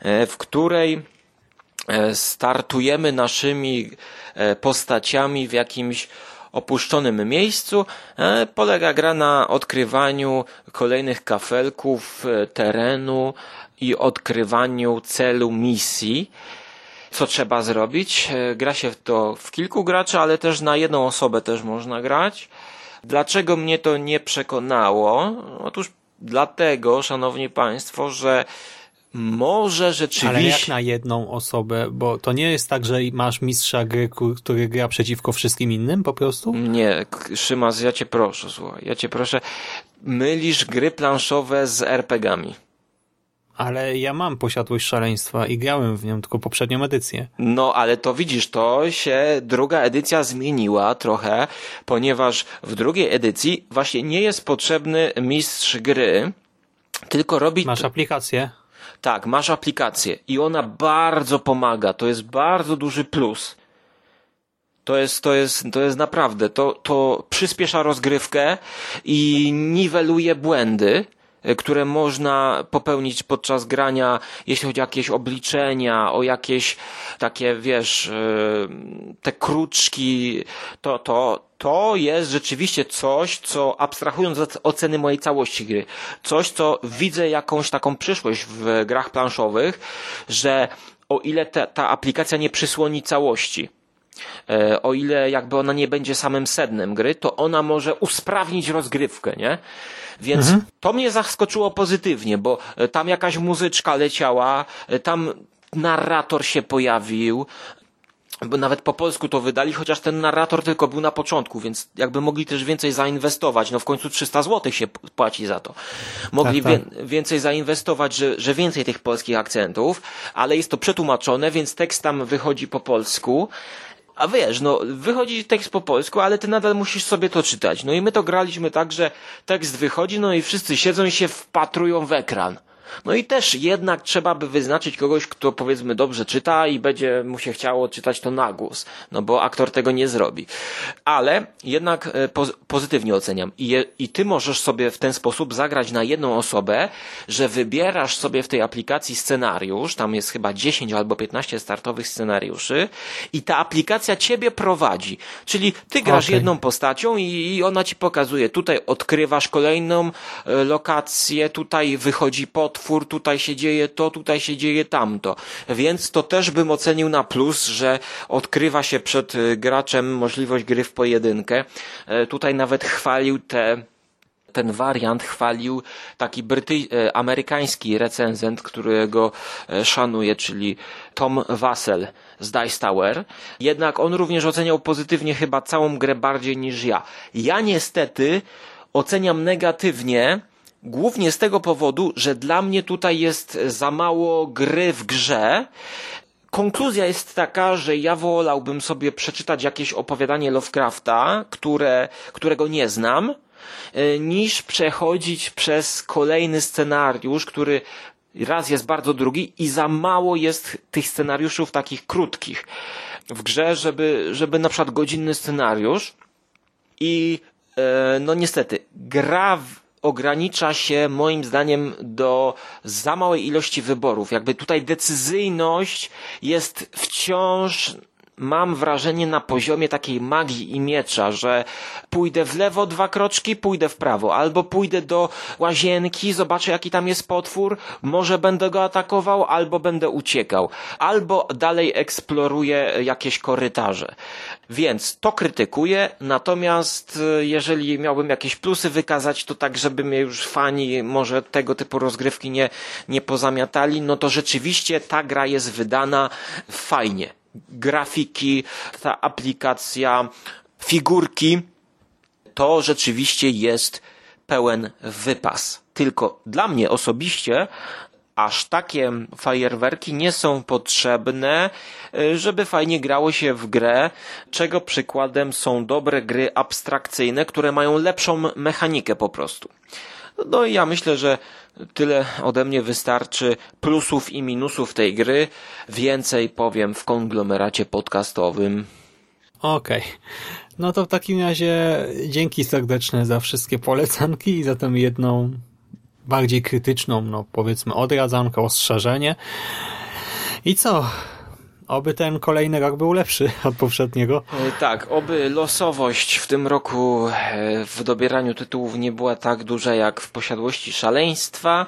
e, w której e, startujemy naszymi postaciami w jakimś opuszczonym miejscu. Polega gra na odkrywaniu kolejnych kafelków terenu i odkrywaniu celu misji co trzeba zrobić. E, gra się to w kilku graczy, ale też na jedną osobę też można grać. Dlaczego mnie to nie przekonało? Otóż dlatego, szanowni państwo, że może rzeczywiście... Ale jak na jedną osobę? Bo to nie jest tak, że masz mistrza gry, który gra przeciwko wszystkim innym po prostu? Nie, Szymas, ja cię proszę, słuchaj, ja cię proszę, mylisz gry planszowe z RPGami. Ale ja mam posiadłość szaleństwa i grałem w nią tylko poprzednią edycję. No, ale to widzisz, to się druga edycja zmieniła trochę, ponieważ w drugiej edycji właśnie nie jest potrzebny mistrz gry, Tylko robi... Masz aplikację? Tak, masz aplikację i ona bardzo pomaga. To jest bardzo duży plus. To jest, to jest, to jest naprawdę, to, to przyspiesza rozgrywkę i niweluje błędy, które można popełnić podczas grania, jeśli chodzi o jakieś obliczenia, o jakieś takie, wiesz, e, te kruczki, to, to, to jest rzeczywiście coś, co abstrahując od oceny mojej całości gry, coś, co widzę jakąś taką przyszłość w grach planszowych, że o ile ta, ta aplikacja nie przysłoni całości, E, o ile jakby ona nie będzie samym sednem gry, to ona może usprawnić rozgrywkę, nie? Więc mhm. to mnie zaskoczyło pozytywnie, bo e, tam jakaś muzyczka leciała, e, tam narrator się pojawił, bo nawet po polsku to wydali, chociaż ten narrator tylko był na początku, więc jakby mogli też więcej zainwestować. No w końcu 300 zł się płaci za to. Mogli tak, tak. Wie, więcej zainwestować, że, że więcej tych polskich akcentów, ale jest to przetłumaczone, więc tekst tam wychodzi po polsku. A wiesz, no, wychodzi tekst po polsku, ale ty nadal musisz sobie to czytać. No i my to graliśmy tak, że tekst wychodzi, no i wszyscy siedzą i się wpatrują w ekran. No i też jednak trzeba by wyznaczyć kogoś, kto powiedzmy dobrze czyta i będzie mu się chciało czytać to na głos, no bo aktor tego nie zrobi. Ale jednak e, pozytywnie oceniam. I, je, I ty możesz sobie w ten sposób zagrać na jedną osobę, że wybierasz sobie w tej aplikacji scenariusz, tam jest chyba 10 albo 15 startowych scenariuszy i ta aplikacja ciebie prowadzi. Czyli ty grasz okay. jedną postacią i, i ona ci pokazuje, tutaj odkrywasz kolejną e, lokację, tutaj wychodzi potwór, utwór, tutaj się dzieje to, tutaj się dzieje tamto. Więc to też bym ocenił na plus, że odkrywa się przed y, graczem możliwość gry w pojedynkę. E, tutaj nawet chwalił te ten wariant chwalił taki bryty, e, amerykański recenzent, którego e, szanuję, czyli Tom Wassel z Dice Tower. Jednak on również oceniał pozytywnie chyba całą grę bardziej niż ja. Ja niestety oceniam negatywnie Głównie z tego powodu, że dla mnie tutaj jest za mało gry w grze. Konkluzja jest taka, że ja wolałbym sobie przeczytać jakieś opowiadanie Lovecrafta, które, którego nie znam, e, niż przechodzić przez kolejny scenariusz, który raz jest bardzo drugi i za mało jest tych scenariuszów takich krótkich w grze, żeby, żeby na przykład godzinny scenariusz i e, no niestety gra ogranicza się moim zdaniem do za małej ilości wyborów. Jakby tutaj decyzyjność jest wciąż mam wrażenie na poziomie takiej magii i miecza, że pójdę w lewo dwa kroczki, pójdę w prawo, albo pójdę do łazienki, zobaczę jaki tam jest potwór, może będę go atakował, albo będę uciekał, albo dalej eksploruję jakieś korytarze. Więc to krytykuję, natomiast e, jeżeli miałbym jakieś plusy wykazać, to tak, żeby mnie już fani może tego typu rozgrywki nie, nie pozamiatali, no to rzeczywiście ta gra jest wydana fajnie grafiki, ta aplikacja, figurki, to rzeczywiście jest pełen wypas. Tylko dla mnie osobiście aż takie fajerwerki nie są potrzebne, y, żeby fajnie grało się w grę, czego przykładem są dobre gry abstrakcyjne, które mają lepszą mechanikę po prostu. No i ja myślę, że tyle ode mnie wystarczy plusów i minusów tej gry. Więcej powiem w konglomeracie podcastowym. Okej. Okay. No to w takim razie dzięki serdeczne za wszystkie polecanki i za tę jedną bardziej krytyczną, no powiedzmy odradzankę, ostrzeżenie. I co? Oby ten kolejny rok był lepszy od poprzedniego. E, tak, oby losowość w tym roku e, w dobieraniu tytułów nie była tak duża jak w posiadłości szaleństwa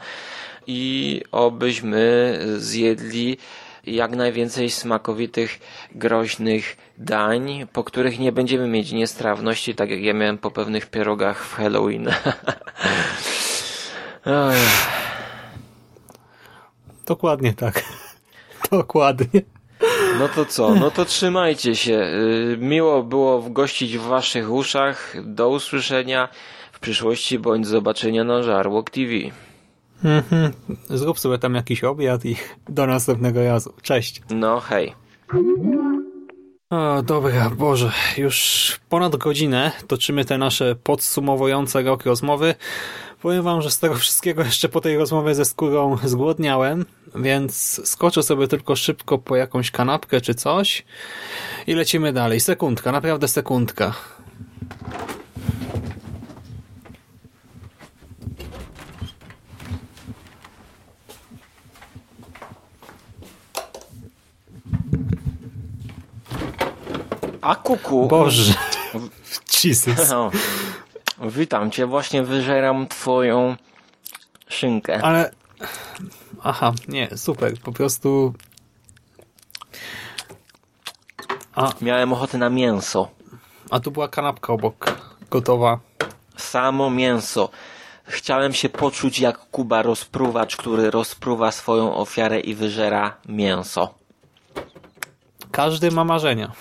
i obyśmy zjedli jak najwięcej smakowitych, groźnych dań, po których nie będziemy mieć niestrawności, tak jak ja miałem po pewnych pierogach w Halloween. Dokładnie tak. Dokładnie. No to co? No to trzymajcie się. Y, miło było gościć w waszych uszach. Do usłyszenia w przyszłości bądź zobaczenia na Żarłok TV. Mhm. Zrób sobie tam jakiś obiad i do następnego razu. Cześć. No hej. O, dobra, Boże, już ponad godzinę toczymy te nasze podsumowujące rok rozmowy. Powiem wam, że z tego wszystkiego jeszcze po tej rozmowie ze skórą zgłodniałem, więc skoczę sobie tylko szybko po jakąś kanapkę czy coś i lecimy dalej. Sekundka, naprawdę sekundka. A kuku. Boże. Jesus. Witam cię, właśnie wyżeram twoją szynkę. Ale... Aha, nie, super, po prostu... A, Miałem ochotę na mięso. A tu była kanapka obok, gotowa. Samo mięso. Chciałem się poczuć jak Kuba rozpruwacz, który rozpruwa swoją ofiarę i wyżera mięso. Każdy ma marzenia.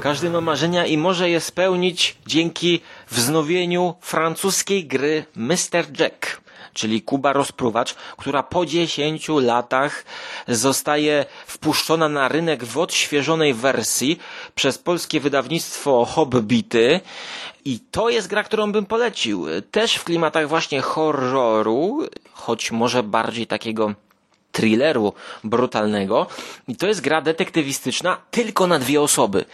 Każdy ma marzenia i może je spełnić dzięki wznowieniu francuskiej gry Mr. Jack, czyli Kuba Rozpruwacz, która po 10 latach zostaje wpuszczona na rynek w odświeżonej wersji przez polskie wydawnictwo Hobbity. I to jest gra, którą bym polecił. Też w klimatach właśnie horroru, choć może bardziej takiego thrilleru brutalnego. I to jest gra detektywistyczna tylko na dwie osoby.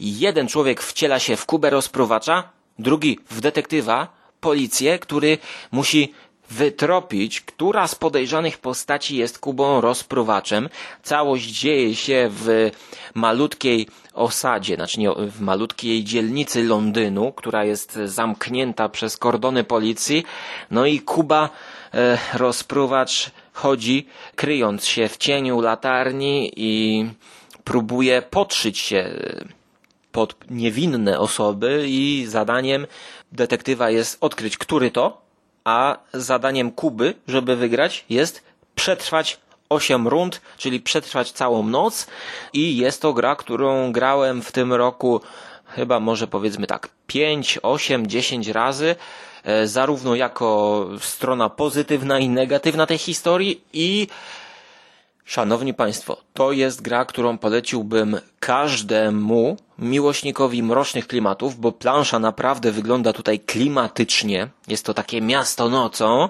Jeden człowiek wciela się w Kubę rozpruwacza, drugi w detektywa, policję, który musi wytropić, która z podejrzanych postaci jest Kubą rozpruwaczem. Całość dzieje się w malutkiej osadzie, znaczy nie, w malutkiej dzielnicy Londynu, która jest zamknięta przez kordony policji. No i Kuba e, chodzi, kryjąc się w cieniu latarni i próbuje podszyć się pod niewinne osoby i zadaniem detektywa jest odkryć, który to, a zadaniem Kuby, żeby wygrać, jest przetrwać 8 rund, czyli przetrwać całą noc. I jest to gra, którą grałem w tym roku chyba może powiedzmy tak 5, 8, 10 razy E, zarówno jako strona pozytywna i negatywna tej historii i Szanowni Państwo, to jest gra, którą poleciłbym każdemu miłośnikowi mrocznych klimatów, bo plansza naprawdę wygląda tutaj klimatycznie. Jest to takie miasto nocą,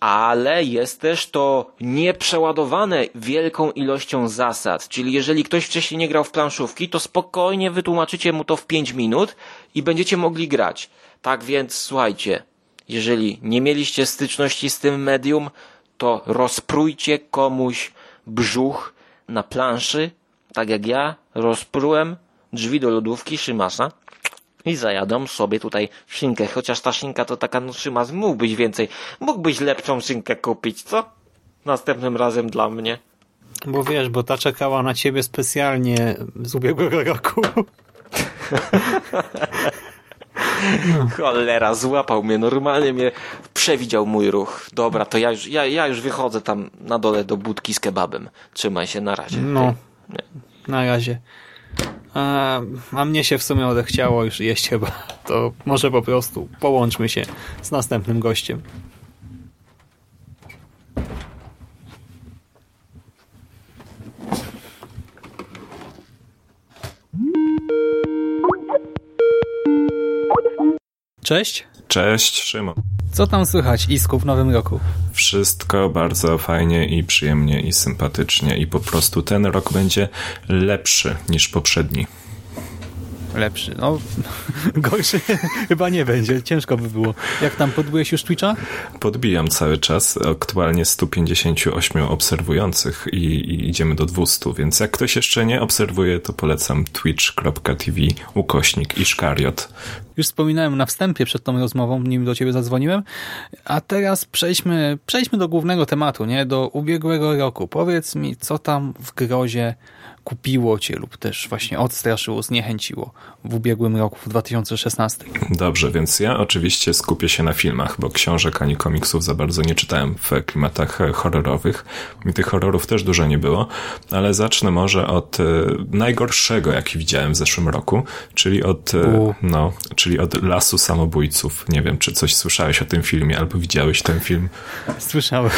ale jest też to nieprzeładowane wielką ilością zasad. Czyli jeżeli ktoś wcześniej nie grał w planszówki, to spokojnie wytłumaczycie mu to w 5 minut i będziecie mogli grać. Tak więc słuchajcie, jeżeli nie mieliście styczności z tym medium, to rozprójcie komuś brzuch na planszy, tak jak ja rozprułem drzwi do lodówki Szymasa i zajadą sobie tutaj szynkę, chociaż ta szynka to taka, no Szymas, mógłbyś więcej, mógłbyś lepszą szynkę kupić, co? Następnym razem dla mnie. Bo wiesz, bo ta czekała na ciebie specjalnie z ubiegłego roku. Cholera, złapał mnie, normalnie mnie przewidział mój ruch. Dobra, to ja już, ja, ja już wychodzę tam na dole do budki z kebabem. Trzymaj się, na razie. No, Nie. na razie. A, a mnie się w sumie odechciało już jeść chyba. To może po prostu połączmy się z następnym gościem. Cześć. Cześć, Szymon. Co tam słychać Isku w nowym roku? Wszystko bardzo fajnie i przyjemnie i sympatycznie i po prostu ten rok będzie lepszy niż poprzedni. Lepszy, no gorszy chyba nie będzie, ciężko by było. Jak tam podbyłeś już Twitcha? Podbijam cały czas, aktualnie 158 obserwujących i, i idziemy do 200, więc jak ktoś jeszcze nie obserwuje, to polecam twitch.tv ukośnik iszkariot. Już wspominałem na wstępie przed tą rozmową, nim do ciebie zadzwoniłem, a teraz przejdźmy, przejdźmy do głównego tematu, nie? Do ubiegłego roku. Powiedz mi, co tam w grozie kupiło cię lub też właśnie odstraszyło, zniechęciło w ubiegłym roku, w 2016? Dobrze, więc ja oczywiście skupię się na filmach, bo książek ani komiksów za bardzo nie czytałem w klimatach horrorowych. I tych horrorów też dużo nie było, ale zacznę może od e, najgorszego, jaki widziałem w zeszłym roku, czyli od, e, no, czyli od Lasu Samobójców. Nie wiem, czy coś słyszałeś o tym filmie, albo widziałeś ten film. Słyszałem.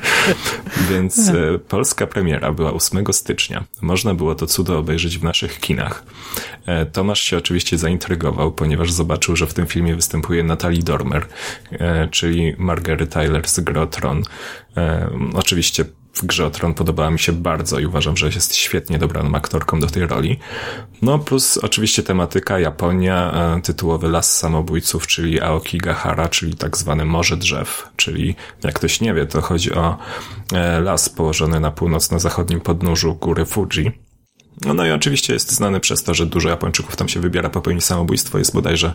Więc e, polska premiera była 8 stycznia. Można było to cudo obejrzeć w naszych kinach. E, Tomasz się oczywiście zaintrygował, ponieważ zobaczył, że w tym filmie występuje Natalie Dormer, e, czyli Margaret Tyler z Grotron. Oczywiście w grze o Tron podobała mi się bardzo i uważam, że jest świetnie dobraną aktorką do tej roli. No plus oczywiście tematyka Japonia, e, tytułowy Las Samobójców, czyli Aokigahara, czyli tak zwane Morze Drzew, czyli jak ktoś nie wie, to chodzi o e, las położony na północno-zachodnim podnóżu góry Fuji. No, no i oczywiście jest znany przez to, że dużo Japończyków tam się wybiera popełnić samobójstwo. Jest bodajże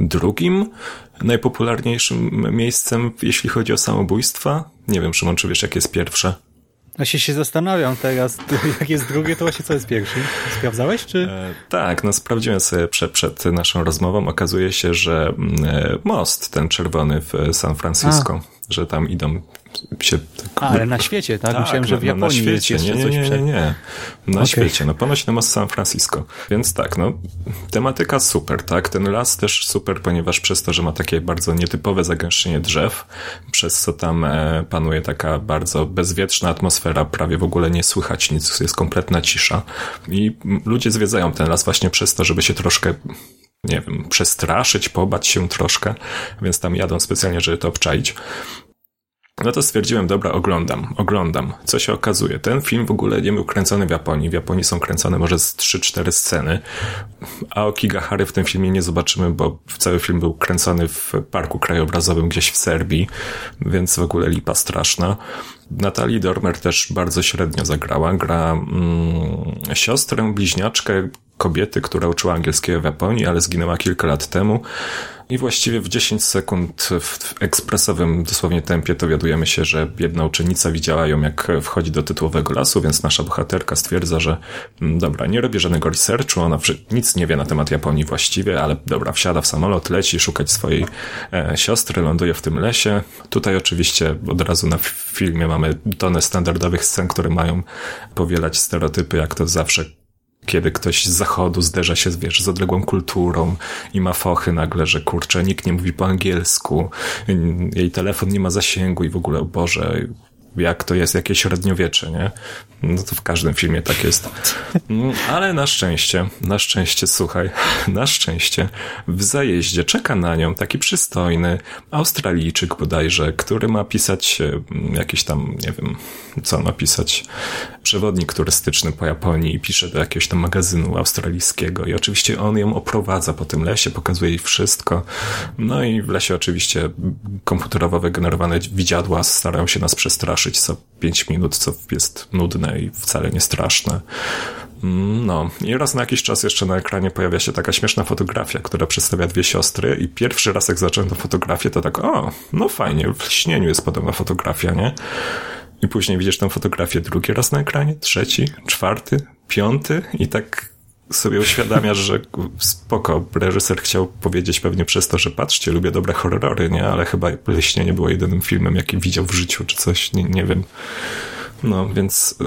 drugim najpopularniejszym miejscem, jeśli chodzi o samobójstwa. Nie wiem, Szymon, czy wiesz, jakie jest pierwsze? Właśnie się zastanawiam teraz, jak jest drugie, to właśnie co jest pierwszy? Sprawdzałeś, czy? E, tak, no sprawdziłem sobie przed, przed naszą rozmową. Okazuje się, że mm, e, most, ten czerwony w San Francisco, A. że tam idą się... Tak, A, ale na świecie, tak? tak Myślałem, że w Japonii na świecie. jest nie, nie, nie, nie, nie. Na okay. świecie, no ponoć na most San Francisco. Więc tak, no tematyka super, tak? Ten las też super, ponieważ przez to, że ma takie bardzo nietypowe zagęszczenie drzew, przez co tam e, panuje taka bardzo bezwietrzna atmosfera, prawie w ogóle nie słychać nic, jest kompletna cisza. I ludzie zwiedzają ten las właśnie przez to, żeby się troszkę nie wiem, przestraszyć, pobać się troszkę, więc tam jadą specjalnie, żeby to obczaić. No to stwierdziłem, dobra, oglądam, oglądam. Co się okazuje? Ten film w ogóle nie był kręcony w Japonii. W Japonii są kręcone może z 3-4 sceny. A o Kigahary w tym filmie nie zobaczymy, bo cały film był kręcony w parku krajobrazowym gdzieś w Serbii, więc w ogóle lipa straszna. Natalie Dormer też bardzo średnio zagrała. Gra mm, siostrę, bliźniaczkę kobiety, która uczyła angielskiego w Japonii, ale zginęła kilka lat temu. I właściwie w 10 sekund w ekspresowym dosłownie tempie dowiadujemy się, że jedna uczennica widziała ją, jak wchodzi do tytułowego lasu, więc nasza bohaterka stwierdza, że mm, dobra, nie robię żadnego researchu, ona nic nie wie na temat Japonii właściwie, ale dobra, wsiada w samolot, leci szukać swojej e, siostry, ląduje w tym lesie. Tutaj oczywiście od razu na filmie mamy tonę standardowych scen, które mają powielać stereotypy, jak to zawsze kiedy ktoś z zachodu zderza się wiesz, z odległą kulturą i ma fochy nagle, że kurczę, nikt nie mówi po angielsku, jej telefon nie ma zasięgu i w ogóle, Boże, jak to jest jakieś średniowiecze, nie? No to w każdym filmie tak jest. Mm, ale na szczęście, na szczęście, słuchaj, na szczęście w zajeździe czeka na nią taki przystojny Australijczyk bodajże, który ma pisać e, jakiś tam, nie wiem, co ma pisać, przewodnik turystyczny po Japonii i pisze do jakiegoś tam magazynu australijskiego i oczywiście on ją oprowadza po tym lesie, pokazuje jej wszystko. No i w lesie oczywiście komputerowo wygenerowane widziadła starają się nas przestraszyć co 5 minut, co jest nudne i wcale nie straszne. Mm, no, i raz na jakiś czas jeszcze na ekranie pojawia się taka śmieszna fotografia, która przedstawia dwie siostry i pierwszy raz jak zacząłem tę fotografię, to tak, o, no fajnie, w śnieniu jest podobna fotografia, nie? I później widzisz tę fotografię drugi raz na ekranie, trzeci, czwarty, piąty i tak sobie uświadamiasz, że spoko, reżyser chciał powiedzieć pewnie przez to, że patrzcie, lubię dobre horrory, nie? Ale chyba Leśnie nie było jedynym filmem, jaki widział w życiu, czy coś, nie, nie wiem. No, więc y,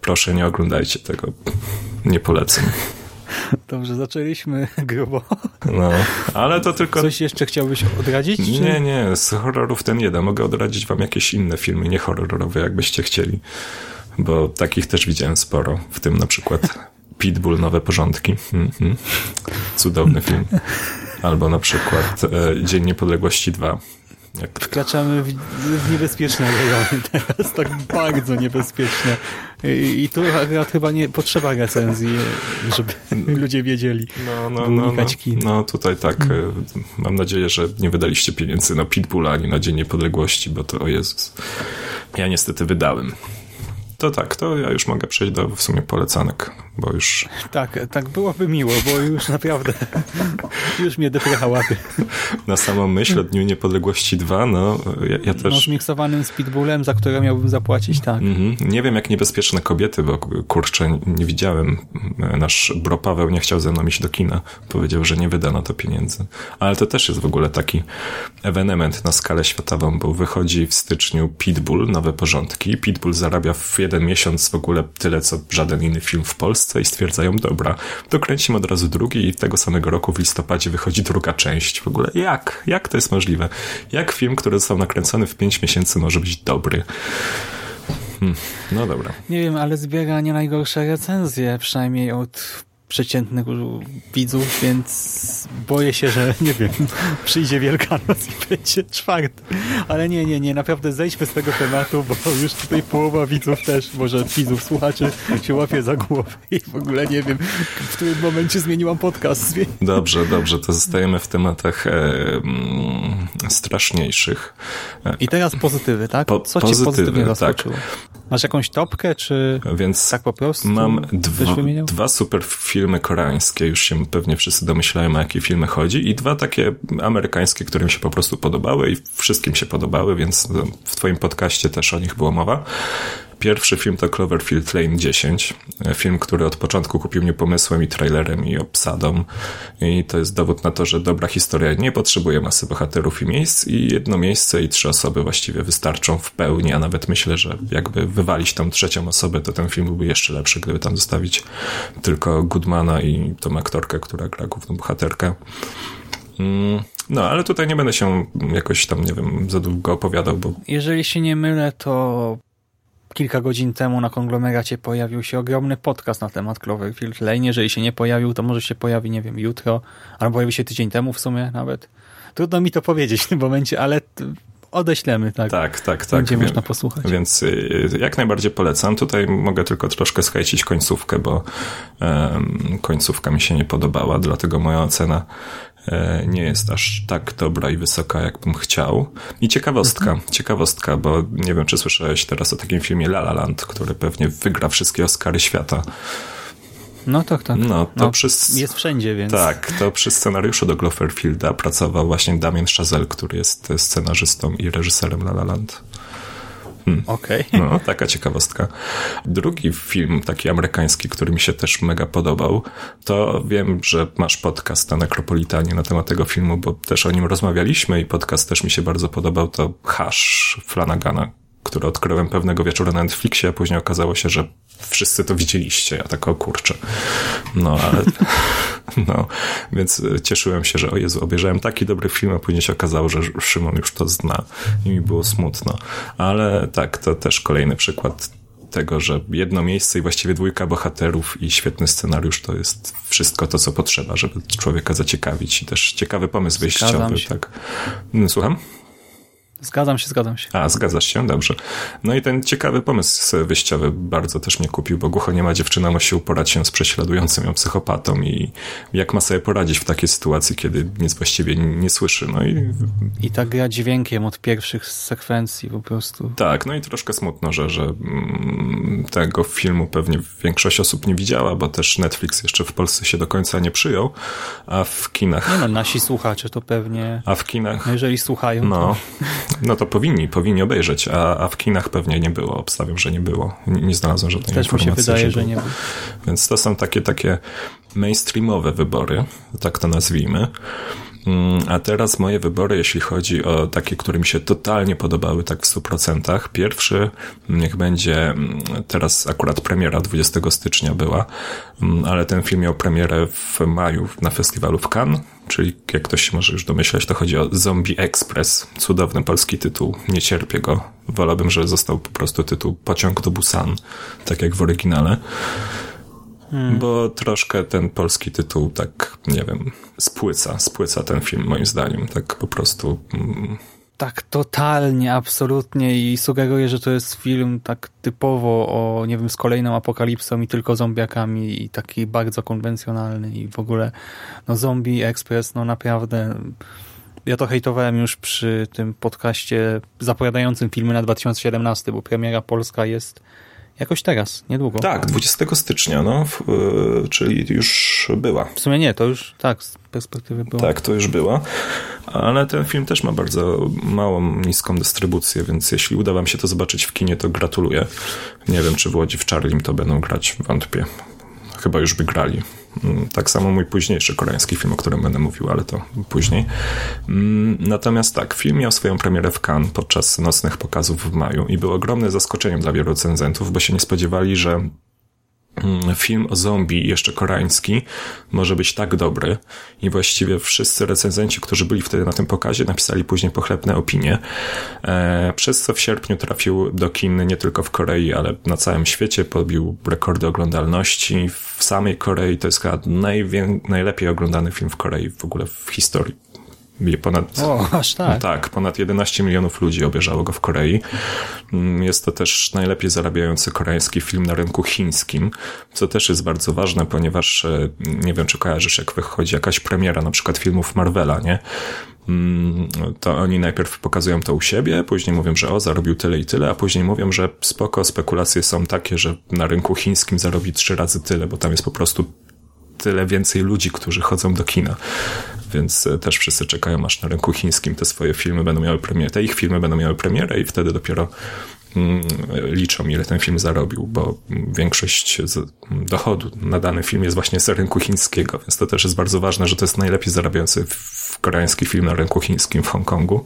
proszę, nie oglądajcie tego. Nie polecam. Dobrze, zaczęliśmy grubo. No, ale to tylko... Coś jeszcze chciałbyś odradzić? Czy... Nie, nie, z horrorów ten jeden. Mogę odradzić wam jakieś inne filmy, nie horrorowe, jakbyście chcieli. Bo takich też widziałem sporo. W tym na przykład Pitbull, Nowe Porządki. Mm -hmm. Cudowny film. Albo na przykład e, Dzień Niepodległości 2. Jak... Wkraczamy w, w niebezpieczne rejony teraz, tak bardzo niebezpieczne. I, i tu akurat chyba nie potrzeba recenzji, żeby ludzie wiedzieli. No, no, no, no, no, tutaj tak. Hmm. Mam nadzieję, że nie wydaliście pieniędzy na Pitbulla ani na Dzień Niepodległości, bo to o Jezus. Ja niestety wydałem. To tak, to ja już mogę przejść do w sumie polecanek, bo już... Tak, tak byłoby miło, bo już naprawdę już mnie deprycha. Na samą myśl o Dniu Niepodległości 2, no ja, ja też... No zmiksowanym za które miałbym zapłacić, tak. -hmm. Nie wiem jak niebezpieczne kobiety, bo kurczę, nie widziałem. Nasz bro Paweł nie chciał ze mną iść do kina. Powiedział, że nie wyda na to pieniędzy. Ale to też jest w ogóle taki ewenement na skalę światową, bo wychodzi w styczniu Pitbull, nowe porządki. Pitbull zarabia w jeden miesiąc w ogóle tyle, co żaden inny film w Polsce i stwierdzają, dobra, dokręcimy od razu drugi i tego samego roku w listopadzie wychodzi druga część. W ogóle jak? Jak to jest możliwe? Jak film, który został nakręcony w pięć miesięcy może być dobry? Hmm, no dobra. Nie wiem, ale zbiera nie najgorsze recenzje, przynajmniej od przeciętnych widzów, więc boję się, że nie wiem, przyjdzie Wielkanoc i będzie czwarty. Ale nie, nie, nie, naprawdę zejdźmy z tego tematu, bo już tutaj połowa widzów też, może widzów, słuchaczy się łapie za głowę i w ogóle nie wiem, w którym momencie zmieniłam podcast. Dobrze, dobrze, to zostajemy w tematach e, mm, straszniejszych. I teraz pozytywy, tak? Po, Co pozytywy, cię pozytywnie tak. zaskoczyło? Tak. Masz jakąś topkę, czy Więc tak po prostu? Mam dwa, dwa super filmy koreańskie, już się pewnie wszyscy domyślają, o jakie filmy chodzi, i dwa takie amerykańskie, które mi się po prostu podobały i wszystkim się podobały, więc w twoim podcaście też o nich było mowa. Pierwszy film to Cloverfield Lane 10. Film, który od początku kupił mnie pomysłem i trailerem i obsadą. I to jest dowód na to, że dobra historia nie potrzebuje masy bohaterów i miejsc i jedno miejsce i trzy osoby właściwie wystarczą w pełni, a nawet myślę, że jakby wywalić tą trzecią osobę, to ten film byłby jeszcze lepszy, gdyby tam zostawić tylko Goodmana i tą aktorkę, która gra główną bohaterkę. No, ale tutaj nie będę się jakoś tam, nie wiem, za długo opowiadał, bo... Jeżeli się nie mylę, to kilka godzin temu na konglomeracie pojawił się ogromny podcast na temat Cloverfield Lane. Jeżeli się nie pojawił, to może się pojawi, nie wiem, jutro, albo pojawi się tydzień temu w sumie nawet. Trudno mi to powiedzieć w tym momencie, ale odeślemy, tak. Tak, tak, tak. Będzie można posłuchać. Więc y, jak najbardziej polecam. Tutaj mogę tylko troszkę skajcić końcówkę, bo um, końcówka mi się nie podobała, dlatego moja ocena nie jest aż tak dobra i wysoka, jakbym chciał. I ciekawostka, mhm. ciekawostka, bo nie wiem, czy słyszałeś teraz o takim filmie La La Land, który pewnie wygra wszystkie Oscary świata. No tak, tak. No, to no, przy... Jest wszędzie, więc... Tak, to przy scenariuszu do Gloverfielda pracował właśnie Damien Chazelle, który jest scenarzystą i reżyserem La La Land. Hmm. Okej. Okay. No, taka ciekawostka. Drugi film, taki amerykański, który mi się też mega podobał, to wiem, że masz podcast na Nekropolitanie na temat tego filmu, bo też o nim rozmawialiśmy i podcast też mi się bardzo podobał, to Hash Flanagana, który odkryłem pewnego wieczoru na Netflixie, a później okazało się, że wszyscy to widzieliście. Ja tak o kurczę. No, ale... No, więc cieszyłem się, że o Jezu, obejrzałem taki dobry film, a później się okazało, że Szymon już to zna i mi było smutno. Ale tak, to też kolejny przykład tego, że jedno miejsce i właściwie dwójka bohaterów i świetny scenariusz to jest wszystko to, co potrzeba, żeby człowieka zaciekawić i też ciekawy pomysł wyjściowy. Tak. Słucham? Zgadzam się, zgadzam się. A, zgadzasz się? Dobrze. No i ten ciekawy pomysł wyjściowy bardzo też mnie kupił, bo głucho nie ma dziewczyna musi uporać się z prześladującym ją psychopatą i jak ma sobie poradzić w takiej sytuacji, kiedy nic właściwie nie, słyszy. No i... I tak gra dźwiękiem od pierwszych sekwencji po prostu. Tak, no i troszkę smutno, że, że mm, tego filmu pewnie większość osób nie widziała, bo też Netflix jeszcze w Polsce się do końca nie przyjął, a w kinach... Nie no, nasi słuchacze to pewnie... A w kinach... No jeżeli słuchają, no, to... No to powinni, powinni obejrzeć, a, a w kinach pewnie nie było. Obstawiam, że nie było. Nie, nie znalazłem żadnej Też informacji. Też mi się wydaje, że, że nie było. Więc to są takie, takie mainstreamowe wybory, tak to nazwijmy. Mm, a teraz moje wybory, jeśli chodzi o takie, które mi się totalnie podobały, tak w 100%. Pierwszy niech będzie, mm, teraz akurat premiera 20 stycznia była, mm, ale ten film miał premierę w maju na festiwalu w Cannes, czyli jak ktoś się może już domyślać, to chodzi o Zombie Express. Cudowny polski tytuł, nie cierpię go. Wolałbym, że został po prostu tytuł Pociąg do Busan, tak jak w oryginale. Hmm. Bo troszkę ten polski tytuł tak, nie wiem, spłyca, spłyca ten film moim zdaniem, tak po prostu... Mm. Tak, totalnie, absolutnie i sugeruje, że to jest film tak typowo o, nie wiem, z kolejną apokalipsą i tylko zombiakami i taki bardzo konwencjonalny i w ogóle no Zombie Express, no naprawdę ja to hejtowałem już przy tym podcaście zapowiadającym filmy na 2017, bo premiera polska jest Jakoś teraz, niedługo. Tak, 20 stycznia, no, w, y, czyli już była. W sumie nie, to już tak, z perspektywy było. Tak, to już była, ale ten film też ma bardzo małą, niską dystrybucję, więc jeśli uda wam się to zobaczyć w kinie, to gratuluję. Nie wiem, czy w Łodzi w Charlim to będą grać, wątpię. Chyba już by grali. Mm, tak samo mój późniejszy koreański film, o którym będę mówił, ale to później. Mm, natomiast tak, film miał swoją premierę w Cannes podczas nocnych pokazów w maju i był ogromnym zaskoczeniem dla wielu recenzentów, bo się nie spodziewali, że film o zombie, jeszcze koreański, może być tak dobry. I właściwie wszyscy recenzenci, którzy byli wtedy na tym pokazie, napisali później pochlebne opinie, e, przez co w sierpniu trafił do kin nie tylko w Korei, ale na całym świecie, podbił rekordy oglądalności. W samej Korei. To jest chyba najlepiej oglądany film w Korei w ogóle w historii Ponad, o, aż tak. Tak, ponad 11 milionów ludzi obejrzało go w Korei. Mm, jest to też najlepiej zarabiający koreański film na rynku chińskim, co też jest bardzo ważne, ponieważ e, nie wiem, czy kojarzysz, jak wychodzi jakaś premiera na przykład filmów Marvela, nie? Mm, to oni najpierw pokazują to u siebie, później mówią, że o, zarobił tyle i tyle, a później mówią, że spoko, spekulacje są takie, że na rynku chińskim zarobi trzy razy tyle, bo tam jest po prostu tyle więcej ludzi, którzy chodzą do kina. Więc e, też wszyscy czekają, aż na rynku chińskim te swoje filmy będą miały premierę, te ich filmy będą miały premierę i wtedy dopiero mm, liczą, ile ten film zarobił, bo większość dochodu na dany film jest właśnie z rynku chińskiego, więc to też jest bardzo ważne, że to jest najlepiej zarabiający w koreański film na rynku chińskim w Hongkongu.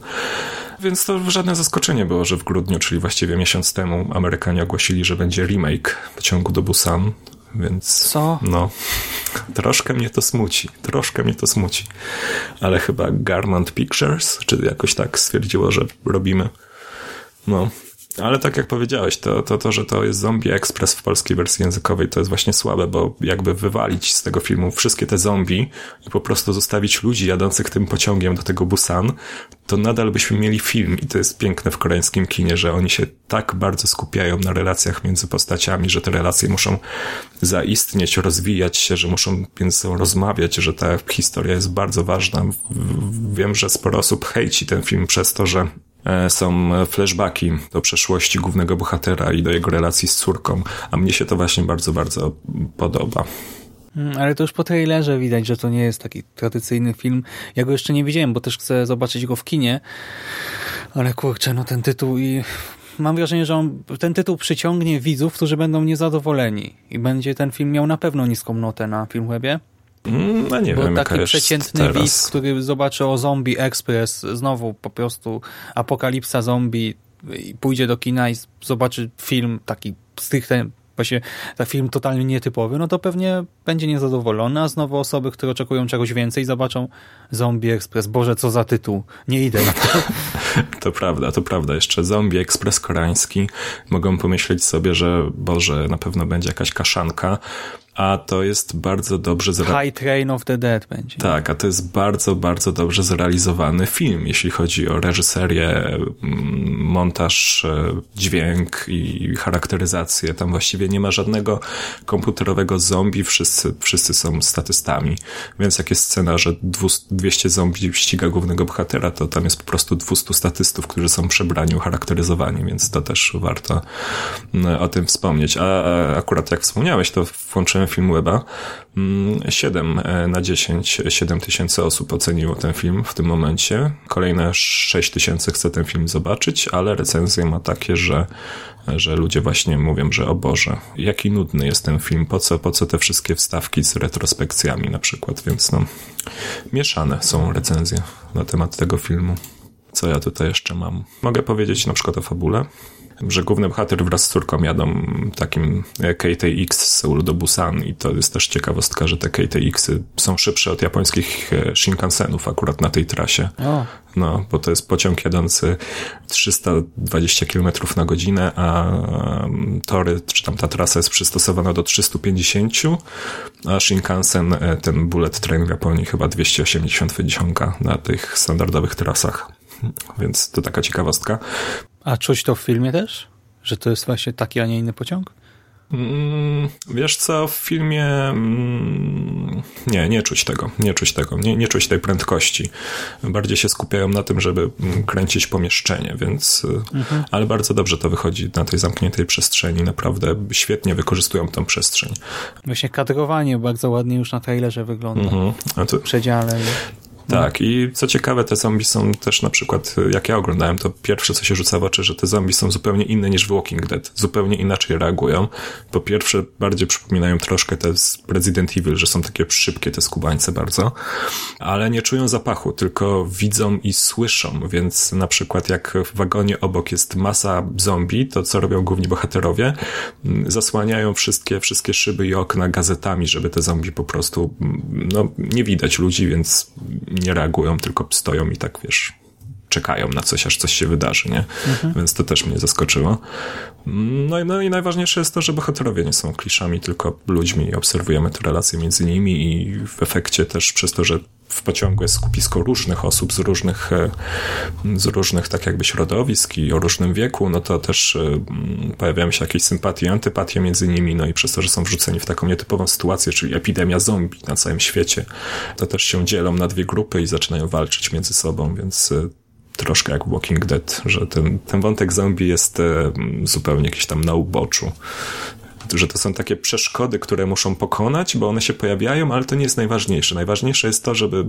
Więc to żadne zaskoczenie było, że w grudniu, czyli właściwie miesiąc temu, Amerykanie ogłosili, że będzie remake pociągu do Busan, więc. Co? No. Troszkę mnie to smuci. Troszkę mnie to smuci. Ale chyba Garment Pictures, czy jakoś tak stwierdziło, że robimy. No. Ale tak jak powiedziałeś, to, to, to, że to jest Zombie Express w polskiej wersji językowej, to jest właśnie słabe, bo jakby wywalić z tego filmu wszystkie te zombie i po prostu zostawić ludzi jadących tym pociągiem do tego Busan, to nadal byśmy mieli film i to jest piękne w koreańskim kinie, że oni się tak bardzo skupiają na relacjach między postaciami, że te relacje muszą zaistnieć, rozwijać się, że muszą między sobą rozmawiać, że ta historia jest bardzo ważna. Wiem, że sporo osób hejci ten film przez to, że są flashbacki do przeszłości głównego bohatera i do jego relacji z córką, a mnie się to właśnie bardzo, bardzo podoba. Hmm, ale to już po trailerze widać, że to nie jest taki tradycyjny film. Ja go jeszcze nie widziałem, bo też chcę zobaczyć go w kinie. Ale kurczę, no ten tytuł i mam wrażenie, że on, ten tytuł przyciągnie widzów, którzy będą niezadowoleni. I będzie ten film miał na pewno niską notę na Filmwebie. Mm, no nie Bo wiem, taki przeciętny widz, który zobaczy o Zombie Express, znowu po prostu apokalipsa zombie i pójdzie do kina i zobaczy film taki stricte właśnie taki film totalnie nietypowy, no to pewnie będzie niezadowolony, a znowu osoby, które oczekują czegoś więcej zobaczą Zombie Express. Boże, co za tytuł. Nie idę na to. To prawda, to prawda. Jeszcze Zombie Express koreański. Mogą pomyśleć sobie, że Boże, na pewno będzie jakaś kaszanka, a to jest bardzo dobrze zrealizowany. High Train of the Dead będzie. Tak, a to jest bardzo, bardzo dobrze zrealizowany film, jeśli chodzi o reżyserię, mm, montaż, e, dźwięk i charakteryzację. Tam właściwie nie ma żadnego komputerowego zombie, wszyscy, wszyscy są statystami. Więc jak jest scena, że 200 zombie ściga głównego bohatera, to tam jest po prostu 200 statystów, którzy są przebrani, ucharakteryzowani, więc to też warto mm, o tym wspomnieć. A akurat jak wspomniałeś, to włączyłem film Weba. 7 e, na 10, 7 tysięcy osób oceniło ten film w tym momencie. Kolejne 6 tysięcy chce ten film zobaczyć, ale recenzje ma takie, że, że ludzie właśnie mówią, że o Boże, jaki nudny jest ten film, po co, po co te wszystkie wstawki z retrospekcjami na przykład, więc no, mieszane są recenzje na temat tego filmu. Co ja tutaj jeszcze mam? Mogę powiedzieć na przykład o fabule że główny bohater wraz z córką jadą takim KTX z Seulu do Busan i to jest też ciekawostka, że te KTX-y są szybsze od japońskich e, Shinkansenów akurat na tej trasie. O. No, bo to jest pociąg jadący 320 km na godzinę, a tory, czy tam ta trasa jest przystosowana do 350, a Shinkansen, e, ten bullet train w Japonii chyba 280 wyciąga na tych standardowych trasach. Więc to taka ciekawostka. A czuć to w filmie też? Że to jest właśnie taki, a nie inny pociąg? Mm, wiesz co, w filmie mm, nie, nie czuć tego, nie czuć tego, nie, nie czuć tej prędkości. Bardziej się skupiają na tym, żeby mm, kręcić pomieszczenie, więc mhm. ale bardzo dobrze to wychodzi na tej zamkniętej przestrzeni, naprawdę świetnie wykorzystują tą przestrzeń. Właśnie kadrowanie bardzo ładnie już na trailerze wygląda. Mhm. To... W przedziale. Tak, i co ciekawe, te zombie są też na przykład, jak ja oglądałem, to pierwsze, co się rzuca w oczy, że te zombie są zupełnie inne niż w Walking Dead. Zupełnie inaczej reagują. Po pierwsze, bardziej przypominają troszkę te z Resident Evil, że są takie szybkie te skubańce bardzo, ale nie czują zapachu, tylko widzą i słyszą, więc na przykład jak w wagonie obok jest masa zombie, to co robią główni bohaterowie? Zasłaniają wszystkie, wszystkie szyby i okna gazetami, żeby te zombie po prostu, no, nie widać ludzi, więc nie reagują, tylko stoją i tak, wiesz, czekają na coś, aż coś się wydarzy, nie? Mhm. Więc to też mnie zaskoczyło. No, no i najważniejsze jest to, że bohaterowie nie są kliszami, tylko ludźmi i obserwujemy te relacje między nimi i w efekcie też przez to, że w pociągu jest skupisko różnych osób z różnych, e, z różnych tak jakby środowisk i o różnym wieku, no to też e, pojawiają się jakieś sympatie i antypatie między nimi, no i przez to, że są wrzuceni w taką nietypową sytuację, czyli epidemia zombie na całym świecie, to też się dzielą na dwie grupy i zaczynają walczyć między sobą, więc e, troszkę jak Walking Dead, że ten, ten wątek zombie jest zupełnie jakiś tam na uboczu że to są takie przeszkody, które muszą pokonać, bo one się pojawiają, ale to nie jest najważniejsze. Najważniejsze jest to, żeby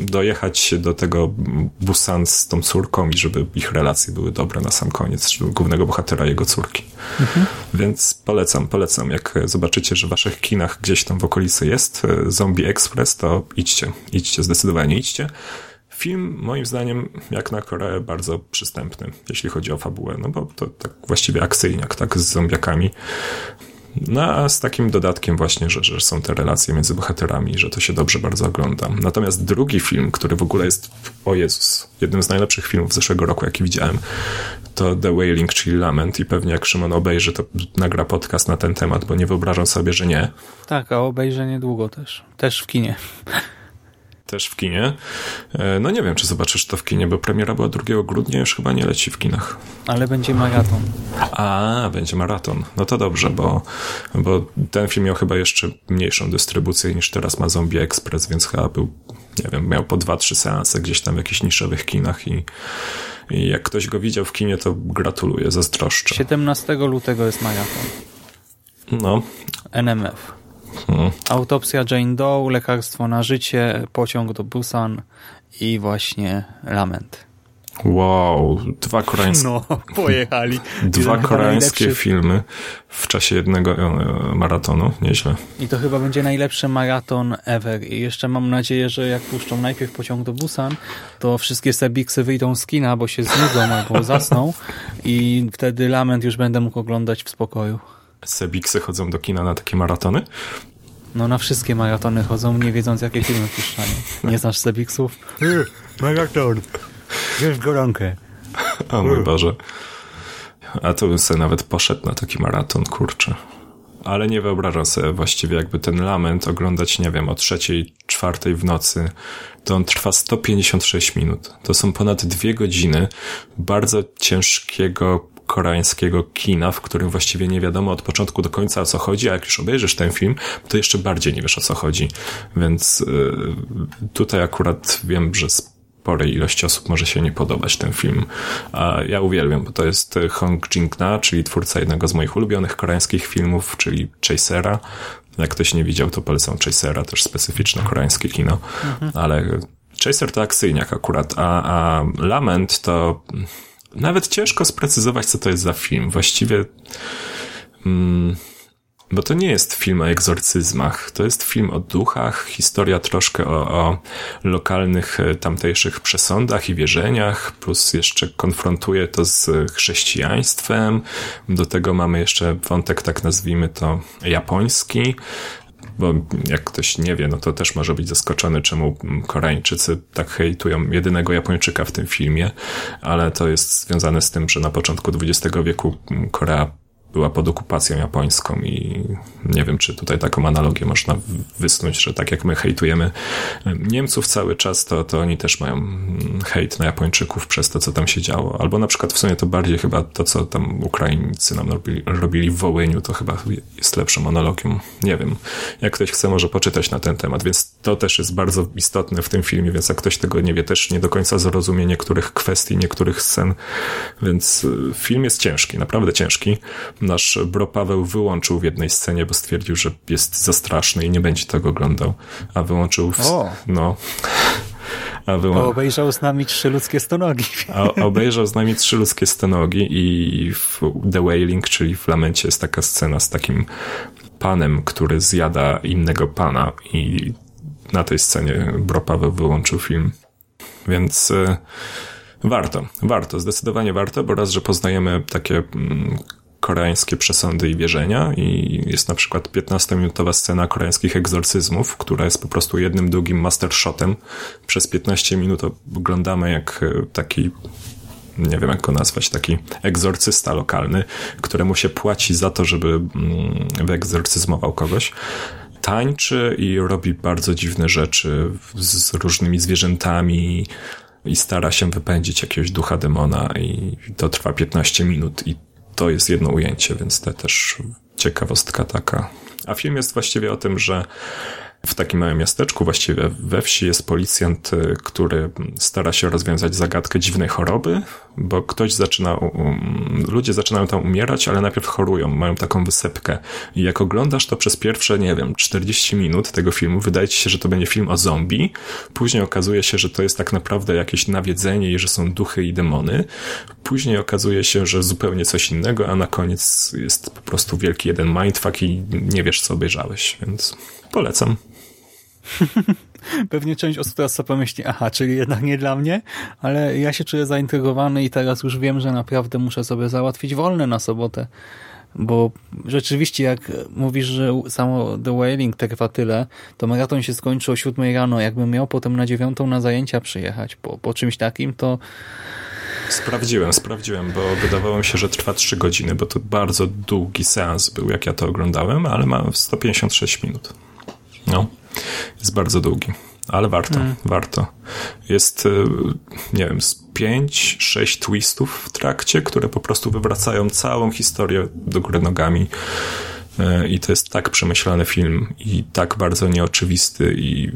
dojechać do tego Busan z tą córką i żeby ich relacje były dobre na sam koniec, głównego bohatera jego córki. Mhm. Więc polecam, polecam. Jak zobaczycie, że w waszych kinach gdzieś tam w okolicy jest e, Zombie Express, to idźcie, idźcie, zdecydowanie idźcie. Film, moim zdaniem, jak na Koreę, bardzo przystępny, jeśli chodzi o fabułę, no bo to tak właściwie akcyjniak, tak, z zombiakami. No a z takim dodatkiem właśnie, że, że są te relacje między bohaterami, że to się dobrze bardzo ogląda. Natomiast drugi film, który w ogóle jest, o Jezus, jednym z najlepszych filmów zeszłego roku, jaki widziałem, to The Wailing, czyli Lament i pewnie jak Szymon obejrzy, to nagra podcast na ten temat, bo nie wyobrażam sobie, że nie. Tak, a obejrzę niedługo też. Też w kinie też w kinie. E, no nie wiem, czy zobaczysz to w kinie, bo premiera była 2 grudnia, już chyba nie leci w kinach. Ale będzie maraton. A, będzie maraton. No to dobrze, bo, bo ten film miał chyba jeszcze mniejszą dystrybucję niż teraz ma Zombie Express, więc chyba był, nie wiem, miał po 2-3 seanse gdzieś tam w jakichś niszowych kinach i, i jak ktoś go widział w kinie, to gratuluję, zazdroszczę. 17 lutego jest maraton. No. NMF. Hmm. Autopsja Jane Doe, Lekarstwo na życie, Pociąg do Busan i właśnie Lament. Wow, dwa koreańskie. No, pojechali. Dwa koreańskie filmy w czasie jednego e, maratonu. Nieźle. I to chyba będzie najlepszy maraton ever. I jeszcze mam nadzieję, że jak puszczą najpierw pociąg do Busan, to wszystkie sebiksy wyjdą z kina, bo się znudzą albo zasną i wtedy Lament już będę mógł oglądać w spokoju. Sebiksy chodzą do kina na takie maratony? No na wszystkie maratony chodzą, nie wiedząc jakie filmy puszczają. Nie znasz Sebiksów? Maraton. Wiesz gorąkę. O mój Boże. A to bym sobie nawet poszedł na taki maraton, kurczę. Ale nie wyobrażam sobie właściwie jakby ten lament oglądać, nie wiem, o trzeciej, czwartej w nocy. To on trwa 156 minut. To są ponad dwie godziny bardzo ciężkiego koreańskiego kina, w którym właściwie nie wiadomo od początku do końca o co chodzi, a jak już obejrzysz ten film, to jeszcze bardziej nie wiesz o co chodzi. Więc yy, tutaj akurat wiem, że sporej ilości osób może się nie podobać ten film. A ja uwielbiam, bo to jest Hong Jing-na, czyli twórca jednego z moich ulubionych koreańskich filmów, czyli Chasera. Jak ktoś nie widział, to polecam Chasera, też specyficzne koreańskie kino, mhm. ale Chaser to akcyjniak akurat, a, a Lament to nawet ciężko sprecyzować, co to jest za film. Właściwie. Mm, bo to nie jest film o egzorcyzmach, to jest film o duchach, historia troszkę o, o lokalnych e, tamtejszych przesądach i wierzeniach, plus jeszcze konfrontuje to z chrześcijaństwem. Do tego mamy jeszcze wątek, tak nazwijmy to, japoński, bo jak ktoś nie wie, no to też może być zaskoczony, czemu Koreańczycy tak hejtują jedynego Japończyka w tym filmie, ale to jest związane z tym, że na początku XX wieku Korea była pod okupacją japońską i nie wiem, czy tutaj taką analogię można wysnuć, że tak jak my hejtujemy Niemców cały czas, to, to oni też mają hejt na Japończyków przez to, co tam się działo. Albo na przykład w sumie to bardziej chyba to, co tam Ukraińcy nam robili, robili w Wołyniu, to chyba jest lepszą analogią. Nie wiem. Jak ktoś chce, może poczytać na ten temat, więc to też jest bardzo istotne w tym filmie, więc jak ktoś tego nie wie, też nie do końca zrozumie niektórych kwestii, niektórych scen, więc y, film jest ciężki, naprawdę ciężki nasz bro Paweł wyłączył w jednej scenie, bo stwierdził, że jest za straszny i nie będzie tego oglądał, a wyłączył w... O. no A wyłą... obejrzał z nami trzy ludzkie stonogi. A, obejrzał z nami trzy ludzkie stonogi i w The Wailing, czyli w Lamencie jest taka scena z takim panem, który zjada innego pana i na tej scenie Bro Paweł wyłączył film. Więc y, warto, warto, zdecydowanie warto, bo raz, że poznajemy takie mm, koreańskie przesądy i wierzenia i jest na przykład 15-minutowa scena koreańskich egzorcyzmów, która jest po prostu jednym długim mastershotem. Przez 15 minut oglądamy jak e, taki nie wiem jak go nazwać, taki egzorcysta lokalny, któremu się płaci za to, żeby mm, wyegzorcyzmował kogoś tańczy i robi bardzo dziwne rzeczy z różnymi zwierzętami i stara się wypędzić jakiegoś ducha demona i to trwa 15 minut i to jest jedno ujęcie, więc to też ciekawostka taka. A film jest właściwie o tym, że w takim małym miasteczku, właściwie we wsi, jest policjant, y, który stara się rozwiązać zagadkę dziwnej choroby, bo ktoś zaczyna, um, ludzie zaczynają tam umierać, ale najpierw chorują, mają taką wysypkę. I jak oglądasz to przez pierwsze, nie wiem, 40 minut tego filmu, wydaje ci się, że to będzie film o zombie. Później okazuje się, że to jest tak naprawdę jakieś nawiedzenie i że są duchy i demony. Później okazuje się, że zupełnie coś innego, a na koniec jest po prostu wielki jeden mindfuck i nie wiesz, co obejrzałeś, więc polecam. Pewnie część osób teraz sobie pomyśli, aha, czyli jednak nie dla mnie, ale ja się czuję zaintrygowany i teraz już wiem, że naprawdę muszę sobie załatwić wolne na sobotę, bo rzeczywiście jak mówisz, że samo The Wailing trwa tyle, to maraton się skończy o 7 rano, jakbym miał potem na dziewiątą na zajęcia przyjechać po, po czymś takim, to Sprawdziłem, sprawdziłem, bo wydawało mi się, że trwa 3 godziny, bo to bardzo długi seans był, jak ja to oglądałem, ale ma 156 minut. No. Jest bardzo długi, ale warto, mm. warto. Jest, y, nie wiem, z 5-6 twistów w trakcie, które po prostu wywracają całą historię do góry nogami. Y, I to jest tak przemyślany film i tak bardzo nieoczywisty i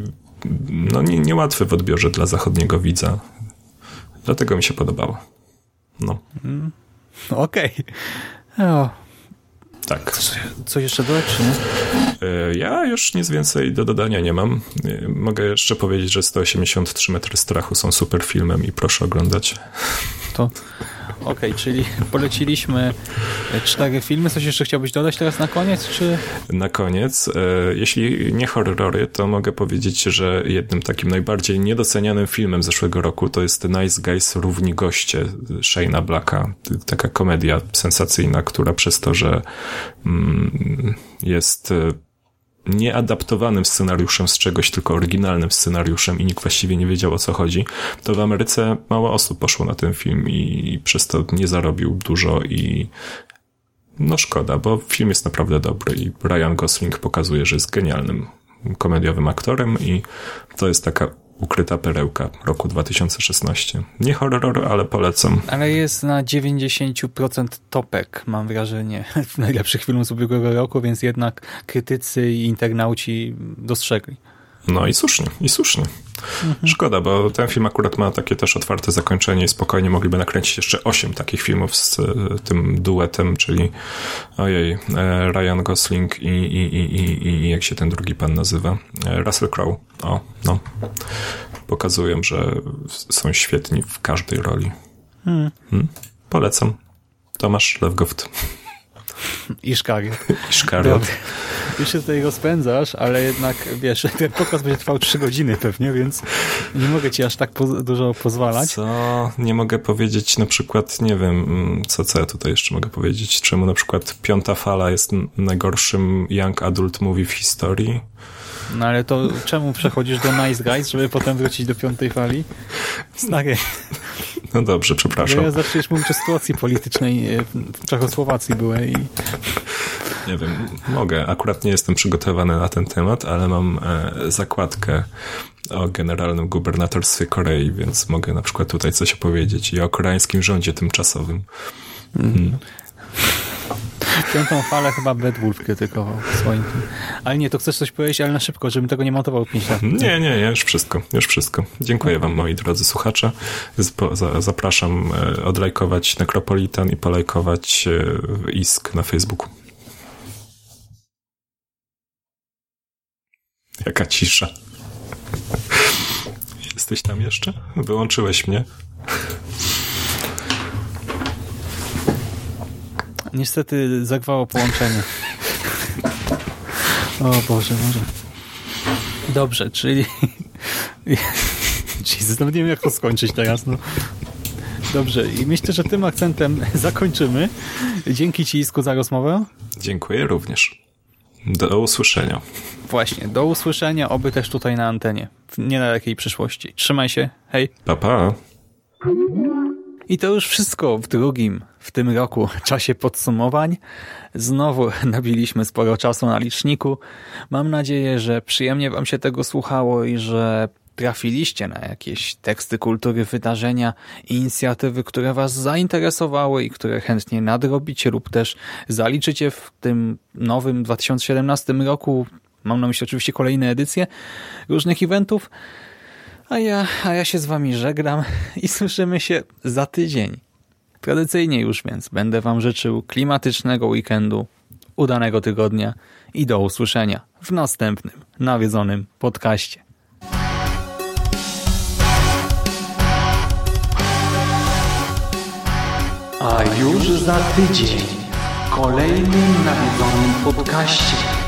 no, nie, niełatwy w odbiorze dla zachodniego widza. Dlatego mi się podobało. No. Mm. Okej. Okay. Tak. Coś jeszcze dodać, czy nie? E, ja już nic więcej do dodania nie mam. E, mogę jeszcze powiedzieć, że 183 metry strachu są super filmem i proszę oglądać. To Okej, okay, czyli poleciliśmy cztery filmy. Coś jeszcze chciałbyś dodać teraz na koniec, czy? Na koniec, e, jeśli nie horrory, to mogę powiedzieć, że jednym takim najbardziej niedocenianym filmem zeszłego roku to jest Nice Guys Równi Goście Shane'a Blacka. Taka komedia sensacyjna, która przez to, że mm, jest nieadaptowanym scenariuszem z czegoś, tylko oryginalnym scenariuszem i nikt właściwie nie wiedział o co chodzi, to w Ameryce mało osób poszło na ten film i przez to nie zarobił dużo i no szkoda, bo film jest naprawdę dobry i Ryan Gosling pokazuje, że jest genialnym komediowym aktorem i to jest taka ukryta perełka roku 2016. Nie horror, ale polecam. Ale jest na 90% topek, mam wrażenie, najlepszych filmów z ubiegłego roku, więc jednak krytycy i internauci dostrzegli. No i słusznie, i słusznie. Mhm. Szkoda, bo ten film akurat ma takie też otwarte zakończenie i spokojnie mogliby nakręcić jeszcze osiem takich filmów z e, tym duetem, czyli ojej, e, Ryan Gosling i, i, i, i, i jak się ten drugi pan nazywa? E, Russell Crowe. O, no. Pokazują, że są świetni w każdej roli. Hmm. Hmm? Polecam. Tomasz Lewgoft. I szkariot. I szkariot. Już się tutaj rozpędzasz, ale jednak, wiesz, ten podcast będzie trwał trzy godziny pewnie, więc nie mogę ci aż tak po dużo pozwalać. Co? Nie mogę powiedzieć na przykład, nie wiem, mm, co, co ja tutaj jeszcze mogę powiedzieć, czemu na przykład Piąta Fala jest najgorszym young adult movie w historii. No ale to czemu przechodzisz do Nice Guys, żeby potem wrócić do Piątej Fali? Stary. No dobrze, przepraszam. Ja zaczniesz mówić o sytuacji politycznej e, w Czechosłowacji byłej. Nie wiem, mogę. Akurat nie jestem przygotowany na ten temat, ale mam e, zakładkę o generalnym gubernatorstwie Korei, więc mogę na przykład tutaj coś opowiedzieć i o koreańskim rządzie tymczasowym. Hmm. Piątą falę chyba Bad Wolf krytykował swoim. Ale nie, to chcesz coś powiedzieć, ale na szybko, żebym tego nie montował 5 lat. Nie, nie, już wszystko, już wszystko. Dziękuję wam, moi drodzy słuchacze. Zapraszam e, odlajkować Necropolitan i polajkować e, ISK na Facebooku. Jaka cisza. jesteś tam jeszcze? Wyłączyłeś mnie? Niestety zagwało połączenie. O Boże, może. Dobrze, czyli... Jezus, nawet nie wiem jak to skończyć teraz. No. Dobrze, i myślę, że tym akcentem zakończymy. Dzięki Ci, Isku, za rozmowę. Dziękuję również. Do usłyszenia. Właśnie, do usłyszenia, oby też tutaj na antenie. W niedalekiej przyszłości. Trzymaj się, hej. Pa, pa. I to już wszystko w drugim, w tym roku, czasie podsumowań. Znowu nabiliśmy sporo czasu na liczniku. Mam nadzieję, że przyjemnie Wam się tego słuchało i że trafiliście na jakieś teksty kultury, wydarzenia inicjatywy, które Was zainteresowały i które chętnie nadrobicie lub też zaliczycie w tym nowym 2017 roku. Mam na myśli oczywiście kolejne edycje różnych eventów. A ja, a ja się z Wami żegnam i słyszymy się za tydzień. Tradycyjnie już więc będę Wam życzył klimatycznego weekendu, udanego tygodnia i do usłyszenia w następnym nawiedzonym podcaście. A już za tydzień w kolejnym nawiedzonym podcaście.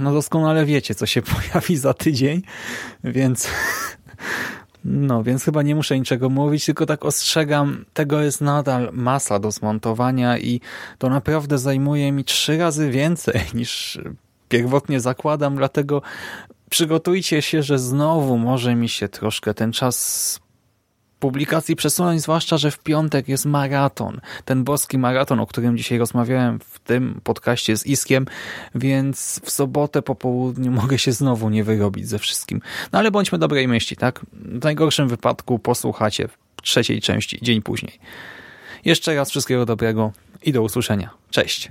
No doskonale wiecie, co się pojawi za tydzień, więc... No, więc chyba nie muszę niczego mówić, tylko tak ostrzegam, tego jest nadal masa do zmontowania i to naprawdę zajmuje mi trzy razy więcej niż pierwotnie zakładam, dlatego przygotujcie się, że znowu może mi się troszkę ten czas publikacji przesunąć, zwłaszcza, że w piątek jest maraton. Ten boski maraton, o którym dzisiaj rozmawiałem w tym podcaście z Iskiem, więc w sobotę po południu mogę się znowu nie wyrobić ze wszystkim. No ale bądźmy dobrej myśli, tak? W najgorszym wypadku posłuchacie trzeciej części, dzień później. Jeszcze raz wszystkiego dobrego i do usłyszenia. Cześć!